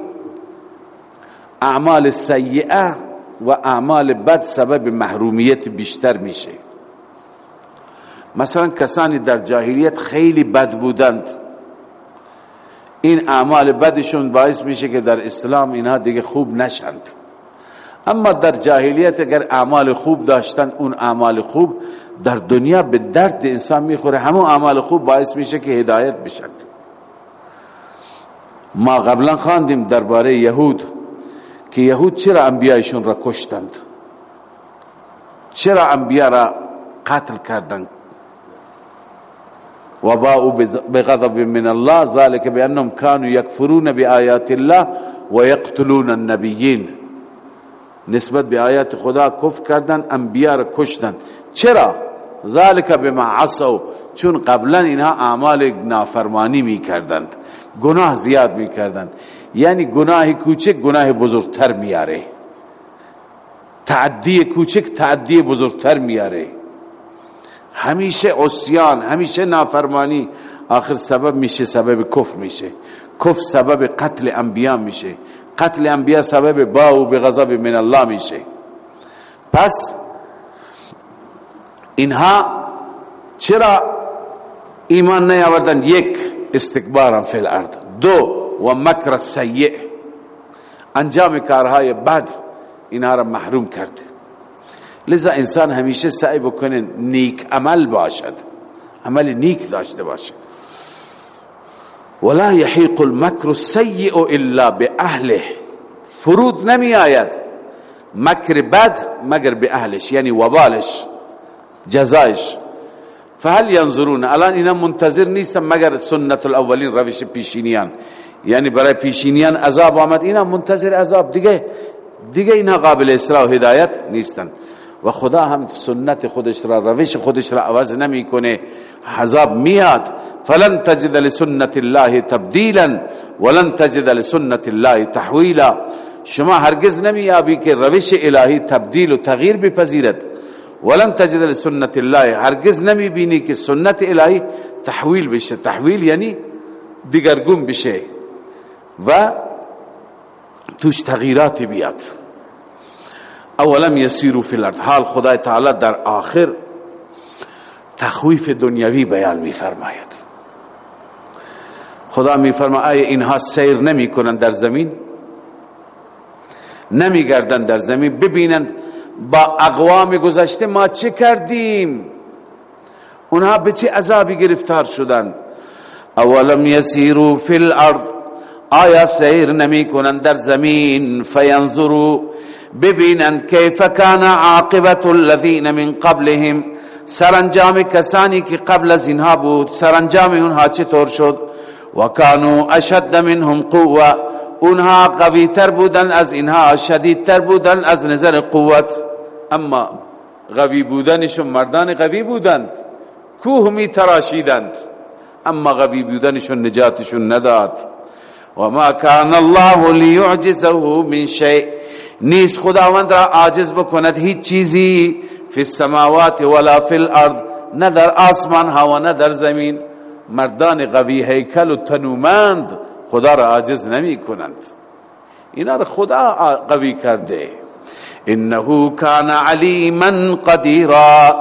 اعمال سیعه و اعمال بد سبب محرومیت بیشتر میشه. مثلا کسانی در جاهلیت خیلی بد بودند. این اعمال بدشون باعث میشه که در اسلام اینها دیگه خوب نشند. اما در جاهلیت اگر اعمال خوب داشتن اون اعمال خوب در دنیا به درد انسان می‌خوره. همون اعمال خوب باعث میشه که هدایت بشن. ما قبلا خواندیم درباره یهود که یهود چرا انبیایشون را کشتند؟ چرا انبیا را قتل کردند؟ و باءوا بغضب من الله ذلك بانهم كانوا يكفرون بآيات الله ويقتلون النبيين نسبت به آیات خدا کفر کردن انبیا را کشتن چرا؟ ذلك بما عصوا چون قبلا اینها اعمال نافرمانی می کردند گناه زیاد می کردند یعنی گناه کوچک گناه بزرگتر میاره تعدی کوچک تعدی بزرگتر میاره همیشه عصیان همیشه نافرمانی. آخر سبب میشه سبب کفر میشه. کفر سبب قتل انبیا میشه. قتل انبیا سبب باو به غضب من الله میشه. پس اینها چرا ایمان نیاوردن یک استکبارا فی الارض. دو و مکر سیع انجام کارهای بد اینها را محروم کرد. لذا انسان همیشه سعی بکنه نیک عمل باشد. عمل نیک داشته باشد ولا يحيق المكر السيء الا باهله فرود نمی آید مکر بد مگر به اهلش؟ یعنی وبالش. جزایش فهل ينظرون؟ الآن اینا منتظر نیستن مگر سنت الأولین روش پیشینیان. یعنی برای پیشینیان عذاب آمد. اینا منتظر عذاب. دیگه دیگه اینا قابل اصلاح و هدایت نیستن. و خدا هم سنت خودش را روش خودش را عوض نمیکنه. عذاب میاد. فلن تجد لسنت الله تبدیلا ولن تجد لسنت الله تحویلا. شما هرگز نمیابی که روش الهی تبدیل و تغییر بپذیرد. ولن تجد لسنت الله. هرگز نمی‌بینی که سنت الهی تحویل بشه. تحویل یعنی دیگرگون بشه و توش تغییرات بیاد. اولم یسیرو فی الارض. حال خدای تعالی در آخر تخویف دنیاوی بیان می فرماید خدا می فرماید اینها سیر نمی کنند در زمین؟ نمی گردند در زمین. ببینند با اقوام گذشته ما چه کردیم؟ اونها به چه عذابی گرفتار شدند؟ اولم یسیرو فی الارض. آیا سیر نمی کنند در زمین؟ فینظرو ببینند کیف کان عاقبت الذین من قبلهم. سرانجام کسانی که قبل از اینها بود سرانجام اونها چطور شد؟ و کانوا اشد منهم قوه اونها قوی تر بودن از اینها شدید تر بودن از نظر قوت. اما قوی بودنشون مردان قوی بودند. کوه می تراشیدند اما قوی بودنشون نجاتشون نداد. و ما کان الله لیعجزه من شیء. نیست خداوند را عاجز بکند هیچ چیزی فی السماوات ولا فی الارض نه در آسمان ها و نه در زمین. مردان قوی هیکل و تنومند خدا را عاجز نمی کنند اینا را خدا قوی کرده. انه کان علیما قدیرا.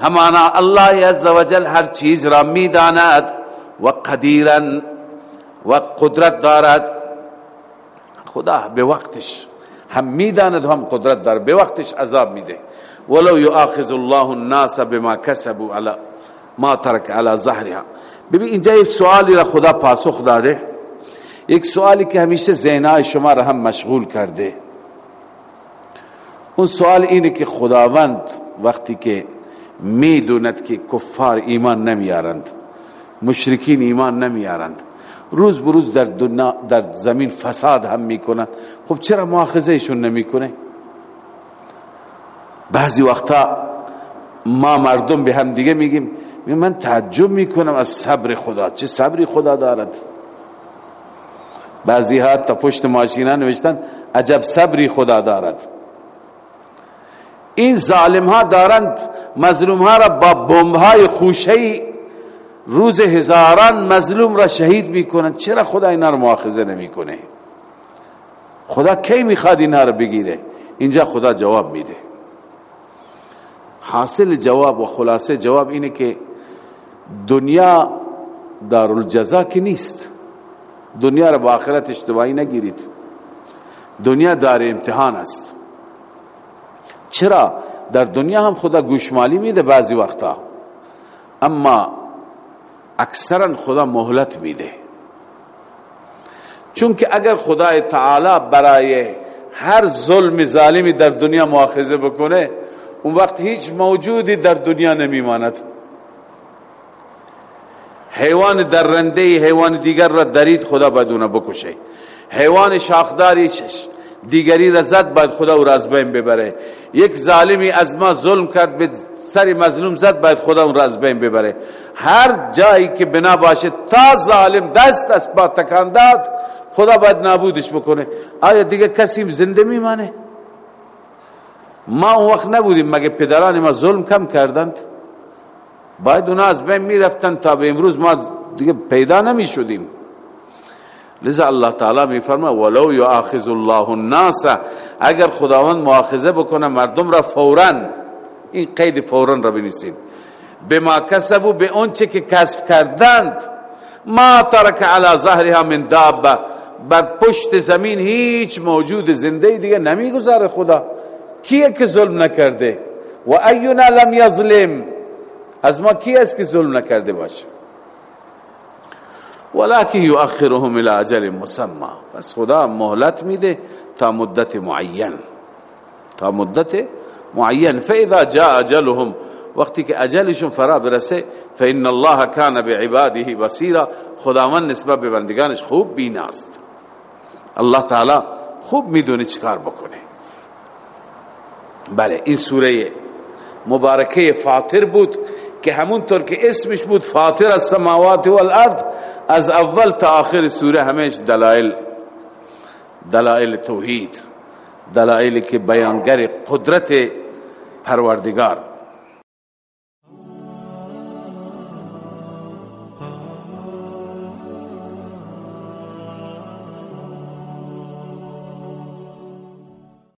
همانا الله عز وجل هر چیز را می‌داند و قدیرا و قدرت دارد. خدا به وقتش هم می‌داند هم قدرت داره. به وقتش عذاب میده. ولو یؤاخذ الله الناس بما كسبوا على ما ترك على ظهرها. ببین اینجا سوالی را خدا پاسخ داده. یک سوالی که همیشه ذهنای شما را هم مشغول کرده. اون سوال اینه که خداوند وقتی که می‌دوند که کفار ایمان نمیارند مشرکین ایمان نمیارند روز بروز در, در زمین فساد هم می‌کنند خب چرا مؤاخذهشون نمی‌کنه؟ بعضی وقتا ما مردم به هم دیگه میگیم من تعجب می‌کنم از صبر خدا چه صبری خدا دارد؟ بعضی ها تا پشت ماشینا نوشتن عجب صبری خدا دارد. این ظالم ها دارند مظلوم ها را با بمب های خوشه روز هزاران مظلوم را شهید می‌کنن چرا خدا اینا رو مؤاخذه نمی‌کنه؟ خدا کی می‌خواد اینا رو بگیره؟ اینجا خدا جواب میده. حاصل جواب و خلاصه جواب اینه که دنیا دارالجزا که نیست. دنیا را با آخرت اشتباهی نگیرید. دنیا دار امتحان است. چرا؟ در دنیا هم خدا گوشمالی میده بعضی وقتا. اما اکثرا خدا مهلت میده. چون که اگر خدای تعالی برای هر ظلم ظالمی در دنیا مؤاخذه بکنه اون وقت هیچ موجودی در دنیا نمیماند. حیوان درنده حیوان دیگر را درید خدا بدون بکشه. حیوان شاخداری دیگری را زد باید خدا او را از بین ببره. یک ظالمی از ما ظلم کرد به سری مظلوم زد باید خدا اون را از بین ببره. هر جایی که بنا باشه تا ظالم دست دست با تکان داد خدا باید نابودش بکنه. آیا دیگه کسی زنده میمانه؟ ما اون وقت نبودیم مگه پدران ما ظلم کم کردند؟ باید اونا از بین می‌رفتن تا به امروز ما دیگه پیدا نمی شدیم لذا الله تعالی می فرما ولو یاخذ الله الناس. اگر خداوند مؤاخذه بکنه مردم را فورا این قید فورا را بنویسید. بما کسبوا به اونچه که کسب کردند. ما ترک علی ظهرها من دابه بر پشت زمین هیچ موجود زنده دیگه نمی‌گذاره خدا. کیه که ظلم نکرده؟ و اینا لم یظلم. از ما کی است که ظلم نکرده باشه؟ ولكن يؤخرهم الى اجل مسمى. پس خدا مهلت میده تا مدت معین. تا مدت معین. فاذا جاء اجلهم وقتی که اجلشون فرا برسه فان الله كان بعباده بصيرا. خداوند نسبت به بندگانش خوب بیناست. الله تعالی خوب می‌دونه چیکار بکنه. بله این سوره مبارکه فاطر بود. که همونطور که اسمش بود فاطر السماوات والارض از اول تا آخر سوره همیش دلائل. دلائل توحید. دلائلی که بیانگر قدرت پروردگار.